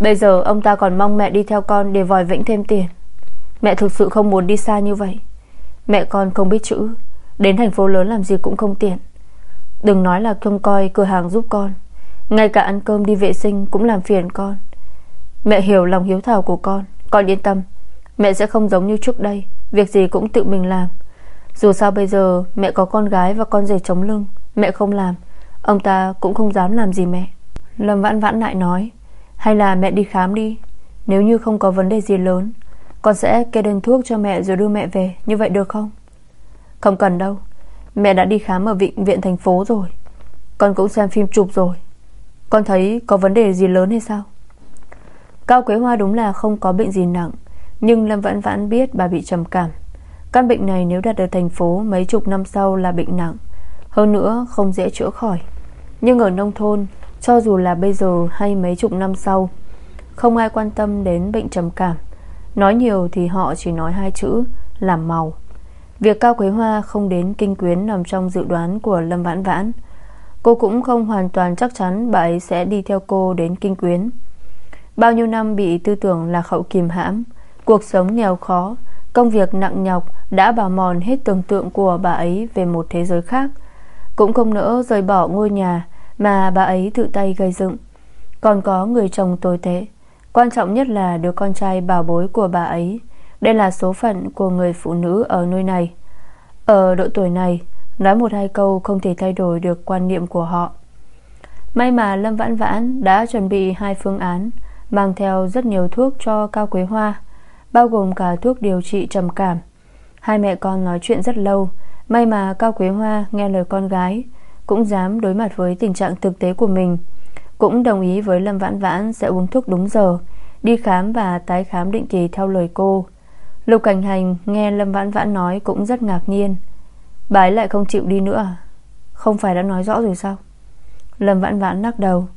Bây giờ ông ta còn mong mẹ đi theo con Để vòi vĩnh thêm tiền. Mẹ thực sự không muốn đi xa như vậy. Mẹ con không biết chữ, Đến thành phố lớn làm gì cũng không tiện. Đừng nói là trông coi cửa hàng giúp con. Ngay cả ăn cơm đi vệ sinh Cũng làm phiền con. Mẹ hiểu lòng hiếu thảo của con. Con yên tâm. Mẹ sẽ không giống như trước đây. Việc gì cũng tự mình làm. Dù sao bây giờ, mẹ có con gái và con rể chống lưng. Mẹ không làm. Ông ta cũng không dám làm gì mẹ. Lâm vãn vãn lại nói, Hay là mẹ đi khám đi. Nếu như không có vấn đề gì lớn, Con sẽ kê đơn thuốc cho mẹ rồi đưa mẹ về. Như vậy được không? Không cần đâu. Mẹ đã đi khám ở viện viện thành phố rồi. Con cũng xem phim chụp rồi. Con thấy có vấn đề gì lớn hay sao? Cao Quế Hoa đúng là không có bệnh gì nặng, Nhưng Lâm Vãn Vãn biết bà bị trầm cảm. Căn bệnh này nếu đặt ở thành phố, Mấy chục năm sau là bệnh nặng, Hơn nữa không dễ chữa khỏi. Nhưng ở nông thôn, Cho dù là bây giờ hay mấy chục năm sau, Không ai quan tâm đến bệnh trầm cảm. Nói nhiều thì họ chỉ nói hai chữ Làm màu. Việc Cao Quế Hoa không đến kinh quyến Nằm trong dự đoán của Lâm Vãn Vãn Cô cũng không hoàn toàn chắc chắn Bà ấy sẽ đi theo cô đến kinh quyến. Bao nhiêu năm bị tư tưởng là khẩu kìm hãm, Cuộc sống nghèo khó, Công việc nặng nhọc Đã bào mòn hết tưởng tượng của bà ấy Về một thế giới khác. Cũng không nỡ rời bỏ ngôi nhà Mà bà ấy tự tay gây dựng. Còn có người chồng tồi tệ, Quan trọng nhất là đứa con trai bảo bối của bà ấy. Đây là số phận của người phụ nữ ở nơi này. Ở độ tuổi này Nói một hai câu không thể thay đổi được quan niệm của họ. May mà Lâm Vãn Vãn đã chuẩn bị hai phương án, Mang theo rất nhiều thuốc cho Cao Quế Hoa, Bao gồm cả thuốc điều trị trầm cảm. Hai mẹ con nói chuyện rất lâu, May mà Cao Quế Hoa nghe lời con gái, Cũng dám đối mặt với tình trạng thực tế của mình, Cũng đồng ý với Lâm Vãn Vãn Sẽ uống thuốc đúng giờ, Đi khám và tái khám định kỳ theo lời cô. Lục Cảnh Hành nghe Lâm Vãn Vãn nói Cũng rất ngạc nhiên. Bà ấy lại không chịu đi nữa à? Không phải đã nói rõ rồi sao? Lâm Vãn Vãn lắc đầu.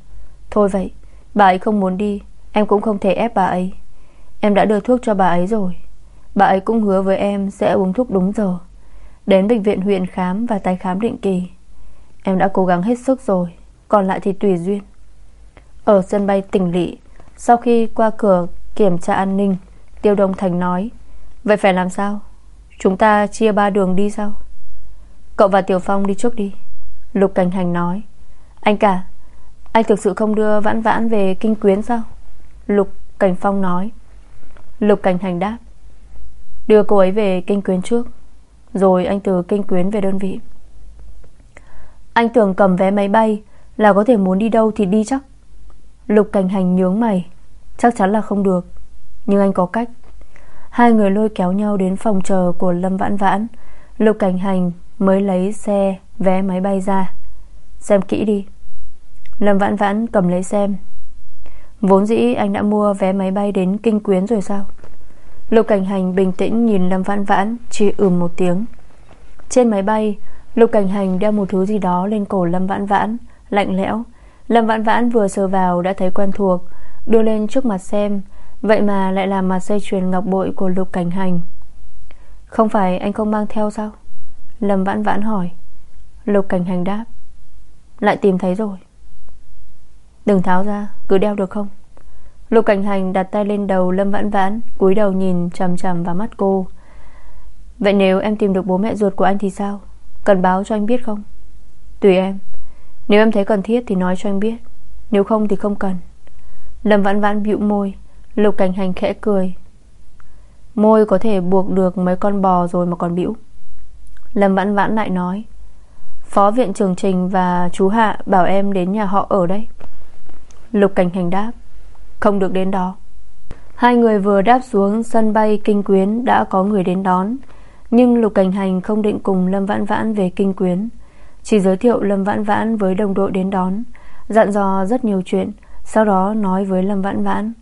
Thôi vậy, Bà ấy không muốn đi, Em cũng không thể ép bà ấy. Em đã đưa thuốc cho bà ấy rồi. Bà ấy cũng hứa với em sẽ uống thuốc đúng giờ. Đến bệnh viện huyện khám Và tái khám định kỳ. Em đã cố gắng hết sức rồi, Còn lại thì tùy duyên. Ở sân bay tỉnh lỵ, Sau khi qua cửa kiểm tra an ninh, Tiêu Đông Thành nói, Vậy phải làm sao? Chúng ta chia ba đường đi sao? Cậu và Tiểu Phong đi trước đi. Lục Cảnh Hành nói. Anh cả, Anh thực sự không đưa vãn vãn về kinh quyến sao? Lục Cảnh Phong nói. Lục Cảnh Hành đáp. Đưa cô ấy về kinh quyến trước, Rồi anh từ kinh quyến về đơn vị. Anh tưởng cầm vé máy bay Là có thể muốn đi đâu thì đi chắc. Lục Cảnh Hành nhướng mày. Chắc chắn là không được, Nhưng anh có cách. Hai người lôi kéo nhau đến phòng chờ của Lâm Vãn Vãn. Lục Cảnh Hành mới lấy xe, vé máy bay ra. Xem kỹ đi. Lâm Vãn Vãn cầm lấy xem. Vốn dĩ anh đã mua vé máy bay đến Kinh Quyến rồi sao? Lục Cảnh Hành bình tĩnh nhìn Lâm Vãn Vãn Chỉ ừm một tiếng. Trên máy bay, Lục Cảnh Hành đeo một thứ gì đó lên cổ Lâm Vãn Vãn, Lạnh lẽo. Lâm Vãn Vãn vừa sờ vào đã thấy quen thuộc, Đưa lên trước mặt xem. Vậy mà lại là mặt dây chuyền ngọc bội của Lục Cảnh Hành. Không phải anh không mang theo sao? Lâm vãn vãn hỏi. Lục Cảnh Hành đáp. Lại tìm thấy rồi. Đừng tháo ra, cứ đeo được không? Lục Cảnh Hành đặt tay lên đầu Lâm Vãn Vãn, cúi đầu nhìn chằm chằm vào mắt cô. Vậy nếu em tìm được bố mẹ ruột của anh thì sao? Cần báo cho anh biết không? Tùy em. Nếu em thấy cần thiết thì nói cho anh biết. Nếu không thì không cần. Lâm Vãn Vãn bĩu môi. Lục Cảnh Hành khẽ cười. Môi có thể buộc được mấy con bò rồi mà còn bĩu. Lâm Vãn Vãn lại nói, Phó viện trường trình và chú Hạ Bảo em đến nhà họ ở đấy. Lục Cảnh Hành đáp, Không được đến đó. Hai người vừa đáp xuống sân bay Kinh Quyến Đã có người đến đón. Nhưng Lục Cảnh Hành không định cùng Lâm Vãn Vãn về Kinh Quyến, Chỉ giới thiệu Lâm Vãn Vãn với đồng đội đến đón, Dặn dò rất nhiều chuyện, Sau đó nói với Lâm Vãn Vãn,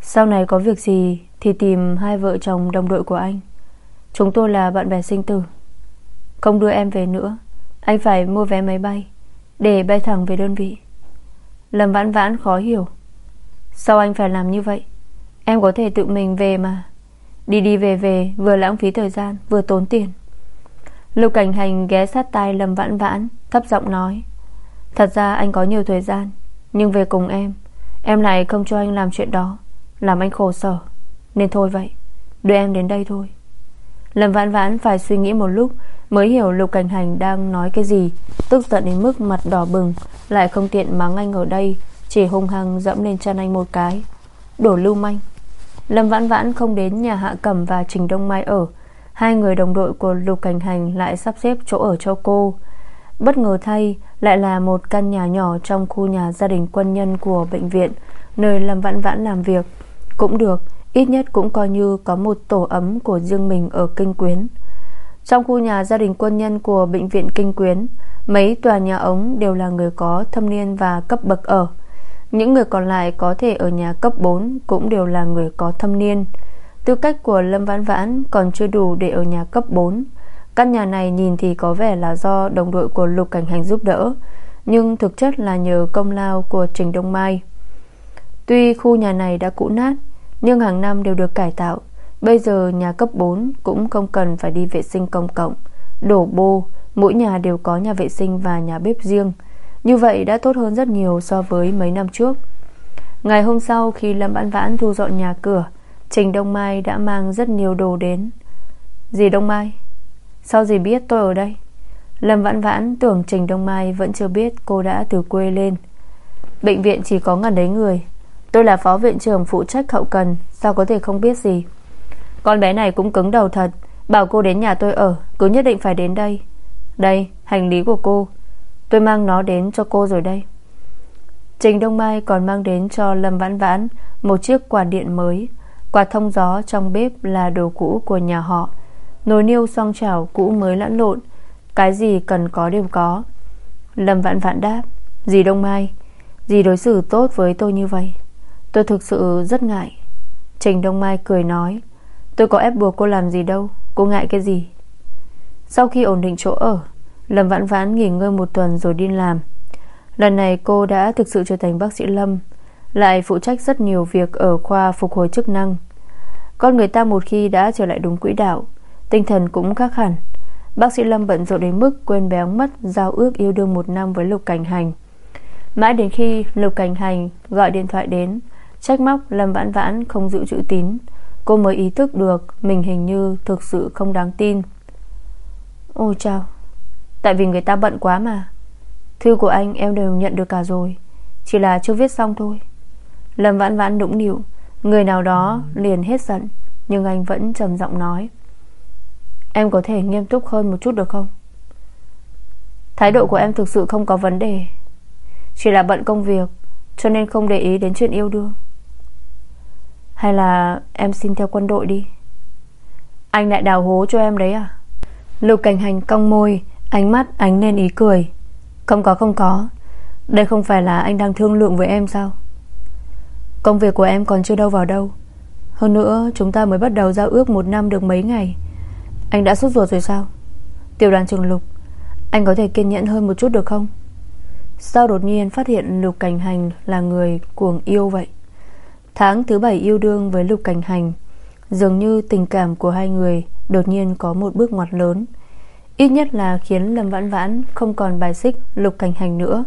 Sau này có việc gì Thì tìm hai vợ chồng đồng đội của anh. Chúng tôi là bạn bè sinh tử. Không đưa em về nữa. Anh phải mua vé máy bay, Để bay thẳng về đơn vị. Lâm vãn vãn khó hiểu. Sao anh phải làm như vậy? Em có thể tự mình về mà. Đi đi về về, vừa lãng phí thời gian, Vừa tốn tiền. Lục cảnh hành ghé sát tai Lâm vãn vãn, Thấp giọng nói. Thật ra anh có nhiều thời gian, Nhưng về cùng em Em lại không cho anh làm chuyện đó, Làm anh khổ sở. Nên thôi vậy, Đưa em đến đây thôi. Lâm vãn vãn phải suy nghĩ một lúc Mới hiểu Lục Cảnh Hành đang nói cái gì, Tức giận đến mức mặt đỏ bừng, Lại không tiện mắng anh ở đây, Chỉ hung hăng dẫm lên chân anh một cái. Đổ lưu manh. Lâm Vãn Vãn không đến nhà Hạ Cẩm và Trình Đông Mai ở. Hai người đồng đội của Lục Cảnh Hành Lại sắp xếp chỗ ở cho cô. Bất ngờ thay, Lại là một căn nhà nhỏ trong khu nhà gia đình quân nhân của bệnh viện, Nơi Lâm Vãn Vãn làm việc. Cũng được, Ít nhất cũng coi như có một tổ ấm của riêng mình ở Kinh Quyến trong khu nhà gia đình quân nhân của Bệnh viện Kinh Quyến, Mấy tòa nhà ống đều là người có thâm niên và cấp bậc ở. Những người còn lại có thể ở nhà cấp 4 Cũng đều là người có thâm niên. Tư cách của Lâm Vãn Vãn còn chưa đủ để ở nhà cấp 4 Căn nhà này nhìn thì có vẻ là do đồng đội của Lục Cảnh Hành giúp đỡ, Nhưng thực chất là nhờ công lao của Trình Đông Mai. Tuy khu nhà này đã cũ nát, Nhưng hàng năm đều được cải tạo Bây giờ nhà cấp 4 cũng không cần phải đi vệ sinh công cộng. Đổ bô, Mỗi nhà đều có nhà vệ sinh và nhà bếp riêng. Như vậy đã tốt hơn rất nhiều so với mấy năm trước. Ngày hôm sau khi Lâm Vãn Vãn thu dọn nhà cửa, Trình Đông Mai đã mang rất nhiều đồ đến. Dì Đông Mai? Sao dì biết tôi ở đây? Lâm Vãn Vãn tưởng Trình Đông Mai Vẫn chưa biết cô đã từ quê lên. Bệnh viện chỉ có ngần đấy người. Tôi là phó viện trưởng phụ trách hậu cần, Sao có thể không biết gì? Con bé này cũng cứng đầu thật. Bảo cô đến nhà tôi ở, Cứ nhất định phải đến đây. Đây, hành lý của cô. Tôi mang nó đến cho cô rồi đây. Trình Đông Mai còn mang đến cho Lâm Vãn Vãn Một chiếc quạt điện mới. Quạt thông gió trong bếp là đồ cũ của nhà họ. Nồi niêu song chảo cũ mới lẫn lộn. Cái gì cần có đều có. Lâm Vãn Vãn đáp, Dì Đông Mai, Dì đối xử tốt với tôi như vậy. Tôi thực sự rất ngại. Trình Đông Mai cười nói Tôi có ép buộc cô làm gì đâu. Cô ngại cái gì? Sau khi ổn định chỗ ở, Lâm vãn vãn nghỉ ngơi một tuần rồi đi làm. Lần này cô đã thực sự trở thành bác sĩ Lâm, Lại phụ trách rất nhiều việc Ở khoa phục hồi chức năng. Con người ta một khi đã trở lại đúng quỹ đạo, Tinh thần cũng khác hẳn. Bác sĩ Lâm bận rộn đến mức quên béo mất Giao ước yêu đương một năm với Lục Cảnh Hành. Mãi đến khi Lục Cảnh Hành gọi điện thoại đến, Trách móc Lâm Vãn Vãn không giữ chữ tín. Cô mới ý thức được Mình hình như thực sự không đáng tin. Ôi chào Tại vì người ta bận quá mà. Thư của anh em đều nhận được cả rồi, Chỉ là chưa viết xong thôi. Lâm vãn vãn đũng nịu, Người nào đó liền hết giận, Nhưng anh vẫn trầm giọng nói. Em có thể nghiêm túc hơn một chút được không? Thái độ của em thực sự không có vấn đề, Chỉ là bận công việc, Cho nên không để ý đến chuyện yêu đương hay là em xin theo quân đội đi? Anh lại đào hố cho em đấy à? Lục cảnh hành cong môi, Ánh mắt ánh lên ý cười. Không có không có. Đây không phải là anh đang thương lượng với em sao? Công việc của em còn chưa đâu vào đâu. Hơn nữa, chúng ta mới bắt đầu giao ước một năm được mấy ngày. Anh đã sốt ruột rồi sao? Tiểu đoàn trường Lục, Anh có thể kiên nhẫn hơn một chút được không? Sao đột nhiên phát hiện Lục Cảnh Hành Là người cuồng yêu vậy? Tháng thứ bảy yêu đương với Lục Cảnh Hành, Dường như tình cảm của hai người Đột nhiên có một bước ngoặt lớn. Ít nhất là khiến Lâm Vãn Vãn Không còn bài xích Lục Cảnh Hành nữa.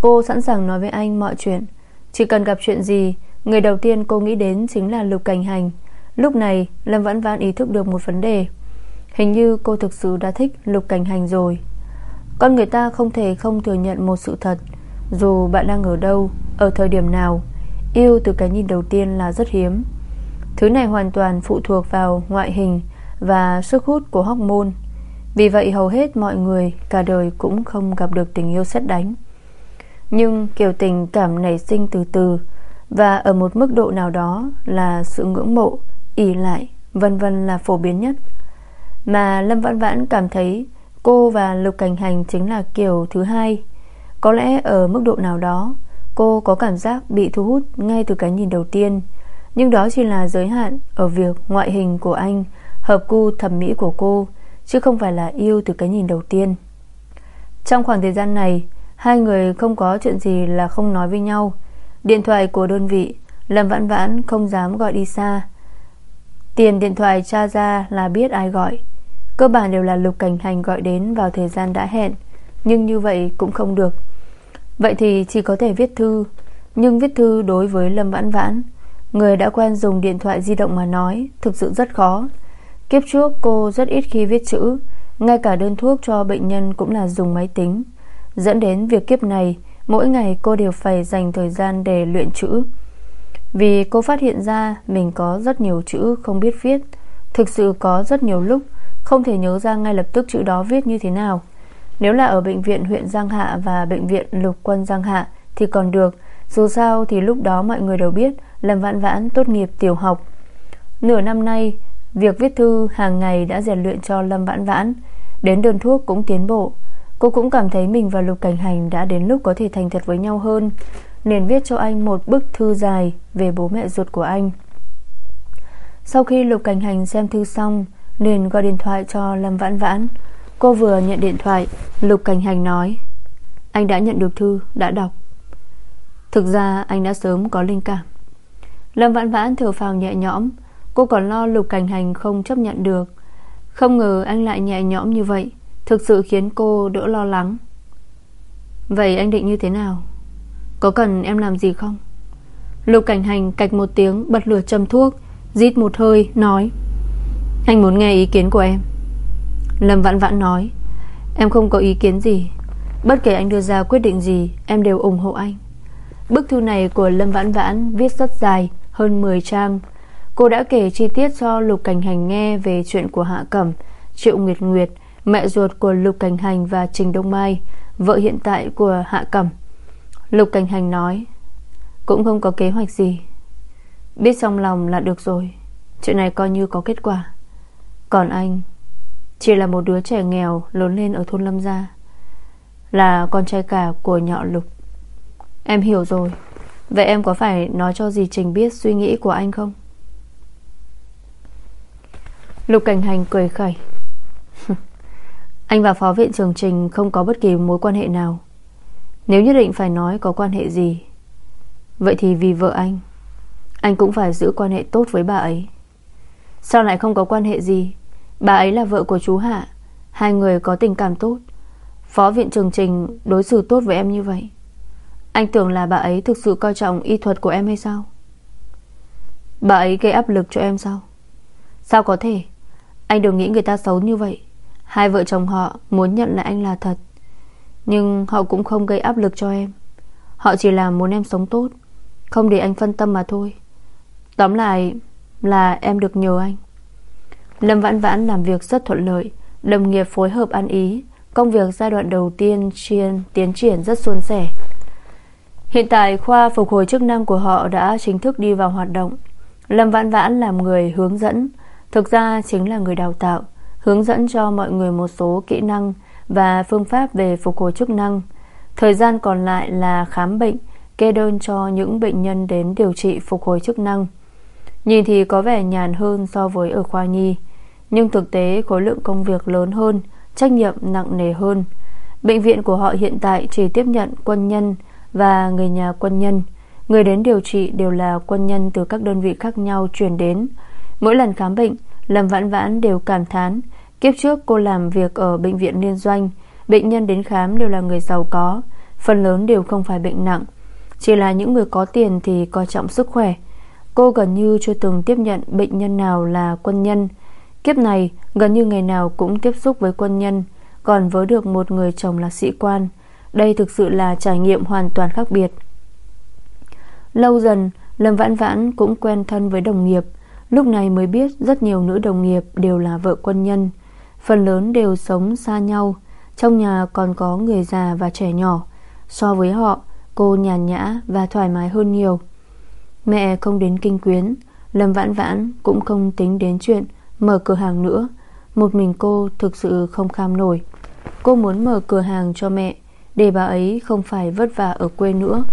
Cô sẵn sàng nói với anh mọi chuyện. Chỉ cần gặp chuyện gì, Người đầu tiên cô nghĩ đến chính là Lục Cảnh Hành. Lúc này, Lâm Vãn Vãn ý thức được một vấn đề. Hình như cô thực sự đã thích Lục Cảnh Hành rồi. Con người ta không thể không thừa nhận một sự thật. Dù bạn đang ở đâu, Ở thời điểm nào Yêu từ cái nhìn đầu tiên là rất hiếm. Thứ này hoàn toàn phụ thuộc vào ngoại hình Và sức hút của hormone. Vì vậy hầu hết mọi người Cả đời cũng không gặp được tình yêu xét đánh. Nhưng kiểu tình cảm nảy sinh từ từ Và ở một mức độ nào đó Là sự ngưỡng mộ ỉ lại, Vân vân là phổ biến nhất. Mà Lâm Vãn Vãn cảm thấy Cô và Lục Cảnh Hành chính là kiểu thứ hai. Có lẽ ở mức độ nào đó Cô có cảm giác bị thu hút ngay từ cái nhìn đầu tiên. Nhưng đó chỉ là giới hạn Ở việc ngoại hình của anh, Hợp gu thẩm mỹ của cô, Chứ không phải là yêu từ cái nhìn đầu tiên. Trong khoảng thời gian này, Hai người không có chuyện gì là không nói với nhau. Điện thoại của đơn vị Lâm Vãn Vãn không dám gọi đi xa. Tiền điện thoại tra ra là biết ai gọi. Cơ bản đều là Lục Cảnh Hành gọi đến Vào thời gian đã hẹn, Nhưng như vậy cũng không được. Vậy thì chỉ có thể viết thư. Nhưng viết thư đối với Lâm Vãn Vãn, Người đã quen dùng điện thoại di động mà nói, Thực sự rất khó. Kiếp trước cô rất ít khi viết chữ, Ngay cả đơn thuốc cho bệnh nhân cũng là dùng máy tính. Dẫn đến việc kiếp này, Mỗi ngày cô đều phải dành thời gian để luyện chữ. Vì cô phát hiện ra Mình có rất nhiều chữ không biết viết, Thực sự có rất nhiều lúc Không thể nhớ ra ngay lập tức chữ đó viết như thế nào nếu là ở bệnh viện huyện Giang Hạ Và bệnh viện lục quân Giang Hạ Thì còn được. Dù sao thì lúc đó mọi người đều biết Lâm Vãn Vãn tốt nghiệp tiểu học. Nửa năm nay, Việc viết thư hàng ngày đã rèn luyện cho Lâm Vãn Vãn. Đến đơn thuốc cũng tiến bộ. Cô cũng cảm thấy mình và Lục Cảnh Hành Đã đến lúc có thể thành thật với nhau hơn, Nên viết cho anh một bức thư dài Về bố mẹ ruột của anh. Sau khi Lục Cảnh Hành xem thư xong Liền gọi điện thoại cho Lâm Vãn Vãn. Cô vừa nhận điện thoại Lục Cảnh Hành nói Anh đã nhận được thư, đã đọc. Thực ra anh đã sớm có linh cảm. Lâm Vãn Vãn thở phào nhẹ nhõm Cô còn lo Lục Cảnh Hành không chấp nhận được. Không ngờ anh lại nhẹ nhõm như vậy Thực sự khiến cô đỡ lo lắng. Vậy anh định như thế nào? Có cần em làm gì không? Lục Cảnh Hành cạch một tiếng Bật lửa châm thuốc Rít một hơi nói Anh muốn nghe ý kiến của em. Lâm Vãn Vãn nói, Em không có ý kiến gì. Bất kể anh đưa ra quyết định gì, Em đều ủng hộ anh. Bức thư này của Lâm Vãn Vãn viết rất dài, Hơn 10 trang. Cô đã kể chi tiết cho Lục Cảnh Hành nghe Về chuyện của Hạ Cẩm, Triệu Nguyệt Nguyệt, Mẹ ruột của Lục Cảnh Hành và Trình Đông Mai, Vợ hiện tại của Hạ Cẩm. Lục Cảnh Hành nói, Cũng không có kế hoạch gì. Biết trong lòng là được rồi. Chuyện này coi như có kết quả. Còn anh chỉ là một đứa trẻ nghèo Lớn lên ở thôn Lâm Gia. Là con trai cả của nhọ lục. Em hiểu rồi. Vậy em có phải nói cho dì Trình biết Suy nghĩ của anh không? Lục Cảnh Hành cười khẩy. Anh và phó viện trưởng Trình Không có bất kỳ mối quan hệ nào. Nếu nhất định phải nói có quan hệ gì, Vậy thì vì vợ anh Anh cũng phải giữ quan hệ tốt với bà ấy. Sao lại không có quan hệ gì? Bà ấy là vợ của chú Hạ. Hai người có tình cảm tốt. Phó viện trường trình đối xử tốt với em như vậy. Anh tưởng là bà ấy thực sự coi trọng y thuật của em hay sao? Bà ấy gây áp lực cho em sao? Sao có thể? Anh đừng nghĩ người ta xấu như vậy. Hai vợ chồng họ muốn nhận lại anh là thật. Nhưng họ cũng không gây áp lực cho em. Họ chỉ là muốn em sống tốt. Không để anh phân tâm mà thôi. Tóm lại là em được nhờ anh. Lâm Vãn Vãn làm việc rất thuận lợi, Đồng nghiệp phối hợp ăn ý, Công việc giai đoạn đầu tiên chuyên tiến triển rất suôn sẻ. Hiện tại, khoa phục hồi chức năng của họ đã chính thức đi vào hoạt động. Lâm Vãn Vãn làm người hướng dẫn, Thực ra chính là người đào tạo, Hướng dẫn cho mọi người một số kỹ năng Và phương pháp về phục hồi chức năng. Thời gian còn lại là khám bệnh, Kê đơn cho những bệnh nhân đến điều trị phục hồi chức năng. Nhìn thì có vẻ nhàn hơn so với ở khoa nhi nhưng thực tế, khối lượng công việc lớn hơn, Trách nhiệm nặng nề hơn. Bệnh viện của họ hiện tại chỉ tiếp nhận quân nhân Và người nhà quân nhân. Người đến điều trị đều là quân nhân từ các đơn vị khác nhau chuyển đến. Mỗi lần khám bệnh, Lâm Vãn Vãn đều cảm thán, Kiếp trước cô làm việc ở bệnh viện liên doanh, Bệnh nhân đến khám đều là người giàu có, Phần lớn đều không phải bệnh nặng. Chỉ là những người có tiền thì coi trọng sức khỏe. Cô gần như chưa từng tiếp nhận bệnh nhân nào là quân nhân. Kiếp này, gần như ngày nào cũng tiếp xúc với quân nhân, Còn với được một người chồng là sĩ quan. Đây thực sự là trải nghiệm hoàn toàn khác biệt. Lâu dần, Lâm Vãn Vãn cũng quen thân với đồng nghiệp. Lúc này mới biết rất nhiều nữ đồng nghiệp đều là vợ quân nhân. Phần lớn đều sống xa nhau. Trong nhà còn có người già và trẻ nhỏ. So với họ, Cô nhàn nhã và thoải mái hơn nhiều. Mẹ không đến kinh quyến, Lâm Vãn Vãn cũng không tính đến chuyện Mở cửa hàng nữa. Một mình cô thực sự không kham nổi. Cô muốn mở cửa hàng cho mẹ Để bà ấy không phải vất vả ở quê nữa.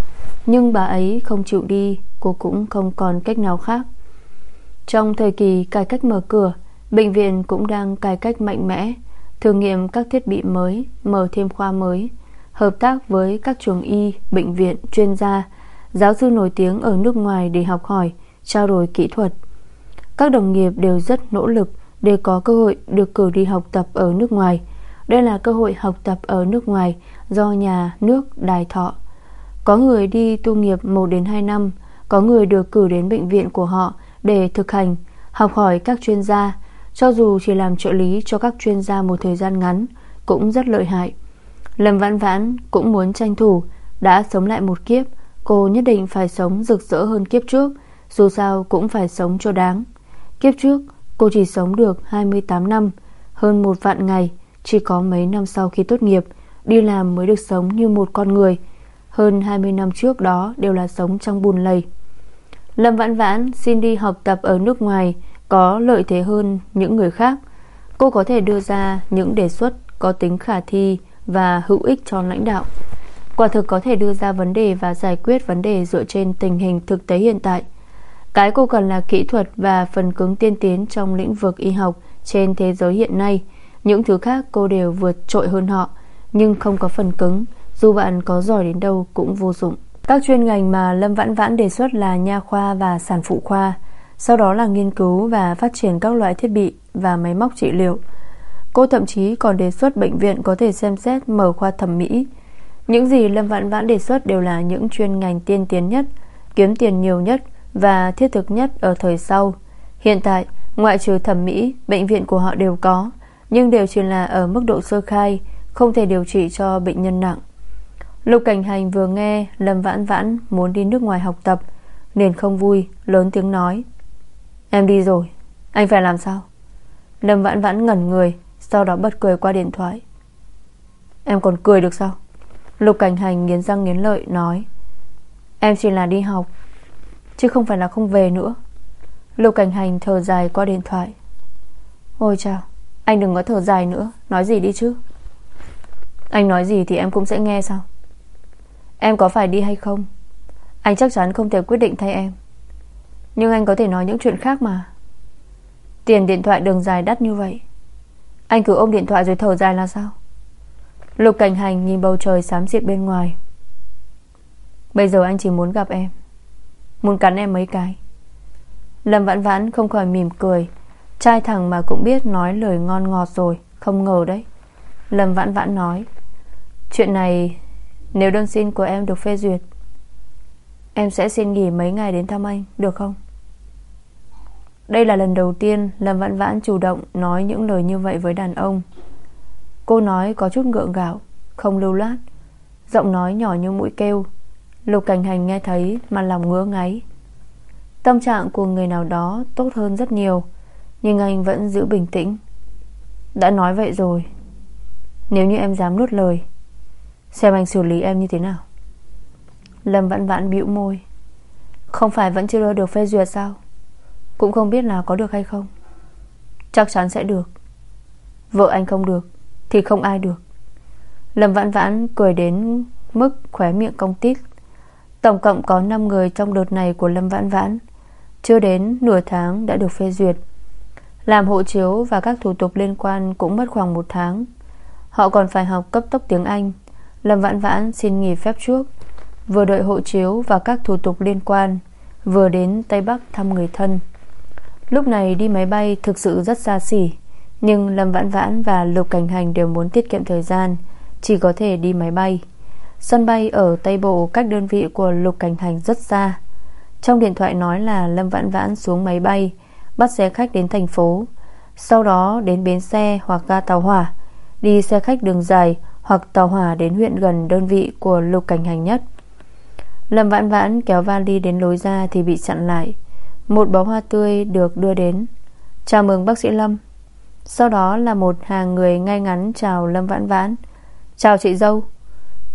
Nhưng bà ấy không chịu đi Cô cũng không còn cách nào khác. Trong thời kỳ cải cách mở cửa Bệnh viện cũng đang cải cách mạnh mẽ. Thử nghiệm các thiết bị mới Mở thêm khoa mới. Hợp tác với các trường y, bệnh viện, chuyên gia. Giáo sư nổi tiếng ở nước ngoài để học hỏi Trao đổi kỹ thuật. Các đồng nghiệp đều rất nỗ lực Để có cơ hội được cử đi học tập ở nước ngoài. Đây là cơ hội học tập ở nước ngoài Do nhà nước đài thọ. Có người đi tu nghiệp 1 đến 2 năm, Có người được cử đến bệnh viện của họ Để thực hành, Học hỏi các chuyên gia. Cho dù chỉ làm trợ lý cho các chuyên gia một thời gian ngắn, Cũng rất lợi hại. Lâm Vãn Vãn cũng muốn tranh thủ Đã sống lại một kiếp, Cô nhất định phải sống rực rỡ hơn kiếp trước, Dù sao cũng phải sống cho đáng. Kiếp trước, cô chỉ sống được 28 năm, Hơn một vạn ngày, Chỉ có mấy năm sau khi tốt nghiệp, Đi làm mới được sống như một con người. Hơn 20 năm trước đó Đều là sống trong bùn lầy. Lâm Vãn Vãn xin đi học tập ở nước ngoài, Có lợi thế hơn những người khác. Cô có thể đưa ra những đề xuất Có tính khả thi Và hữu ích cho lãnh đạo. Quả thực có thể đưa ra vấn đề và giải quyết vấn đề dựa trên tình hình thực tế hiện tại. Cái cô cần là kỹ thuật và phần cứng tiên tiến trong lĩnh vực y học trên thế giới hiện nay. Những thứ khác cô đều vượt trội hơn họ, Nhưng không có phần cứng, Dù bạn có giỏi đến đâu cũng vô dụng. Các chuyên ngành mà Lâm Vãn Vãn đề xuất là nha khoa và sản phụ khoa, Sau đó là nghiên cứu và phát triển các loại thiết bị và máy móc trị liệu. Cô thậm chí còn đề xuất bệnh viện có thể xem xét mở khoa thẩm mỹ. Những gì Lâm Vãn Vãn đề xuất đều là những chuyên ngành tiên tiến nhất, Kiếm tiền nhiều nhất và thiết thực nhất ở thời sau. Hiện tại, ngoại trừ thẩm mỹ, Bệnh viện của họ đều có, Nhưng đều chỉ là ở mức độ sơ khai, Không thể điều trị cho bệnh nhân nặng. Lục Cảnh Hành vừa nghe Lâm Vãn Vãn muốn đi nước ngoài học tập, liền không vui, Lớn tiếng nói, Em đi rồi, Anh phải làm sao? Lâm Vãn Vãn ngẩn người, Sau đó bật cười qua điện thoại. Em còn cười được sao? Lục Cảnh Hành nghiến răng nghiến lợi nói, Em chỉ là đi học Chứ không phải là không về nữa. Lục Cảnh Hành thở dài qua điện thoại. Ôi chào Anh đừng có thở dài nữa, Nói gì đi chứ? Anh nói gì thì em cũng sẽ nghe sao? Em có phải đi hay không? Anh chắc chắn không thể quyết định thay em. Nhưng anh có thể nói những chuyện khác mà. Tiền điện thoại đường dài đắt như vậy. Anh cứ ôm điện thoại rồi thở dài là sao? Lục cảnh hành nhìn bầu trời xám xịt bên ngoài. Bây giờ anh chỉ muốn gặp em. Muốn cắn em mấy cái. Lâm vãn vãn không khỏi mỉm cười. Trai thằng mà cũng biết nói lời ngon ngọt rồi, Không ngờ đấy. Lâm vãn vãn nói, Chuyện này, Nếu đơn xin của em được phê duyệt, Em sẽ xin nghỉ mấy ngày đến thăm anh, Được không? Đây là lần đầu tiên Lâm vãn vãn chủ động nói những lời như vậy với đàn ông. Cô nói có chút ngượng gạo Không lưu loát, Giọng nói nhỏ như mũi kêu. Lục cảnh hành nghe thấy mà lòng ngứa ngáy. Tâm trạng của người nào đó Tốt hơn rất nhiều, Nhưng anh vẫn giữ bình tĩnh. Đã nói vậy rồi. Nếu như em dám nuốt lời, Xem anh xử lý em như thế nào. Lâm vãn vãn bĩu môi. Không phải vẫn chưa được phê duyệt sao? Cũng không biết là có được hay không. Chắc chắn sẽ được. Vợ anh không được thì không ai được. Lâm Vãn Vãn cười đến mức khóe miệng công tít. Tổng cộng có 5 người trong đợt này của Lâm Vãn Vãn. Chưa đến nửa tháng đã được phê duyệt. Làm hộ chiếu và các thủ tục liên quan cũng mất khoảng một tháng. Họ còn phải học cấp tốc tiếng Anh. Lâm Vãn Vãn xin nghỉ phép trước, Vừa đợi hộ chiếu và các thủ tục liên quan, Vừa đến Tây Bắc thăm người thân. Lúc này đi máy bay thực sự rất xa xỉ, Nhưng Lâm Vãn Vãn và Lục Cảnh Hành đều muốn tiết kiệm thời gian, Chỉ có thể đi máy bay. Sân bay ở Tây Bộ, cách đơn vị của Lục Cảnh Hành rất xa. Trong điện thoại nói là Lâm Vãn Vãn xuống máy bay, Bắt xe khách đến thành phố. Sau đó đến bến xe hoặc ga tàu hỏa, Đi xe khách đường dài Hoặc tàu hỏa đến huyện gần đơn vị của Lục Cảnh Hành nhất. Lâm Vãn Vãn kéo vali đến lối ra Thì bị chặn lại. Một bó hoa tươi được đưa đến. Chào mừng bác sĩ Lâm. Sau đó là một hàng người ngay ngắn chào Lâm Vãn Vãn. Chào chị dâu.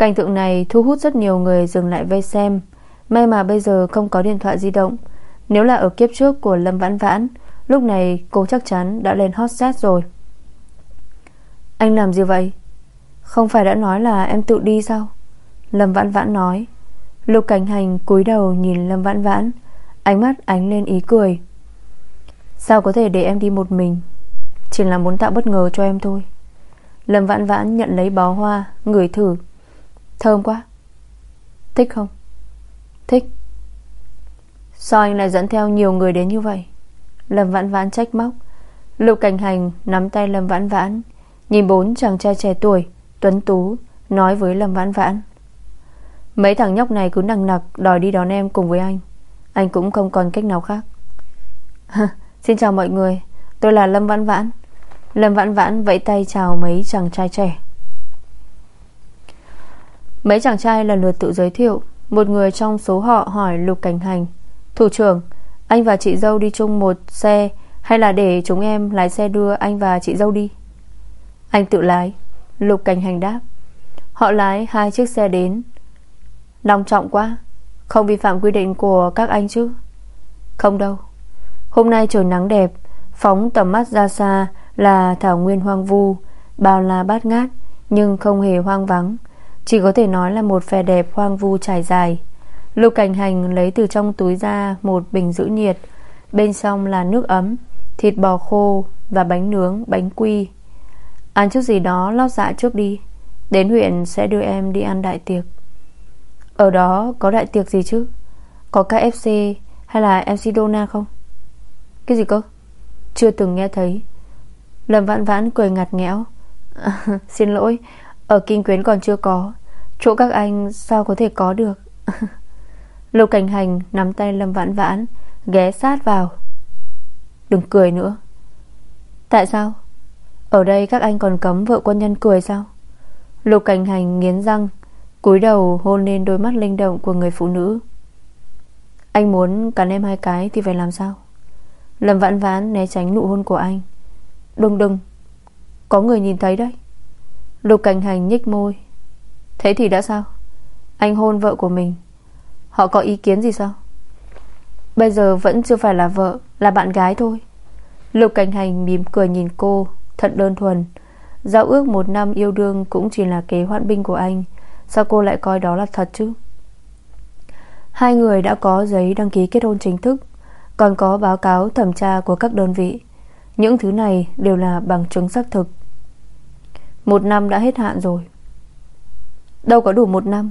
Cảnh tượng này thu hút rất nhiều người dừng lại vây xem. May mà bây giờ không có điện thoại di động. Nếu là ở kiếp trước của Lâm Vãn Vãn, Lúc này cô chắc chắn đã lên hot set rồi. Anh làm gì vậy? Không phải đã nói là em tự đi sao? Lâm Vãn Vãn nói. Lục Cảnh Hành cúi đầu nhìn Lâm Vãn Vãn. Ánh mắt ánh lên ý cười. Sao có thể để em đi một mình? Chỉ là muốn tạo bất ngờ cho em thôi. Lâm Vãn Vãn nhận lấy bó hoa, Ngửi thử. Thơm quá. Thích không? Thích. Sao anh lại dẫn theo nhiều người đến như vậy? Lâm Vãn Vãn trách móc. Lục Cảnh Hành nắm tay Lâm Vãn Vãn, Nhìn bốn chàng trai trẻ tuổi, Tuấn Tú, Nói với Lâm Vãn Vãn. Mấy thằng nhóc này cứ nặng nặc Đòi đi đón em cùng với anh. Anh cũng không còn cách nào khác. Xin chào mọi người, Tôi là Lâm Vãn Vãn. Lâm Vãn Vãn vẫy tay chào mấy chàng trai trẻ. Mấy chàng trai lần lượt tự giới thiệu. Một người trong số họ hỏi Lục Cảnh Hành, Thủ trưởng, Anh và chị dâu đi chung một xe, Hay là để chúng em lái xe đưa anh và chị dâu đi? Anh tự lái. Lục Cảnh Hành đáp, Họ lái hai chiếc xe đến. Long trọng quá, Không vi phạm quy định của các anh chứ? Không đâu. Hôm nay trời nắng đẹp, Phóng tầm mắt ra xa là thảo nguyên hoang vu, Bao la bát ngát, Nhưng không hề hoang vắng. Chỉ có thể nói là một vẻ đẹp hoang vu trải dài. Lục cảnh hành lấy từ trong túi ra Một bình giữ nhiệt. Bên trong là nước ấm Thịt bò khô và bánh nướng, bánh quy. Ăn chút gì đó lót dạ trước đi. Đến huyện sẽ đưa em đi ăn đại tiệc. Ở đó có đại tiệc gì chứ? Có KFC hay là MC Dona không? Cái gì cơ? Chưa từng nghe thấy. Lâm vãn vãn cười ngặt nghẽo. À, Xin lỗi ở kinh quyến còn chưa có. Chỗ các anh sao có thể có được? Lục cảnh hành nắm tay Lâm vãn vãn, Ghé sát vào. Đừng cười nữa. Tại sao? Ở đây các anh còn cấm vợ quân nhân cười sao? Lục cảnh hành nghiến răng, cúi đầu hôn lên đôi mắt linh động Của người phụ nữ. Anh muốn cắn em hai cái thì phải làm sao? Lâm vãn vãn né tránh nụ hôn của anh. Đừng đừng Có người nhìn thấy đấy. Lục cảnh hành nhích môi. Thế thì đã sao? Anh hôn vợ của mình. Họ có ý kiến gì sao? Bây giờ vẫn chưa phải là vợ, Là bạn gái thôi. Lục cảnh hành mỉm cười nhìn cô, Thật đơn thuần. Giao ước một năm yêu đương cũng chỉ là kế hoạn binh của anh. Sao cô lại coi đó là thật chứ? Hai người đã có giấy đăng ký kết hôn chính thức, Còn có báo cáo thẩm tra của các đơn vị. Những thứ này đều là bằng chứng xác thực. Một năm đã hết hạn rồi. Đâu có đủ một năm.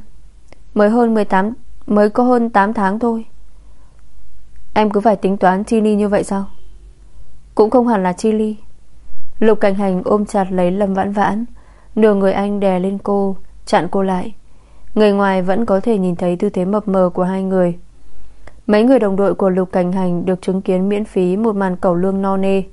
Mới hơn 18 Mới có hơn 8 tháng thôi. Em cứ phải tính toán chi ly như vậy sao? Cũng không hẳn là chi ly Lục cảnh hành ôm chặt lấy Lâm Vãn Vãn, Nửa người anh đè lên cô, Chặn cô lại. Người ngoài vẫn có thể nhìn thấy tư thế mập mờ của hai người. Mấy người đồng đội của Lục Cảnh Hành Được chứng kiến miễn phí một màn cẩu lương no nê.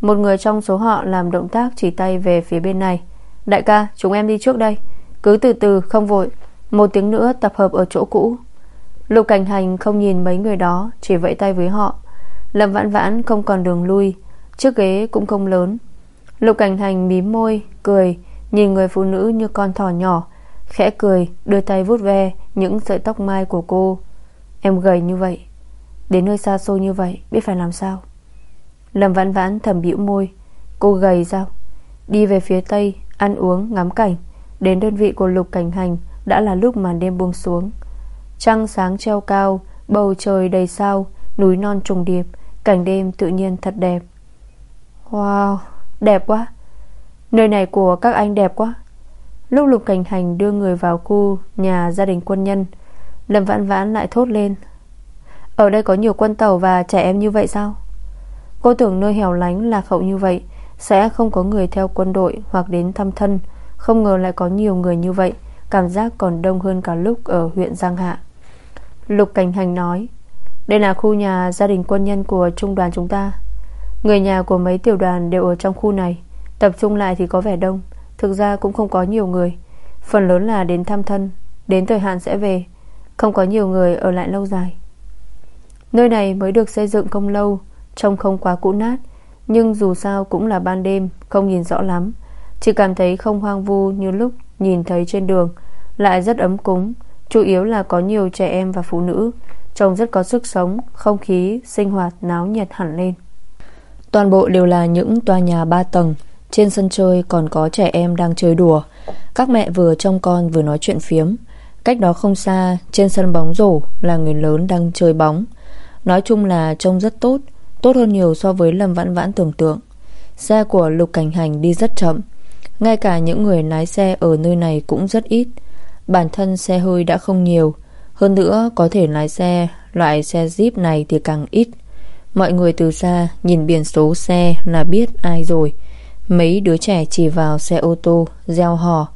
Một người trong số họ làm động tác chỉ tay về phía bên này. Đại ca chúng em đi trước đây. Cứ từ từ không vội. Một tiếng nữa tập hợp ở chỗ cũ. Lục cảnh hành không nhìn mấy người đó Chỉ vẫy tay với họ. Lâm vãn vãn không còn đường lui. Chiếc ghế cũng không lớn. Lục cảnh hành mím môi, cười Nhìn người phụ nữ như con thỏ nhỏ Khẽ cười, đưa tay vuốt ve Những sợi tóc mai của cô. Em gầy như vậy Đến nơi xa xôi như vậy biết phải làm sao? Lâm vãn vãn thầm bĩu môi. Cô gầy sao? Đi về phía tây Ăn uống, ngắm cảnh. Đến đơn vị của lục cảnh hành Đã là lúc màn đêm buông xuống. Trăng sáng treo cao, Bầu trời đầy sao, Núi non trùng điệp, Cảnh đêm tự nhiên thật đẹp. Wow, Đẹp quá. Nơi này của các anh đẹp quá. Lúc lục cảnh hành đưa người vào khu Nhà gia đình quân nhân, Lâm Vãn Vãn lại thốt lên. Ở đây có nhiều quân tàu và trẻ em như vậy sao? Cô tưởng nơi hẻo lánh lạc hậu như vậy sẽ không có người theo quân đội Hoặc đến thăm thân. Không ngờ lại có nhiều người như vậy. Cảm giác còn đông hơn cả lúc ở huyện Giang Hạ. Lục Cảnh Hành nói, Đây là khu nhà gia đình quân nhân của trung đoàn chúng ta. Người nhà của mấy tiểu đoàn đều ở trong khu này. Tập trung lại thì có vẻ đông. Thực ra cũng không có nhiều người. Phần lớn là đến thăm thân. Đến thời hạn sẽ về. Không có nhiều người ở lại lâu dài. Nơi này mới được xây dựng không lâu, Trông không quá cũ nát. Nhưng dù sao cũng là ban đêm Không nhìn rõ lắm. Chỉ cảm thấy không hoang vu như lúc nhìn thấy trên đường. Lại rất ấm cúng Chủ yếu là có nhiều trẻ em và phụ nữ. Trông rất có sức sống Không khí, sinh hoạt, náo nhiệt hẳn lên. Toàn bộ đều là những tòa nhà ba tầng. Trên sân chơi còn có trẻ em đang chơi đùa. Các mẹ vừa trông con vừa nói chuyện phiếm. Cách đó không xa Trên sân bóng rổ là người lớn đang chơi bóng. Nói chung là trông rất tốt. Tốt hơn nhiều so với Lâm Vãn Vãn tưởng tượng. Xe của Lục Cảnh Hành đi rất chậm. Ngay cả những người lái xe ở nơi này cũng rất ít. Bản thân xe hơi đã không nhiều. Hơn nữa, có thể lái xe, Loại xe Jeep này thì càng ít. Mọi người từ xa Nhìn biển số xe là biết ai rồi. Mấy đứa trẻ chỉ vào xe ô tô Gieo hò.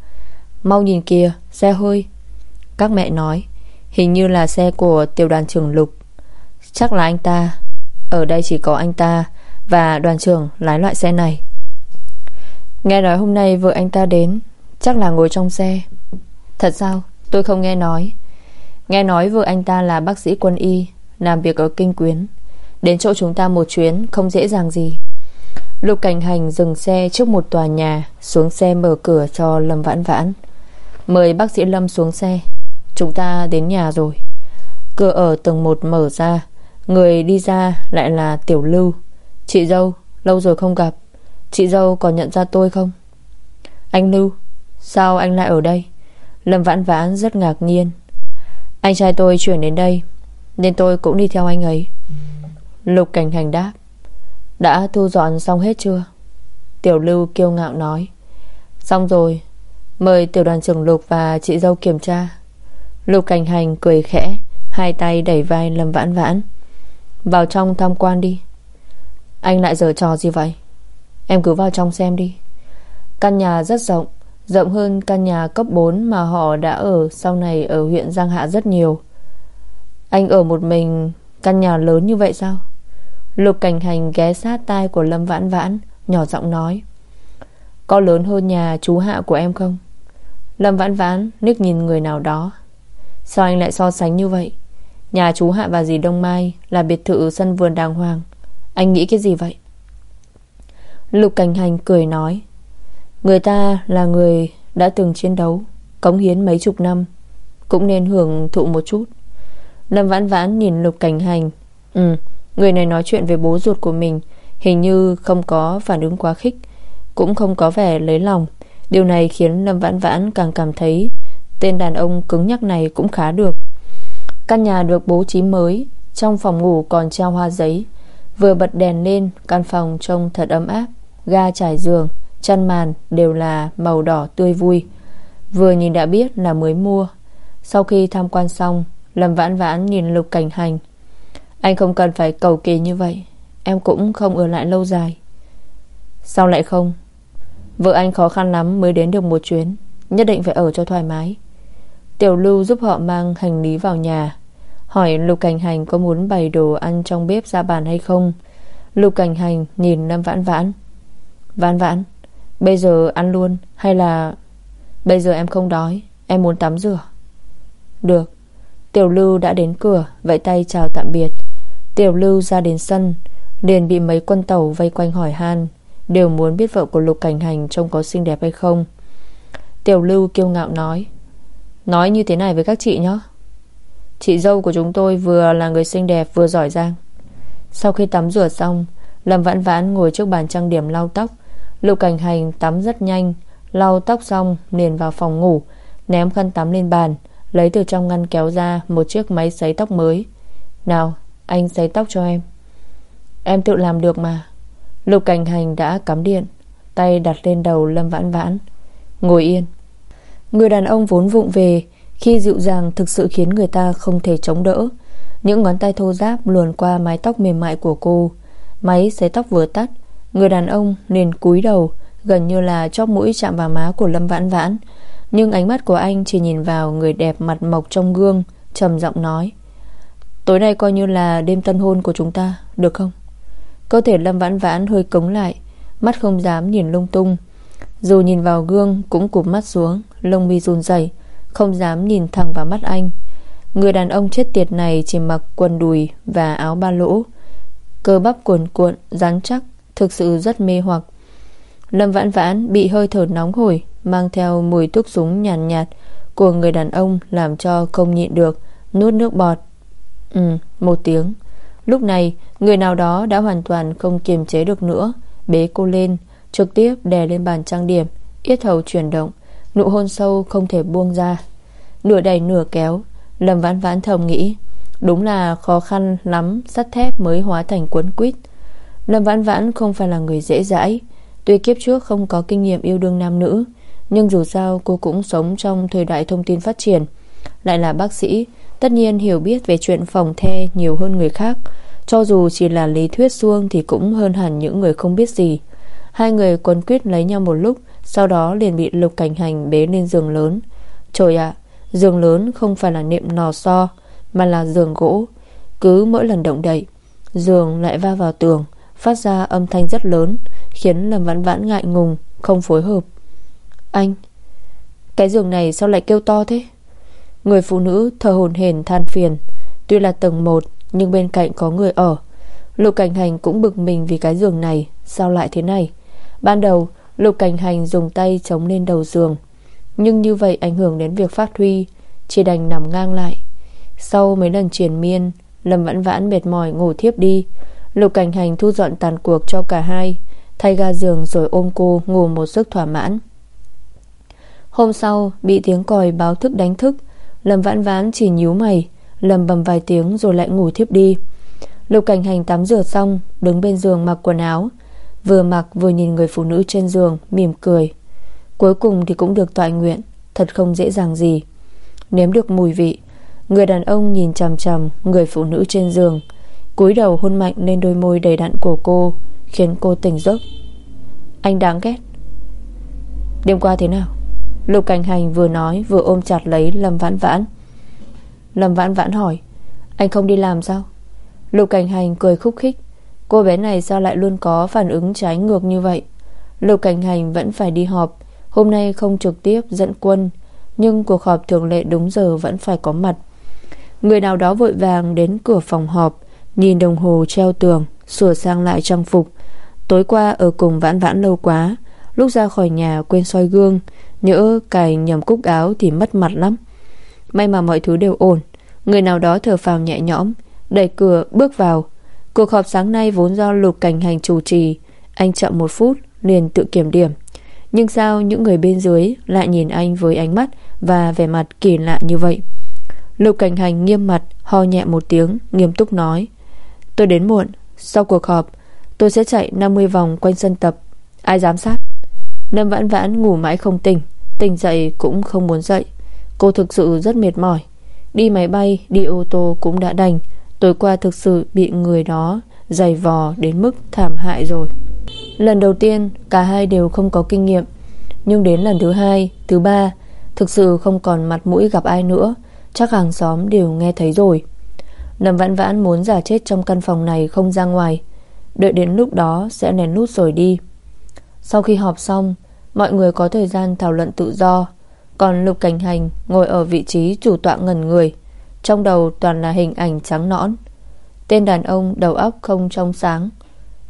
Mau nhìn kìa, xe hơi. Các mẹ nói. Hình như là xe của tiểu đoàn trưởng Lục. Chắc là anh ta. Ở đây chỉ có anh ta Và đoàn trưởng lái loại xe này. Nghe nói hôm nay vợ anh ta đến, Chắc là ngồi trong xe. Thật sao? Tôi không nghe nói. Nghe nói vợ anh ta là bác sĩ quân y, Làm việc ở Kinh Quyến. Đến chỗ chúng ta một chuyến không dễ dàng gì. Lục cảnh hành dừng xe trước một tòa nhà, Xuống xe mở cửa cho Lâm Vãn Vãn. Mời bác sĩ Lâm xuống xe. Chúng ta đến nhà rồi. Cửa ở tầng 1 mở ra. Người đi ra lại là Tiểu Lưu. Chị dâu, Lâu rồi không gặp. Chị dâu còn nhận ra tôi không? Anh Lưu, Sao anh lại ở đây? Lâm Vãn Vãn rất ngạc nhiên. Anh trai tôi chuyển đến đây, Nên tôi cũng đi theo anh ấy. Lục cảnh hành đáp. Đã thu dọn xong hết chưa? Tiểu lưu kiêu ngạo nói. Xong rồi, Mời tiểu đoàn trưởng Lục và chị dâu kiểm tra. Lục cảnh hành cười khẽ, Hai tay đẩy vai Lâm Vãn Vãn. Vào trong tham quan đi. Anh lại giở trò gì vậy? Em cứ vào trong xem đi. Căn nhà rất rộng Rộng hơn căn nhà cấp 4 Mà họ đã ở sau này Ở huyện Giang Hạ rất nhiều. Anh ở một mình, Căn nhà lớn như vậy sao? Lục cảnh hành ghé sát tai của Lâm Vãn Vãn, Nhỏ giọng nói. Có lớn hơn nhà chú Hạ của em không? Lâm Vãn Vãn nước nhìn người nào đó. Sao anh lại so sánh như vậy? Nhà chú Hạ và dì Đông Mai Là biệt thự sân vườn đàng hoàng. Anh nghĩ cái gì vậy? Lục cảnh hành cười nói, Người ta là người đã từng chiến đấu, Cống hiến mấy chục năm, Cũng nên hưởng thụ một chút. Lâm vãn vãn nhìn lục cảnh hành Ừ Người này nói chuyện về bố ruột của mình, Hình như không có phản ứng quá khích, Cũng không có vẻ lấy lòng. Điều này khiến Lâm Vãn Vãn càng cảm thấy Tên đàn ông cứng nhắc này cũng khá được. Căn nhà được bố trí mới Trong phòng ngủ còn treo hoa giấy. Vừa bật đèn lên Căn phòng trông thật ấm áp. Ga trải giường, chăn màn đều là màu đỏ tươi vui. Vừa nhìn đã biết là mới mua. Sau khi tham quan xong Lâm Vãn Vãn nhìn Lục Cảnh Hành. Anh không cần phải cầu kỳ như vậy Em cũng không ở lại lâu dài. Sao lại không? Vợ anh khó khăn lắm mới đến được một chuyến Nhất định phải ở cho thoải mái. Tiểu lưu giúp họ mang hành lý vào nhà. Hỏi Lục Cảnh Hành có muốn bày đồ ăn trong bếp ra bàn hay không? Lục Cảnh Hành nhìn Lâm Vãn Vãn. Vãn Vãn, Bây giờ ăn luôn hay là Bây giờ em không đói, Em muốn tắm rửa? Được. Tiểu lưu đã đến cửa, Vẫy tay chào tạm biệt. Tiểu lưu ra đến sân, Liền bị mấy quân tàu vây quanh hỏi han, Đều muốn biết vợ của Lục Cảnh Hành Trông có xinh đẹp hay không. Tiểu lưu kiêu ngạo nói Nói như thế này với các chị nhé Chị dâu của chúng tôi vừa là người xinh đẹp, vừa giỏi giang. Sau khi tắm rửa xong, Lâm vãn vãn ngồi trước bàn trang điểm lau tóc. Lục cảnh hành tắm rất nhanh, Lau tóc xong, liền vào phòng ngủ, Ném khăn tắm lên bàn, Lấy từ trong ngăn kéo ra Một chiếc máy sấy tóc mới. Nào, anh sấy tóc cho em. Em tự làm được mà. Lục cảnh hành đã cắm điện, Tay đặt lên đầu Lâm Vãn Vãn. Ngồi yên. Người đàn ông vốn vụng về khi dịu dàng thực sự khiến người ta không thể chống đỡ, Những ngón tay thô ráp luồn qua mái tóc mềm mại của cô. Máy xấy tóc vừa tắt, Người đàn ông liền cúi đầu, Gần như là chóp mũi chạm vào má của Lâm Vãn Vãn. Nhưng ánh mắt của anh chỉ nhìn vào Người đẹp mặt mộc trong gương, trầm giọng nói, Tối nay coi như là đêm tân hôn của chúng ta, Được không? Cơ thể Lâm Vãn Vãn hơi cống lại, Mắt không dám nhìn lung tung. Dù nhìn vào gương cũng cụp mắt xuống, Lông mi run rẩy không dám nhìn thẳng vào mắt anh. Người đàn ông chết tiệt này chỉ mặc quần đùi Và áo ba lỗ. Cơ bắp cuồn cuộn, rắn chắc Thực sự rất mê hoặc. Lâm Vãn Vãn bị hơi thở nóng hổi Mang theo mùi thuốc súng nhàn nhạt, nhạt Của người đàn ông Làm cho không nhịn được Nuốt nước bọt. Ừ một tiếng. Lúc này người nào đó đã hoàn toàn không kiềm chế được nữa. Bế cô lên Trực tiếp đè lên bàn trang điểm Yết hầu chuyển động. Nụ hôn sâu không thể buông ra. Nửa đầy nửa kéo, Lâm vãn vãn thầm nghĩ, Đúng là khó khăn lắm, Sắt thép mới hóa thành cuốn quýt. Lâm vãn vãn không phải là người dễ dãi, Tuy kiếp trước không có kinh nghiệm yêu đương nam nữ, Nhưng dù sao cô cũng sống trong thời đại thông tin phát triển. Lại là bác sĩ, Tất nhiên hiểu biết về chuyện phòng the nhiều hơn người khác, Cho dù chỉ là lý thuyết xuông Thì cũng hơn hẳn những người không biết gì. Hai người quấn quyết lấy nhau một lúc sau đó liền bị lục cảnh hành bế lên giường lớn. Trời ạ, Giường lớn không phải là niệm nò so, Mà là giường gỗ. Cứ mỗi lần động đậy, Giường lại va vào tường, Phát ra âm thanh rất lớn, Khiến Lâm Vãn Vãn ngại ngùng, Không phối hợp. Anh, Cái giường này sao lại kêu to thế? Người phụ nữ thờ hồn hển than phiền. Tuy là tầng 1 Nhưng bên cạnh có người ở. Lục cảnh hành cũng bực mình vì cái giường này, Sao lại thế này? Ban đầu lục cảnh hành dùng tay chống lên đầu giường. Nhưng như vậy ảnh hưởng đến việc phát huy. Chỉ đành nằm ngang lại. Sau mấy lần triển miên, Lâm vãn vãn mệt mỏi ngủ thiếp đi. Lục cảnh hành thu dọn tàn cuộc cho cả hai, Thay ga giường rồi ôm cô Ngủ một giấc thỏa mãn. Hôm sau, bị tiếng còi báo thức đánh thức, Lâm vãn vãn chỉ nhíu mày, Lầm bầm vài tiếng rồi lại ngủ thiếp đi. Lục cảnh hành tắm rửa xong, Đứng bên giường mặc quần áo. Vừa mặc vừa nhìn người phụ nữ trên giường, Mỉm cười. Cuối cùng thì cũng được tọa nguyện, Thật không dễ dàng gì. Nếm được mùi vị, Người đàn ông nhìn chằm chằm người phụ nữ trên giường, cúi đầu hôn mạnh lên đôi môi đầy đặn của cô, Khiến cô tỉnh giấc. Anh đáng ghét. Đêm qua thế nào? Lục Cảnh Hành vừa nói vừa ôm chặt lấy Lâm Vãn Vãn. Lâm Vãn Vãn hỏi, Anh không đi làm sao? Lục Cảnh Hành cười khúc khích. Cô bé này sao lại luôn có phản ứng trái ngược như vậy? Lục Cảnh Hành vẫn phải đi họp, Hôm nay không trực tiếp dẫn quân, Nhưng cuộc họp thường lệ đúng giờ vẫn phải có mặt. Người nào đó vội vàng đến cửa phòng họp, Nhìn đồng hồ treo tường, Sửa sang lại trang phục. Tối qua ở cùng vãn vãn lâu quá, Lúc ra khỏi nhà quên soi gương Nhỡ cài nhầm cúc áo thì mất mặt lắm. May mà mọi thứ đều ổn, Người nào đó thở phào nhẹ nhõm, Đẩy cửa bước vào Cuộc họp sáng nay vốn do lục cảnh hành chủ trì Anh chậm một phút liền tự kiểm điểm. Nhưng sao những người bên dưới Lại nhìn anh với ánh mắt Và vẻ mặt kỳ lạ như vậy? Lục cảnh hành nghiêm mặt Ho nhẹ một tiếng nghiêm túc nói Tôi đến muộn Sau cuộc họp tôi sẽ chạy 50 vòng quanh sân tập. Ai giám sát? Lâm vãn vãn ngủ mãi không tỉnh Tỉnh dậy cũng không muốn dậy. Cô thực sự rất mệt mỏi. Đi máy bay, đi ô tô cũng đã đành. Tối qua thực sự bị người đó Giày vò đến mức thảm hại rồi. Lần đầu tiên Cả hai đều không có kinh nghiệm. Nhưng đến lần thứ hai, thứ ba Thực sự không còn mặt mũi gặp ai nữa. Chắc hàng xóm đều nghe thấy rồi. Lâm vãn vãn muốn giả chết trong căn phòng này Không ra ngoài. Đợi đến lúc đó sẽ nén nút rồi đi. Sau khi họp xong Mọi người có thời gian thảo luận tự do. Còn Lục Cảnh Hành ngồi ở vị trí chủ tọa ngần người. Trong đầu toàn là hình ảnh trắng nõn. Tên đàn ông đầu óc không trong sáng.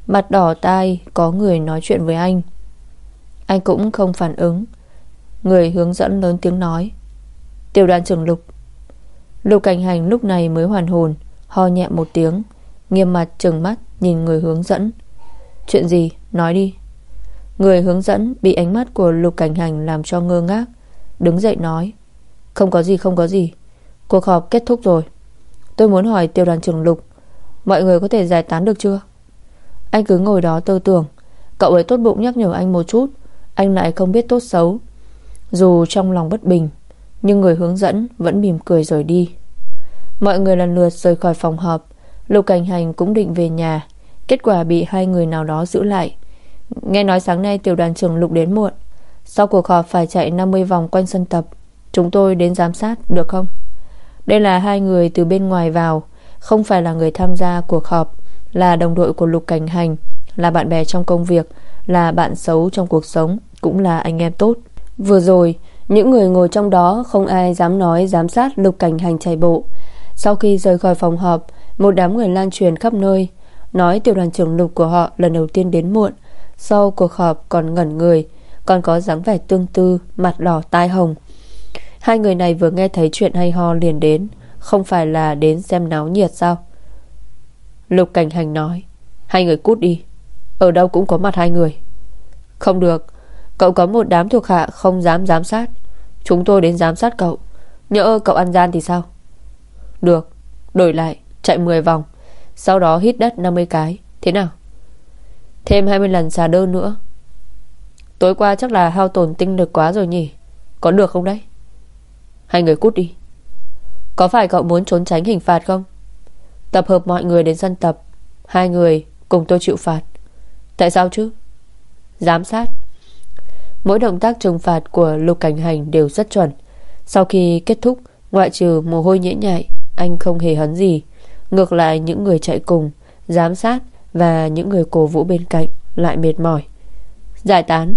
Mặt đỏ tai, Có người nói chuyện với anh. Anh cũng không phản ứng. Người hướng dẫn lớn tiếng nói. Tiểu đoàn trưởng Lục. Lục Cảnh Hành lúc này mới hoàn hồn, Ho nhẹ một tiếng, Nghiêm mặt trừng mắt nhìn người hướng dẫn. Chuyện gì? Nói đi. Người hướng dẫn bị ánh mắt của Lục Cảnh Hành làm cho ngơ ngác, Đứng dậy nói. Không có gì, không có gì. Cuộc họp kết thúc rồi. Tôi muốn hỏi Tiểu đoàn trưởng Lục, Mọi người có thể giải tán được chưa? Anh cứ ngồi đó tư tưởng. Cậu ấy tốt bụng nhắc nhở anh một chút. Anh lại không biết tốt xấu. Dù trong lòng bất bình, Nhưng người hướng dẫn Vẫn mỉm cười rồi đi. Mọi người lần lượt rời khỏi phòng họp. Lục Cảnh Hành cũng định về nhà. Kết quả bị hai người nào đó giữ lại. Nghe nói sáng nay tiểu đoàn trưởng Lục đến muộn. Sau cuộc họp phải chạy 50 vòng quanh sân tập. Chúng tôi đến giám sát, được không? Đây là hai người từ bên ngoài vào. Không phải là người tham gia cuộc họp, Là đồng đội của Lục Cảnh Hành, Là bạn bè trong công việc, Là bạn xấu trong cuộc sống, Cũng là anh em tốt. Vừa rồi, những người ngồi trong đó Không ai dám nói giám sát Lục Cảnh Hành chạy bộ. Sau khi rời khỏi phòng họp, Một đám người lan truyền khắp nơi, Nói tiểu đoàn trưởng Lục của họ lần đầu tiên đến muộn. Sau cuộc họp còn ngẩn người, Còn có dáng vẻ tương tư, Mặt đỏ tai hồng. Hai người này vừa nghe thấy chuyện hay ho liền đến, Không phải là đến xem náo nhiệt sao? Lục Cảnh Hành nói, Hai người cút đi, Ở đâu cũng có mặt hai người. Không được, Cậu có một đám thuộc hạ không dám giám sát. Chúng tôi đến giám sát cậu, Nhỡ cậu ăn gian thì sao? Được, Đổi lại, Chạy 10 vòng, Sau đó hít đất 50 cái, Thế nào? Thêm 20 lần xà đơn nữa. Tối qua chắc là hao tổn tinh lực quá rồi nhỉ, Có được không đấy? Hai người cút đi. Có phải cậu muốn trốn tránh hình phạt không? Tập hợp mọi người đến sân tập. Hai người cùng tôi chịu phạt. Tại sao chứ? Giám sát. Mỗi động tác trừng phạt của Lục Cảnh Hành đều rất chuẩn. Sau khi kết thúc, Ngoại trừ mồ hôi nhễ nhại, Anh không hề hấn gì. Ngược lại, những người chạy cùng, Giám sát và những người cổ vũ bên cạnh Lại mệt mỏi. Giải tán,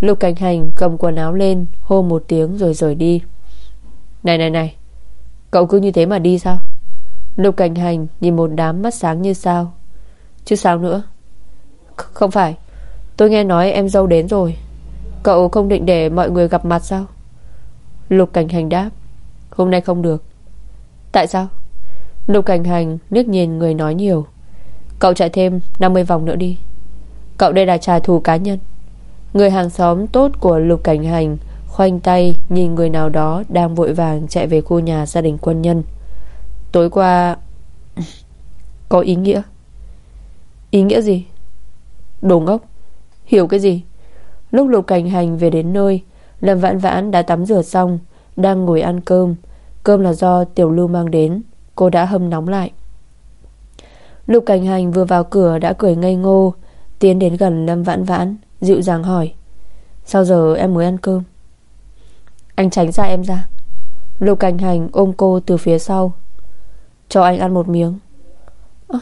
Lục Cảnh Hành cầm quần áo lên, Hô một tiếng rồi rời đi. Này này này. Cậu cứ như thế mà đi sao? Lục Cảnh Hành nhìn một đám mắt sáng như sao. Chứ sao nữa? Không phải. Tôi nghe nói em dâu đến rồi. Cậu không định để mọi người gặp mặt sao? Lục Cảnh Hành đáp. Hôm nay không được. Tại sao? Lục Cảnh Hành nước nhìn người nói nhiều. Cậu chạy thêm 50 vòng nữa đi. Cậu đây là trả thù cá nhân. Người hàng xóm tốt của Lục Cảnh Hành Khoanh tay, nhìn người nào đó Đang vội vàng chạy về khu nhà gia đình quân nhân. Tối qua, Có ý nghĩa. Ý nghĩa gì? Đồ ngốc. Hiểu cái gì? Lúc Lục Cảnh Hành về đến nơi, Lâm Vãn Vãn đã tắm rửa xong, Đang ngồi ăn cơm. Cơm là do Tiểu Lưu mang đến, Cô đã hâm nóng lại. Lục Cảnh Hành vừa vào cửa đã cười ngây ngô, Tiến đến gần Lâm Vãn Vãn, Dịu dàng hỏi, Sao giờ em mới ăn cơm? Anh tránh ra em ra. Lục Cảnh Hành ôm cô từ phía sau. Cho anh ăn một miếng. À,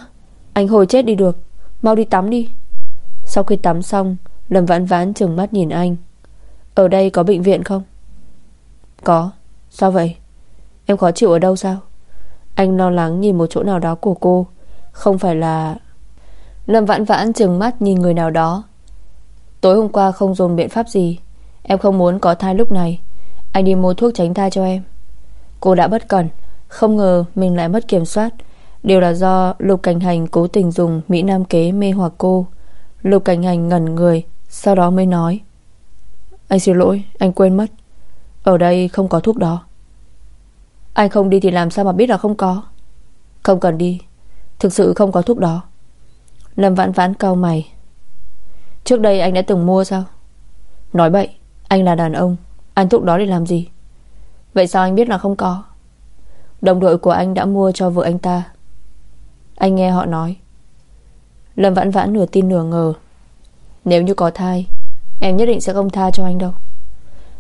Anh hồi chết đi được. Mau đi tắm đi. Sau khi tắm xong Lâm vãn vãn trừng mắt nhìn anh. Ở đây có bệnh viện không? Có. Sao vậy? Em khó chịu ở đâu sao? Anh lo lắng nhìn một chỗ nào đó của cô. Không phải là Lâm vãn vãn trừng mắt nhìn người nào đó. Tối hôm qua không dùng biện pháp gì. Em không muốn có thai lúc này. Anh đi mua thuốc tránh thai cho em. Cô đã bất cẩn, Không ngờ mình lại mất kiểm soát. Đều là do Lục Cảnh Hành cố tình dùng Mỹ Nam kế mê hoặc cô. Lục Cảnh Hành ngẩn người, sau đó mới nói, Anh xin lỗi, anh quên mất. Ở đây không có thuốc đó. Anh không đi thì làm sao mà biết là không có? Không cần đi, Thực sự không có thuốc đó. Lâm vãn vãn cau mày. Trước đây anh đã từng mua sao? Nói bậy, Anh là đàn ông. Anh thúc đó để làm gì? Vậy sao anh biết là không có? Đồng đội của anh đã mua cho vợ anh ta. Anh nghe họ nói. Lâm vãn vãn nửa tin nửa ngờ. Nếu như có thai, Em nhất định sẽ không tha cho anh đâu.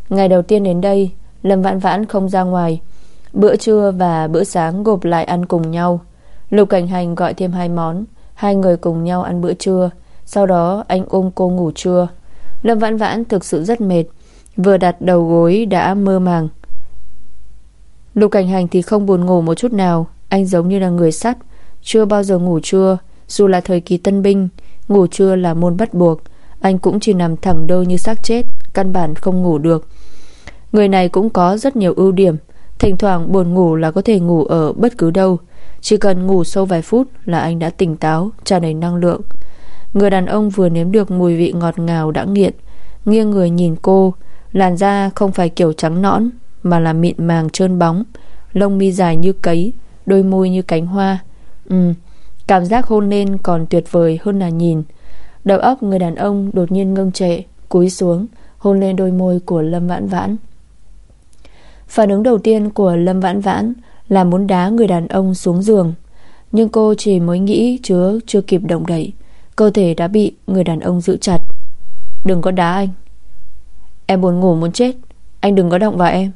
Ngày đầu tiên đến đây, Lâm vãn vãn không ra ngoài. Bữa trưa và bữa sáng gộp lại ăn cùng nhau. Lục Cảnh Hành gọi thêm hai món, Hai người cùng nhau ăn bữa trưa. Sau đó anh ôm cô ngủ trưa. Lâm vãn vãn thực sự rất mệt. Vừa đặt đầu gối đã mơ màng. Lục Cảnh Hành thì không buồn ngủ một chút nào. Anh giống như là người sắt. Chưa bao giờ ngủ trưa Dù là thời kỳ tân binh Ngủ trưa là môn bắt buộc. Anh cũng chỉ nằm thẳng đơ như xác chết Căn bản không ngủ được. Người này cũng có rất nhiều ưu điểm. Thỉnh thoảng buồn ngủ là có thể ngủ ở bất cứ đâu. Chỉ cần ngủ sâu vài phút Là anh đã tỉnh táo, tràn đầy năng lượng. Người đàn ông vừa nếm được mùi vị ngọt ngào đã nghiện. Nghiêng người nhìn cô Làn da không phải kiểu trắng nõn, Mà là mịn màng trơn bóng, Lông mi dài như cấy, Đôi môi như cánh hoa. Ừ Cảm giác hôn lên còn tuyệt vời hơn là nhìn. Đầu óc người đàn ông đột nhiên ngưng trệ, Cúi xuống, Hôn lên đôi môi của Lâm Vãn Vãn. Phản ứng đầu tiên của Lâm Vãn Vãn Là muốn đá người đàn ông xuống giường. Nhưng cô chỉ mới nghĩ chứa chưa kịp động đậy. Cơ thể đã bị người đàn ông giữ chặt. Đừng có đá anh. Em buồn ngủ muốn chết. Anh đừng có động vào em.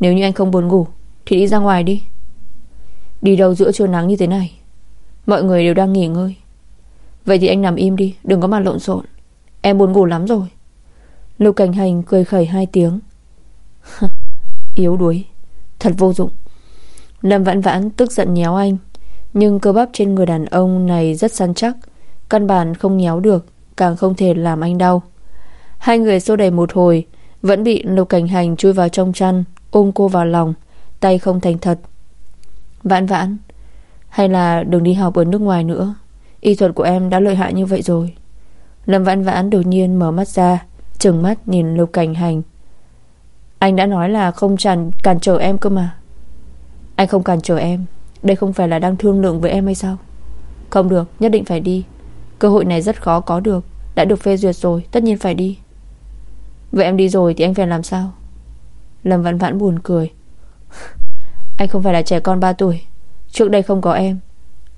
Nếu như anh không buồn ngủ, Thì đi ra ngoài đi. Đi đâu giữa trưa nắng như thế này? Mọi người đều đang nghỉ ngơi. Vậy thì anh nằm im đi, Đừng có mà lộn xộn. Em buồn ngủ lắm rồi. Lục cảnh hành cười khẩy hai tiếng. Yếu đuối. Thật vô dụng. Lâm vãn vãn tức giận nhéo anh. Nhưng cơ bắp trên người đàn ông này rất săn chắc. Căn bản không nhéo được, Càng không thể làm anh đau. Hai người xô đẩy một hồi, Vẫn bị lục cảnh hành chui vào trong chăn, Ôm cô vào lòng, Tay không thành thật. Vãn vãn, Hay là đừng đi học ở nước ngoài nữa, Y thuật của em đã lợi hại như vậy rồi. Lâm vãn vãn đột nhiên mở mắt ra, Trừng mắt nhìn lục cảnh hành. Anh đã nói là không tràn cản trở em cơ mà. Anh không cản trở em, Đây không phải là đang thương lượng với em hay sao? Không được, nhất định phải đi, Cơ hội này rất khó có được, Đã được phê duyệt rồi, tất nhiên phải đi. Vậy em đi rồi thì anh phải làm sao? Lâm vãn vãn buồn cười. Anh không phải là trẻ con 3 tuổi. Trước đây không có em,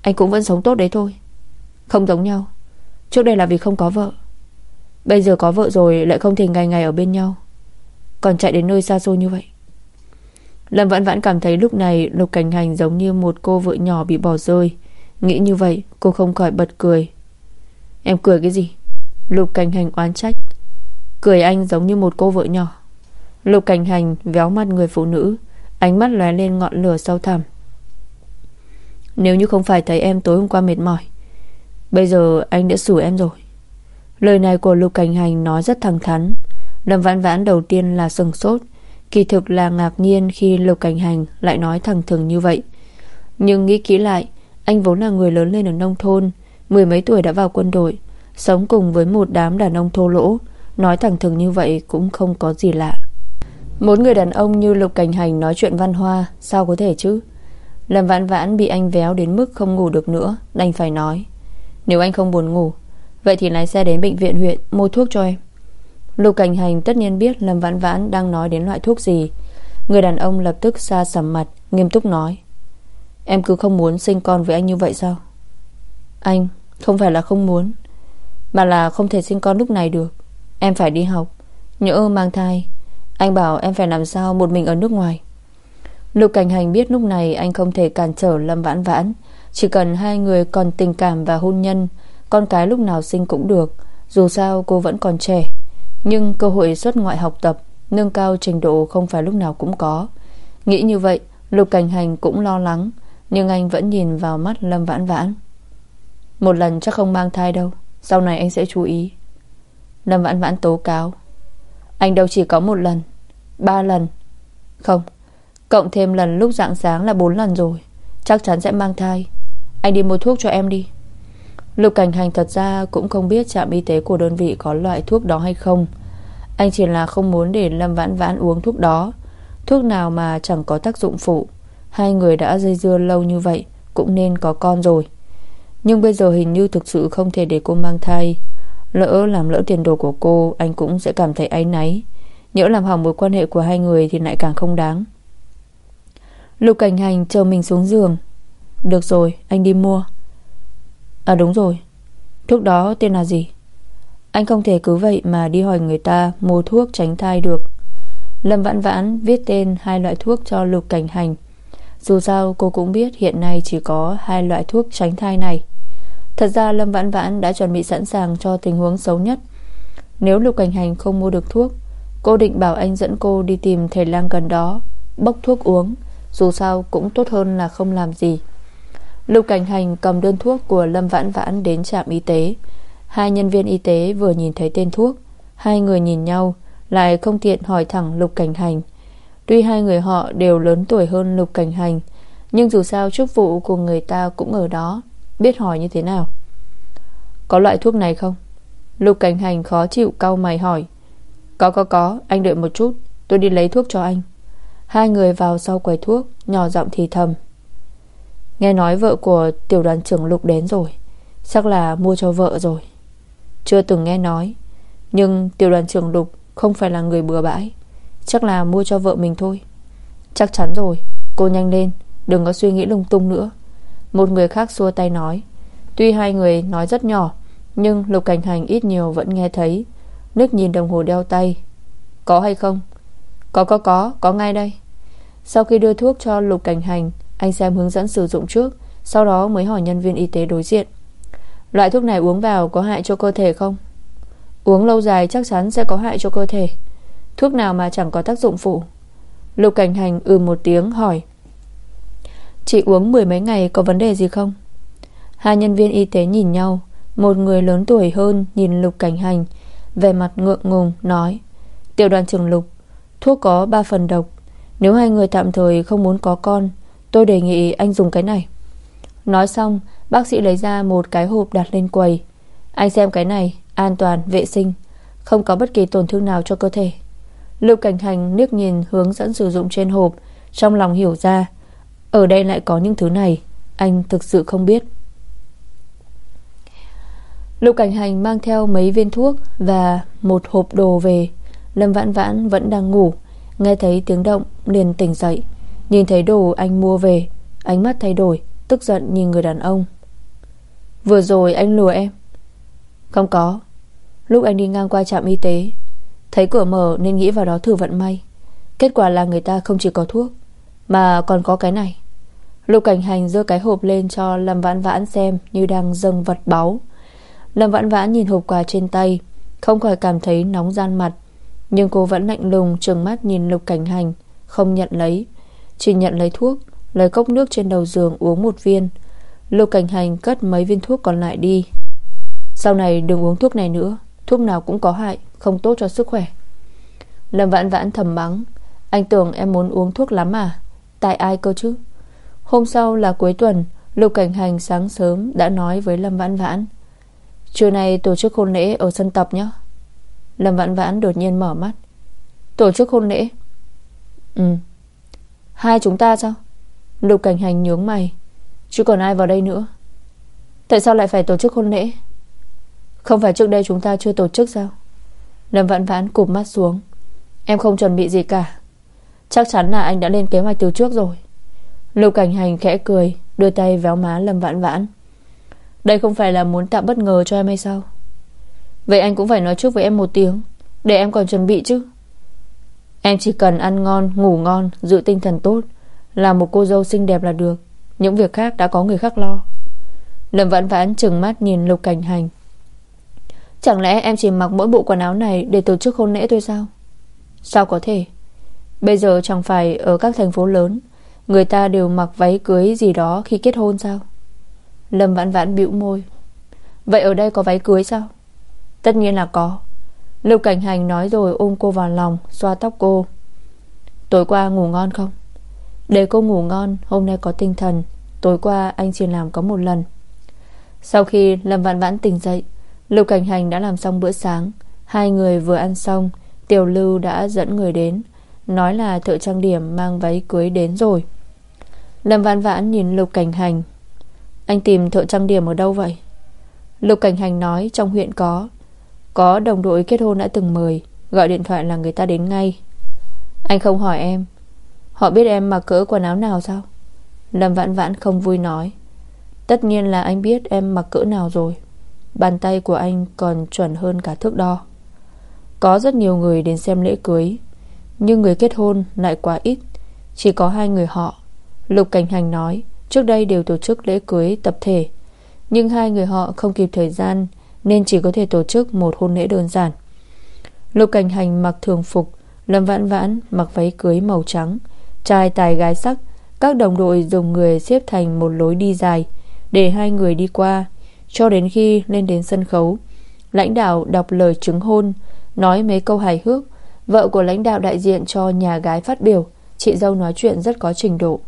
Anh cũng vẫn sống tốt đấy thôi. Không giống nhau. Trước đây là vì không có vợ. Bây giờ có vợ rồi lại không thể ngày ngày ở bên nhau. Còn chạy đến nơi xa xôi như vậy. Lâm Vãn Vãn cảm thấy lúc này Lục Cảnh Hành giống như một cô vợ nhỏ bị bỏ rơi. Nghĩ như vậy, cô không khỏi bật cười. Em cười cái gì? Lục Cảnh Hành oán trách. Cười anh giống như một cô vợ nhỏ. Lục Cảnh Hành véo mặt người phụ nữ, Ánh mắt lóe lên ngọn lửa sâu thẳm. Nếu như không phải thấy em tối hôm qua mệt mỏi, Bây giờ anh đã xử em rồi. Lời này của Lục Cảnh Hành nói rất thẳng thắn Lâm Vãn Vãn đầu tiên là sừng sốt, Kỳ thực là ngạc nhiên khi Lục Cảnh Hành lại nói thẳng thừng như vậy. Nhưng nghĩ kỹ lại, Anh vốn là người lớn lên ở nông thôn, Mười mấy tuổi đã vào quân đội, Sống cùng với một đám đàn ông thô lỗ Nói thẳng thừng như vậy cũng không có gì lạ. Một người đàn ông như Lục Cảnh Hành nói chuyện văn hoa, Sao có thể chứ? Lâm Vãn Vãn bị anh véo đến mức không ngủ được nữa, Đành phải nói, Nếu anh không buồn ngủ, Vậy thì lái xe đến bệnh viện huyện Mua thuốc cho em. Lục cảnh hành tất nhiên biết Lâm Vãn Vãn đang nói đến loại thuốc gì. Người đàn ông lập tức xa sầm mặt, Nghiêm túc nói, Em cứ không muốn sinh con với anh như vậy sao? Anh, không phải là không muốn, Mà là không thể sinh con lúc này được. Em phải đi học. Nhỡ mang thai. Anh bảo em phải làm sao một mình ở nước ngoài. Lục cảnh hành biết lúc này Anh không thể cản trở Lâm Vãn Vãn. Chỉ cần hai người còn tình cảm và hôn nhân, con cái lúc nào sinh cũng được. Dù sao, cô vẫn còn trẻ. Nhưng cơ hội xuất ngoại học tập, Nâng cao trình độ không phải lúc nào cũng có. Nghĩ như vậy, Lục Cảnh Hành cũng lo lắng. Nhưng anh vẫn nhìn vào mắt Lâm Vãn Vãn. Một lần chắc không mang thai đâu. Sau này anh sẽ chú ý. Lâm Vãn Vãn tố cáo. Anh đâu chỉ có một lần, Ba lần. Không, Cộng thêm lần lúc dạng sáng là bốn lần rồi. Chắc chắn sẽ mang thai. Anh đi mua thuốc cho em đi. Lục Cảnh Hành thật ra cũng không biết trạm y tế của đơn vị có loại thuốc đó hay không. Anh chỉ là không muốn để Lâm Vãn Vãn uống thuốc đó. Thuốc nào mà chẳng có tác dụng phụ. Hai người đã dây dưa lâu như vậy, Cũng nên có con rồi. Nhưng bây giờ hình như thực sự không thể để cô mang thai. Lỡ làm lỡ tiền đồ của cô, Anh cũng sẽ cảm thấy áy náy. Nhỡ làm hỏng mối quan hệ của hai người Thì lại càng không đáng. Lục cảnh hành chờ mình xuống giường. Được rồi, anh đi mua. À đúng rồi. Thuốc đó tên là gì? Anh không thể cứ vậy mà đi hỏi người ta Mua thuốc tránh thai được. Lâm Vãn Vãn viết tên hai loại thuốc cho Lục Cảnh Hành. Dù sao, cô cũng biết hiện nay chỉ có hai loại thuốc tránh thai này. Thật ra Lâm Vãn Vãn đã chuẩn bị sẵn sàng cho tình huống xấu nhất. Nếu Lục Cảnh Hành không mua được thuốc, Cô định bảo anh dẫn cô đi tìm thầy lang gần đó, Bốc thuốc uống, Dù sao cũng tốt hơn là không làm gì. Lục Cảnh Hành cầm đơn thuốc của Lâm Vãn Vãn đến trạm y tế. Hai nhân viên y tế vừa nhìn thấy tên thuốc, Hai người nhìn nhau, Lại không tiện hỏi thẳng Lục Cảnh Hành. Tuy hai người họ đều lớn tuổi hơn Lục Cảnh Hành, Nhưng dù sao chức vụ của người ta cũng ở đó. Biết hỏi như thế nào? Có loại thuốc này không? Lục Cảnh Hành khó chịu cau mày hỏi. Có có có, Anh đợi một chút, Tôi đi lấy thuốc cho anh. Hai người vào sau quầy thuốc, Nhỏ giọng thì thầm. Nghe nói vợ của tiểu đoàn trưởng Lục đến rồi, Chắc là mua cho vợ rồi. Chưa từng nghe nói, Nhưng tiểu đoàn trưởng Lục Không phải là người bừa bãi, Chắc là mua cho vợ mình thôi. Chắc chắn rồi, Cô nhanh lên, Đừng có suy nghĩ lung tung nữa. Một người khác xua tay nói. Tuy hai người nói rất nhỏ Nhưng Lục Cảnh Hành ít nhiều vẫn nghe thấy. Nước nhìn đồng hồ đeo tay. Có hay không? Có có có, có ngay đây. Sau khi đưa thuốc cho Lục Cảnh Hành Anh xem hướng dẫn sử dụng trước Sau đó mới hỏi nhân viên y tế đối diện. Loại thuốc này uống vào có hại cho cơ thể không? Uống lâu dài chắc chắn sẽ có hại cho cơ thể. Thuốc nào mà chẳng có tác dụng phụ? Lục Cảnh Hành ừ một tiếng hỏi. Chị uống mười mấy ngày có vấn đề gì không? Hai nhân viên y tế nhìn nhau. Một người lớn tuổi hơn nhìn Lục Cảnh Hành. Về mặt ngượng ngùng nói Tiểu đoàn trưởng Lục Thuốc có ba phần độc. Nếu hai người tạm thời không muốn có con Tôi đề nghị anh dùng cái này. Nói xong bác sĩ lấy ra một cái hộp đặt lên quầy. Anh xem cái này An toàn, vệ sinh Không có bất kỳ tổn thương nào cho cơ thể. Lục Cảnh Hành nước nhìn hướng dẫn sử dụng trên hộp Trong lòng hiểu ra ở đây lại có những thứ này, Anh thực sự không biết. Lục Cảnh Hành mang theo mấy viên thuốc Và một hộp đồ về. Lâm Vãn Vãn vẫn đang ngủ, Nghe thấy tiếng động liền tỉnh dậy. Nhìn thấy đồ anh mua về, Ánh mắt thay đổi, Tức giận nhìn người đàn ông. Vừa rồi anh lừa em? Không có. Lúc anh đi ngang qua trạm y tế, Thấy cửa mở nên nghĩ vào đó thử vận may. Kết quả là người ta không chỉ có thuốc, Mà còn có cái này. Lục cảnh hành đưa cái hộp lên cho Lâm Vãn Vãn xem Như đang dâng vật báu. Lâm Vãn Vãn nhìn hộp quà trên tay, Không khỏi cảm thấy nóng gian mặt. Nhưng cô vẫn lạnh lùng trừng mắt nhìn lục cảnh hành, Không nhận lấy. Chỉ nhận lấy thuốc, Lấy cốc nước trên đầu giường uống một viên. Lục cảnh hành cất mấy viên thuốc còn lại đi. Sau này đừng uống thuốc này nữa, Thuốc nào cũng có hại, Không tốt cho sức khỏe. Lâm vãn vãn thầm mắng, Anh tưởng em muốn uống thuốc lắm à? Tại ai cơ chứ? Hôm sau là cuối tuần, Lục cảnh hành sáng sớm đã nói với Lâm vãn vãn, Trưa nay tổ chức hôn lễ ở sân tập nhé. Lâm vãn vãn đột nhiên mở mắt, Tổ chức hôn lễ? Ừ. Hai chúng ta sao? Lục cảnh hành nhướng mày, Chứ còn ai vào đây nữa? Tại sao lại phải tổ chức hôn lễ? Không phải trước đây chúng ta chưa tổ chức sao? Lâm vãn vãn cụp mắt xuống, Em không chuẩn bị gì cả. Chắc chắn là anh đã lên kế hoạch từ trước rồi. Lục cảnh hành khẽ cười Đưa tay véo má Lâm vãn vãn. Đây không phải là muốn tạo bất ngờ cho em hay sao? Vậy anh cũng phải nói trước với em một tiếng Để em còn chuẩn bị chứ. Em chỉ cần ăn ngon, ngủ ngon Giữ tinh thần tốt Là một cô dâu xinh đẹp là được. Những việc khác đã có người khác lo. Lâm vãn vãn trừng mắt nhìn lục cảnh hành. Chẳng lẽ em chỉ mặc mỗi bộ quần áo này Để tổ chức hôn lễ thôi sao? Sao có thể? Bây giờ chẳng phải ở các thành phố lớn Người ta đều mặc váy cưới gì đó Khi kết hôn sao? Lâm vãn vãn bĩu môi. Vậy ở đây có váy cưới sao? Tất nhiên là có. Lưu Cảnh Hành nói rồi ôm cô vào lòng, Xoa tóc cô. Tối qua ngủ ngon không? Để cô ngủ ngon, Hôm nay có tinh thần. Tối qua anh chỉ làm có một lần. Sau khi Lâm Vãn Vãn tỉnh dậy, Lưu Cảnh Hành đã làm xong bữa sáng. Hai người vừa ăn xong, Tiểu Lưu đã dẫn người đến. Nói là thợ trang điểm mang váy cưới đến rồi. Lâm Vãn Vãn nhìn Lục Cảnh Hành. Anh tìm thợ trang điểm ở đâu vậy? Lục Cảnh Hành nói trong huyện có. Có đồng đội kết hôn đã từng mời, Gọi điện thoại là người ta đến ngay. Anh không hỏi em. Họ biết em mặc cỡ quần áo nào sao? Lâm Vãn Vãn không vui nói. Tất nhiên là anh biết em mặc cỡ nào rồi. Bàn tay của anh còn chuẩn hơn cả thước đo. Có rất nhiều người đến xem lễ cưới. Nhưng người kết hôn lại quá ít. Chỉ có hai người họ. Lục Cảnh Hành nói, Trước đây đều tổ chức lễ cưới tập thể. Nhưng hai người họ không kịp thời gian, Nên chỉ có thể tổ chức một hôn lễ đơn giản. Lục Cảnh Hành mặc thường phục, Lâm Vãn Vãn mặc váy cưới màu trắng, Trai tài gái sắc. Các đồng đội dùng người xếp thành một lối đi dài, Để hai người đi qua, cho đến khi lên đến sân khấu. Lãnh đạo đọc lời chứng hôn, Nói mấy câu hài hước Vợ của lãnh đạo đại diện cho nhà gái phát biểu, Chị dâu nói chuyện rất có trình độ.